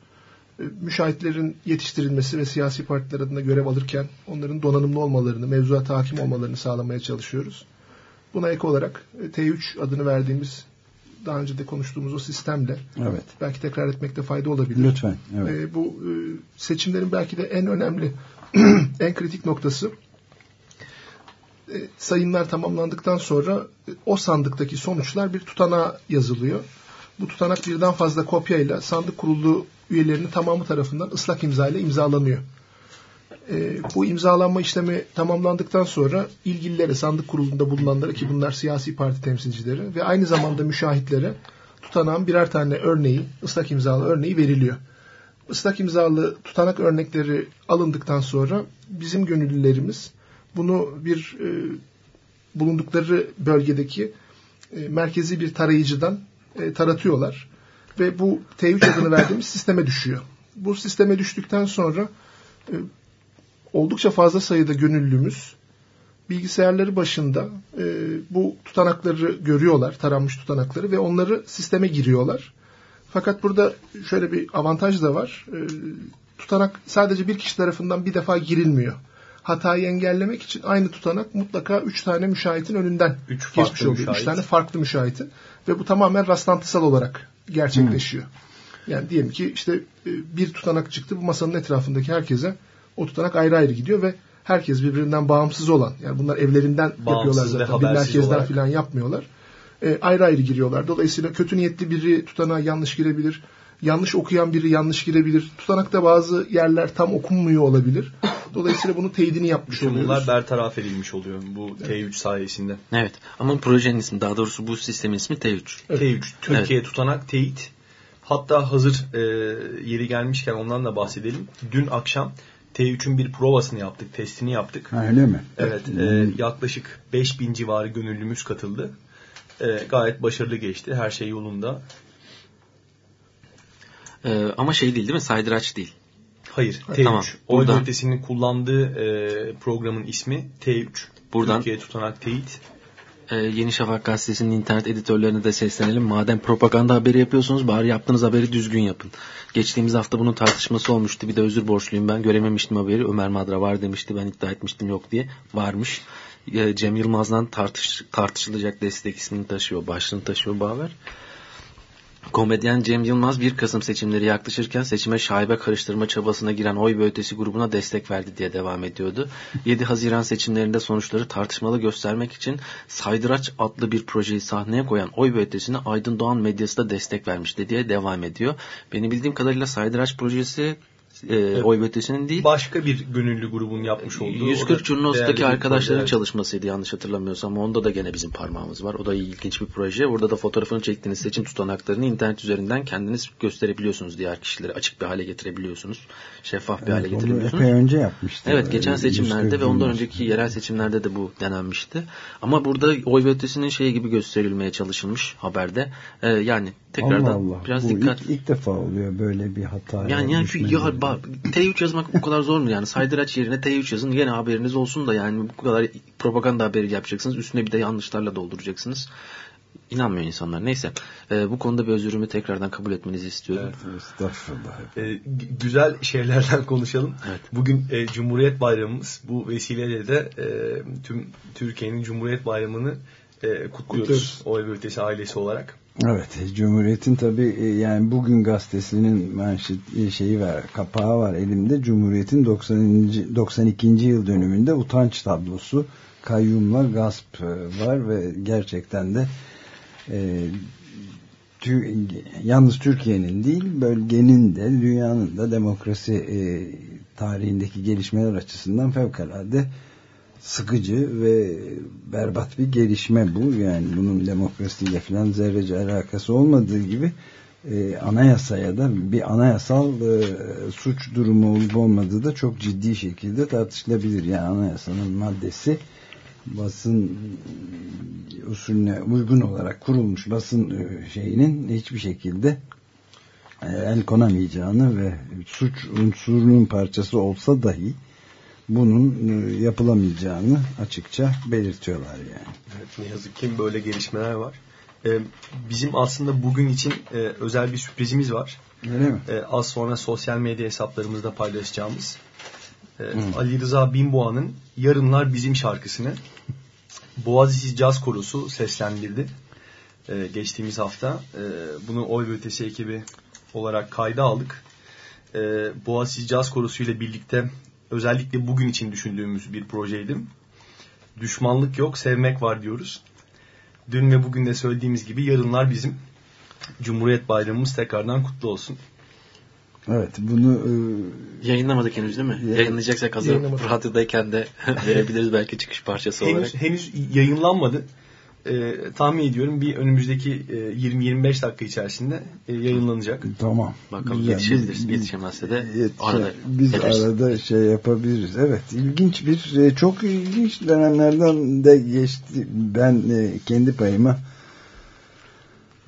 E, müşahitlerin yetiştirilmesi ve siyasi partiler adına görev alırken onların donanımlı olmalarını, mevzuata hakim olmalarını sağlamaya çalışıyoruz. Buna ek olarak e, T3 adını verdiğimiz daha önce de konuştuğumuz o sistemle
evet.
belki tekrar etmekte fayda olabilir.
Lütfen. Evet.
E, bu e, seçimlerin belki de en önemli, en kritik noktası sayımlar tamamlandıktan sonra e, o sandıktaki sonuçlar bir tutanağa yazılıyor. Bu tutanak birden fazla kopyayla sandık kurulu üyelerinin tamamı tarafından ıslak imza ile imzalanıyor. E, bu imzalanma işlemi tamamlandıktan sonra ilgililere, sandık kurulunda bulunanlara ki bunlar siyasi parti temsilcileri ve aynı zamanda müşahitlere tutanağın birer tane örneği, ıslak imzalı örneği veriliyor. Islak imzalı tutanak örnekleri alındıktan sonra bizim gönüllülerimiz bunu bir e, bulundukları bölgedeki e, merkezi bir tarayıcıdan e, taratıyorlar ve bu T3 adını verdiğimiz sisteme düşüyor. Bu sisteme düştükten sonra e, oldukça fazla sayıda gönüllümüz bilgisayarları başında e, bu tutanakları görüyorlar, taranmış tutanakları ve onları sisteme giriyorlar. Fakat burada şöyle bir avantaj da var. E, tutanak sadece bir kişi tarafından bir defa girilmiyor. Hatayı engellemek için aynı tutanak mutlaka üç tane müşahitin önünden üç geçmiş oluyor. Müşahit. Üç tane farklı müşahitin. Ve bu tamamen rastlantısal olarak gerçekleşiyor. Hmm. Yani diyelim ki işte e, bir tutanak çıktı. Bu masanın etrafındaki herkese o tutanak ayrı ayrı gidiyor ve herkes birbirinden bağımsız olan yani bunlar evlerinden bağımsız yapıyorlar zaten. Bir merkezden falan yapmıyorlar. E, ayrı ayrı giriyorlar. Dolayısıyla kötü niyetli biri tutanağa yanlış girebilir. Yanlış okuyan biri yanlış girebilir. Tutanakta bazı yerler tam okunmuyor olabilir. Dolayısıyla bunu teyidini yapmış
Bütün
oluyoruz.
Bunlar bertaraf edilmiş oluyor bu T3 sayesinde.
Evet ama projenin ismi daha doğrusu bu sistemin ismi T3.
Evet. T3 Türkiye evet. tutanak teyit. Hatta hazır e, yeri gelmişken ondan da bahsedelim. Dün akşam T3'ün bir provasını yaptık, testini yaptık.
Ha, öyle mi?
Evet, e, yaklaşık 5000 civarı gönüllümüz katıldı. E, gayet başarılı geçti, her şey yolunda.
E, ama şey değil değil mi? Saydıraç değil.
Hayır, T3. Tamam. Oy Buradan... ötesinin kullandığı e, programın ismi T3.
Buradan
Türkiye Tutanak Teyit.
E, Yeni Şafak Gazetesi'nin internet editörlerine de seslenelim. Madem propaganda haberi yapıyorsunuz bari yaptığınız haberi düzgün yapın. Geçtiğimiz hafta bunun tartışması olmuştu. Bir de özür borçluyum ben. Görememiştim haberi. Ömer Madra var demişti. Ben iddia etmiştim yok diye. Varmış. E, Cem Yılmaz'dan tartış, tartışılacak destek ismini taşıyor. Başlığını taşıyor bu haber. Komedyen Cem Yılmaz 1 Kasım seçimleri yaklaşırken seçime şaibe karıştırma çabasına giren oy ve ötesi grubuna destek verdi diye devam ediyordu. 7 Haziran seçimlerinde sonuçları tartışmalı göstermek için Saydıraç adlı bir projeyi sahneye koyan oy ve ötesine Aydın Doğan medyası da destek vermişti diye devam ediyor. Benim bildiğim kadarıyla Saydıraç projesi e, evet. oy ötesinin değil.
Başka bir gönüllü grubun yapmış olduğu.
140 Curnos'taki arkadaşların çalışmasıydı yanlış hatırlamıyorsam. Onda da gene bizim parmağımız var. O da ilginç bir proje. Burada da fotoğrafını çektiğiniz seçim tutanaklarını internet üzerinden kendiniz gösterebiliyorsunuz. Diğer kişileri açık bir hale getirebiliyorsunuz. Şeffaf bir evet, hale getirebiliyorsunuz.
Epey önce yapmıştı.
Evet geçen seçimlerde ve ondan önceki yerel seçimlerde de bu denenmişti. Ama burada ötesinin şeyi gibi gösterilmeye çalışılmış haberde. Ee, yani tekrardan
Allah Allah.
biraz
Bu
dikkat.
Ilk, ilk defa oluyor böyle bir hata.
Yani yani şu ya bak T3 yazmak o kadar zor mu yani? Saydıraç yerine T3 yazın yine haberiniz olsun da yani bu kadar propaganda haberi yapacaksınız. Üstüne bir de yanlışlarla dolduracaksınız. İnanmıyor insanlar. Neyse. E, bu konuda bir özürümü tekrardan kabul etmenizi istiyorum.
Evet, estağfurullah.
E, güzel şeylerden konuşalım.
Evet.
Bugün e, Cumhuriyet Bayramımız. Bu vesileyle de e, tüm Türkiye'nin Cumhuriyet Bayramı'nı e, kutluyoruz. Oy ve Ötesi ailesi olarak.
Evet, Cumhuriyet'in tabii yani bugün gazetesinin manşet şeyi var, kapağı var elimde. Cumhuriyet'in 90. 92. yıl dönümünde utanç tablosu, kayyumla gasp var ve gerçekten de e, tü, yalnız Türkiye'nin değil, bölgenin de dünyanın da demokrasi e, tarihindeki gelişmeler açısından fevkalade sıkıcı ve berbat bir gelişme bu. Yani bunun demokrasiyle falan zerrece alakası olmadığı gibi e, anayasaya da bir anayasal e, suç durumu olup olmadığı da çok ciddi şekilde tartışılabilir. Yani anayasanın maddesi basın usulüne uygun olarak kurulmuş basın e, şeyinin hiçbir şekilde e, el konamayacağını ve suç unsurunun parçası olsa dahi bunun e, yapılamayacağını açıkça belirtiyorlar yani.
Evet, ne yazık ki böyle gelişmeler var. Ee, bizim aslında bugün için e, özel bir sürprizimiz var.
Öyle mi?
Ee, az sonra sosyal medya hesaplarımızda paylaşacağımız e,
Hmm.
Ali Rıza Binboğa'nın Yarınlar Bizim şarkısını Boğaziçi Caz Korosu seslendirdi. Ee, geçtiğimiz hafta e, bunu Oy ve Ötesi ekibi olarak kayda aldık. Boğaziçi Caz Korosu ile birlikte özellikle bugün için düşündüğümüz bir projeydi. Düşmanlık yok, sevmek var diyoruz. Dün ve bugün de söylediğimiz gibi yarınlar bizim. Cumhuriyet Bayramımız tekrardan kutlu olsun.
Evet bunu e,
Yayınlamadık henüz değil mi?
Ya-
Yayınlayacaksak hazır radyodayken de verebiliriz belki çıkış parçası olarak.
henüz, henüz yayınlanmadı. Ee, tahmin ediyorum bir önümüzdeki e, 20-25 dakika içerisinde e, yayınlanacak.
Tamam.
Bakalım
Güzel. Biz-
yetişemezse de
Yetişe-
arada
biz
ederiz.
arada şey yapabiliriz. Evet, ilginç bir e, çok ilginç dönemlerden de geçti. Ben e, kendi payıma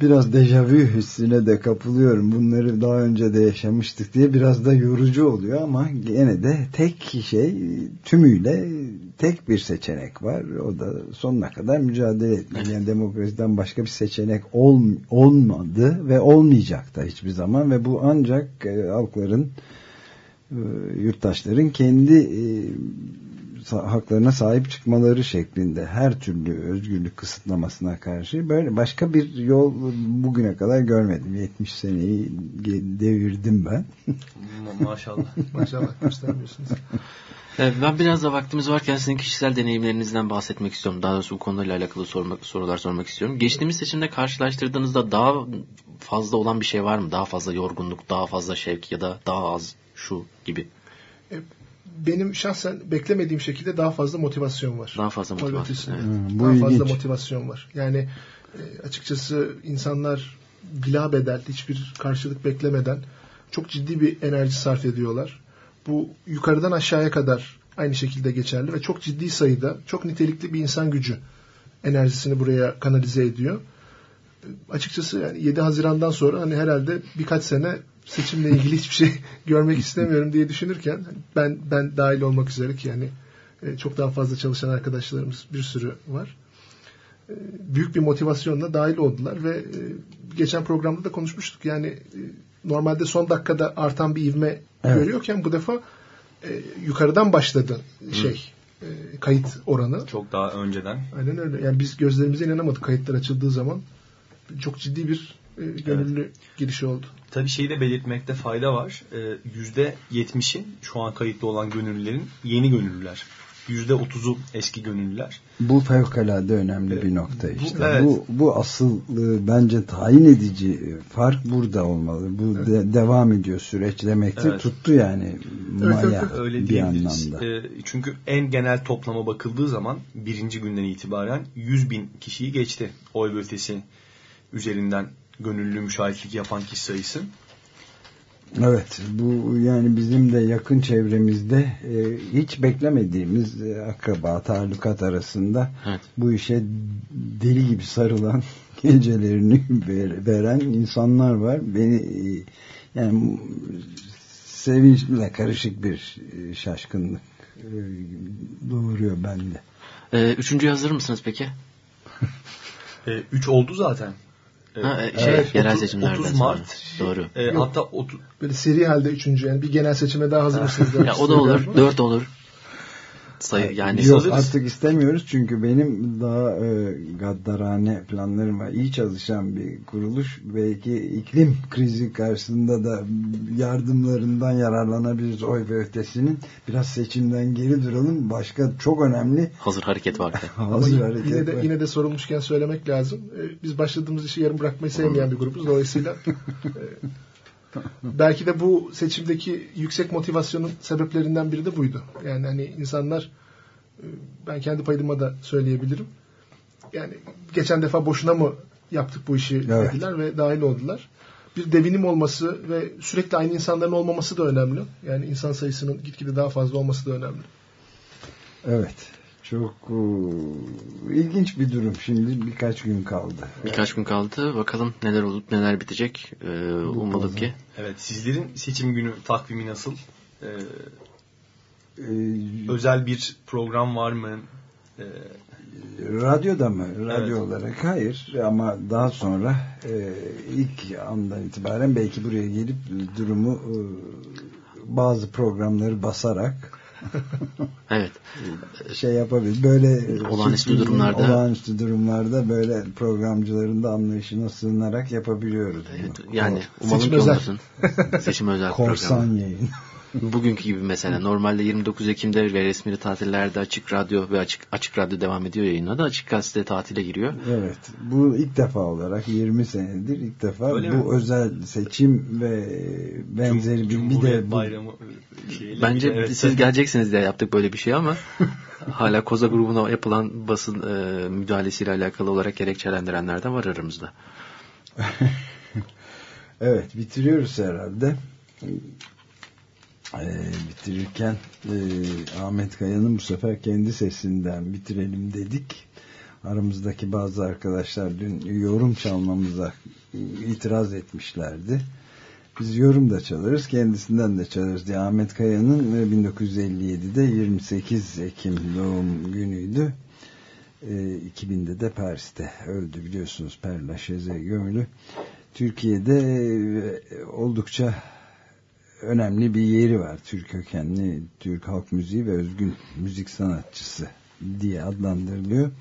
biraz dejavü hissine de kapılıyorum. Bunları daha önce de yaşamıştık diye biraz da yorucu oluyor ama gene de tek şey tümüyle tek bir seçenek var. O da sonuna kadar mücadele etmek. Yani demokrasiden başka bir seçenek ol, olmadı ve olmayacak da hiçbir zaman ve bu ancak e, halkların e, yurttaşların kendi e, haklarına sahip çıkmaları şeklinde her türlü özgürlük kısıtlamasına karşı böyle başka bir yol bugüne kadar görmedim. 70 seneyi devirdim ben.
Ma- Maşallah.
Maşallah göstermiyorsunuz.
Evet, ben biraz da vaktimiz varken sizin kişisel deneyimlerinizden bahsetmek istiyorum. Daha doğrusu bu konuyla alakalı sormak, sorular sormak istiyorum. Geçtiğimiz seçimde karşılaştırdığınızda daha fazla olan bir şey var mı? Daha fazla yorgunluk, daha fazla şevk ya da daha az şu gibi.
Benim şahsen beklemediğim şekilde daha fazla motivasyon var.
Daha fazla motivasyon, evet.
Hmm, bu
daha fazla
ilginç.
motivasyon var. Yani e, açıkçası insanlar bila bedel hiçbir karşılık beklemeden çok ciddi bir enerji sarf ediyorlar. Bu yukarıdan aşağıya kadar aynı şekilde geçerli ve çok ciddi sayıda çok nitelikli bir insan gücü enerjisini buraya kanalize ediyor. E, Açıkçası yani 7 Haziran'dan sonra hani herhalde birkaç sene seçimle ilgili hiçbir şey görmek istemiyorum diye düşünürken ben ben dahil olmak üzere ki yani e, çok daha fazla çalışan arkadaşlarımız bir sürü var. E, Büyük bir motivasyonla dahil oldular ve e, geçen programda da konuşmuştuk. Yani normalde son dakikada artan bir ivme
Evet.
görüyorken bu defa yukarıdan başladı şey e, kayıt oranı.
Çok daha önceden.
Aynen öyle. Yani biz gözlerimize inanamadık kayıtlar açıldığı zaman. Çok ciddi bir gönüllü girişi oldu.
Tabii şeyi de belirtmekte fayda var. Ee, %70'i şu an kayıtlı olan gönüllülerin yeni gönüllüler. %30'u eski gönüllüler.
Bu fevkalade önemli bir nokta işte.
evet.
Bu bu asıl e, bence tayin edici fark burada olmalı. Bu de- devam ediyor süreç demektir.
Evet.
Tuttu yani maya
Öyle
bir
diyebiliriz.
anlamda.
Ee, çünkü en genel toplama bakıldığı zaman birinci günden itibaren 100 bin kişiyi geçti. Oy ve ötesi üzerinden gönüllü müşahitlik yapan kişi sayısı.
Evet bu yani bizim de yakın çevremizde e, hiç beklemediğimiz e, akraba talukat arasında
Evet.
bu işe deli gibi sarılan gecelerini ver- veren insanlar var. Beni e, yani sevinçle karışık bir e, şaşkınlık e, doğuruyor bende.
Ee, üçüncüye hazır mısınız peki?
3 oldu zaten. Ee,
Ha, e, şey, yerel
30
seçimlerden
30
sonra.
Mart.
Doğru.
E,
Yok.
hatta 30,
Böyle seri halde üçüncü yani bir genel seçime daha hazır mısınız?
Ya o da olur, dört olur. Sayı yani
Yok
hazırız.
artık istemiyoruz çünkü benim daha e, gaddarane planlarım var. İyi çalışan bir kuruluş. Belki iklim krizi karşısında da yardımlarından yararlanabiliriz oy ve ötesinin. Biraz seçimden geri duralım. Başka çok önemli
Hazır hareket varken.
hazır
Ama
hareket
yine de
var.
yine de sorulmuşken söylemek lazım. Ee, Biz başladığımız işi yarım bırakmayı sevmeyen bir grubuz. Dolayısıyla e, belki de bu seçimdeki yüksek motivasyonun sebeplerinden biri de buydu. Yani hani insanlar
E, ben kendi payıma da söyleyebilirim. Yani geçen defa boşuna mı yaptık bu işi evet. dediler ve dahil oldular. Bir devinim olması ve sürekli aynı insanların olmaması da önemli. Yani insan sayısının gitgide daha fazla olması da önemli.
Evet. Çok uh, ilginç bir durum. Şimdi birkaç gün kaldı.
Birkaç gün kaldı. Bakalım neler olup neler bitecek. Ee, umalım ki.
Evet. Sizlerin seçim günü takvimi nasıl? Ee, ee, özel bir program var mı? Ee,
radyoda mı? Radyo evet. olarak hayır ama daha sonra e, ilk andan itibaren belki buraya gelip durumu e, bazı programları basarak
evet.
Şey yapabilir. Böyle
olağanüstü durumlarda
olağanüstü durumlarda böyle programcıların da anlayışına sığınarak yapabiliyoruz.
Evet, yani umalım Seçim ki olmasın. Seçim özel
Korsan program. yayın.
Bugünkü gibi mesela normalde 29 Ekim'de ve resmi tatillerde açık radyo ve açık açık radyo devam ediyor yayına da açık gazete tatile giriyor.
Evet. Bu ilk defa olarak 20 senedir ilk defa Öyle bu mi? özel seçim ve benzeri
Cum,
bir, bir de
bu, bayramı
şeyle Bence evet. siz geleceksiniz diye yaptık böyle bir şey ama hala Koza grubuna yapılan basın e, müdahalesiyle alakalı olarak gerekçelendirenler de var aramızda.
evet bitiriyoruz herhalde e, bitirirken e, Ahmet Kaya'nın bu sefer kendi sesinden bitirelim dedik. Aramızdaki bazı arkadaşlar dün yorum çalmamıza itiraz etmişlerdi. Biz yorum da çalarız, kendisinden de çalarız diye. Ahmet Kaya'nın 1957'de 28 Ekim doğum günüydü. E, 2000'de de Paris'te öldü biliyorsunuz Père Lachaise gömülü. Türkiye'de e, oldukça önemli bir yeri var. Türk kökenli Türk halk müziği ve özgün müzik sanatçısı diye adlandırılıyor.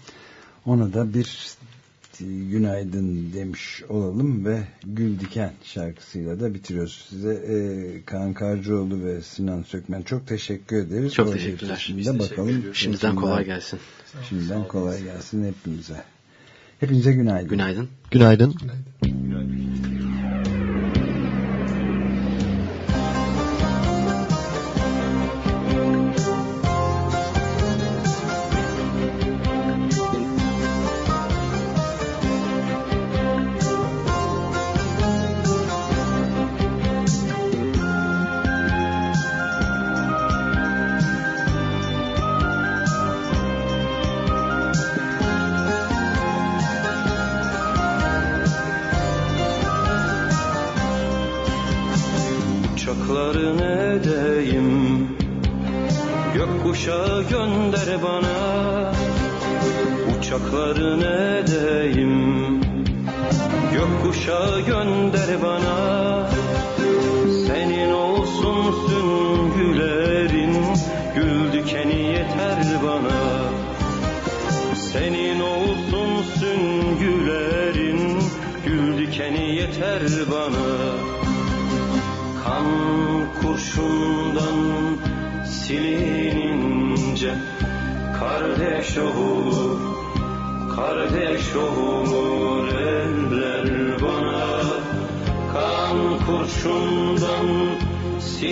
Ona da bir günaydın demiş olalım ve Gül Diken şarkısıyla da bitiriyoruz. Size e, Kaan Karcıoğlu ve Sinan Sökmen çok teşekkür ederiz.
Çok teşekkürler.
Şimdi bakalım.
Şimdiden kolay gelsin.
Şimdiden kolay gelsin hepimize. Hepinize günaydın.
Günaydın.
Günaydın.
Günaydın. günaydın.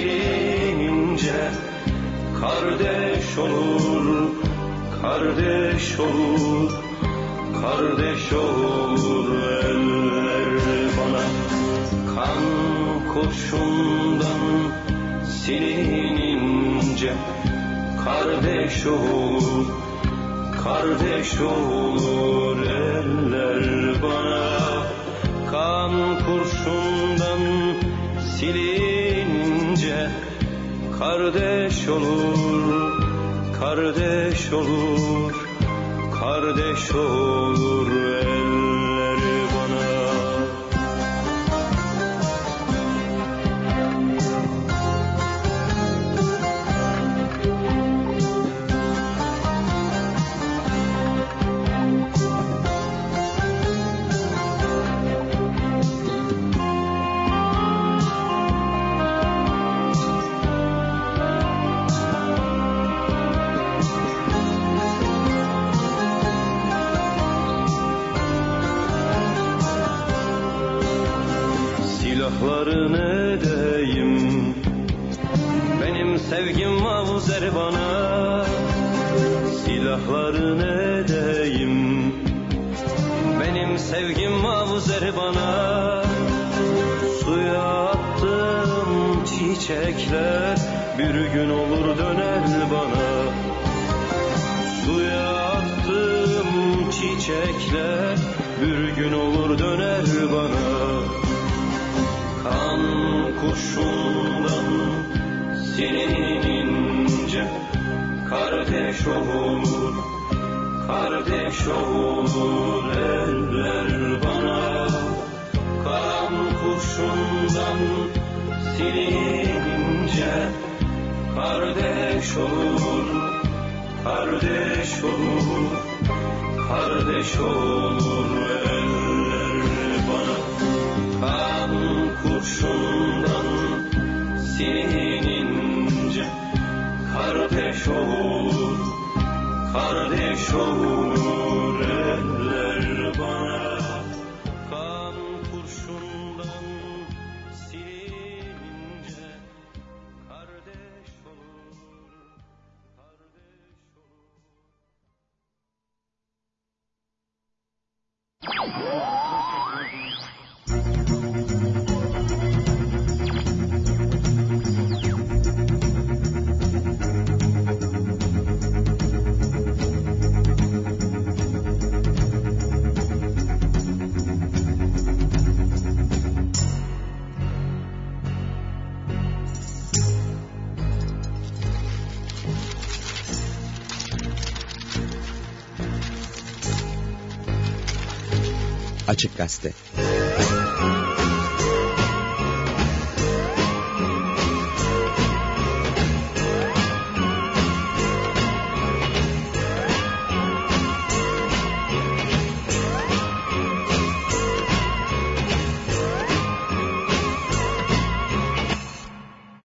gelince kardeş olur, kardeş olur, kardeş olur eller bana. Kan kurşundan silinince kardeş olur, kardeş olur eller bana. Kan kurşundan silin kardeş olur kardeş olur kardeş olur. yarın edeyim Benim sevgim avuzer bana. Silahların edeyim Benim sevgim avuzer bana. Suya attım çiçekler Bir gün olur döner bana. Suya attım çiçekler bir gün olur döner bana. Kan kurşundan sininince Kardeş olur, kardeş olur eller bana. Kan kurşundan sininince Kardeş olur, kardeş olur Kardeş olur eller kardeş olur
Açık Gazete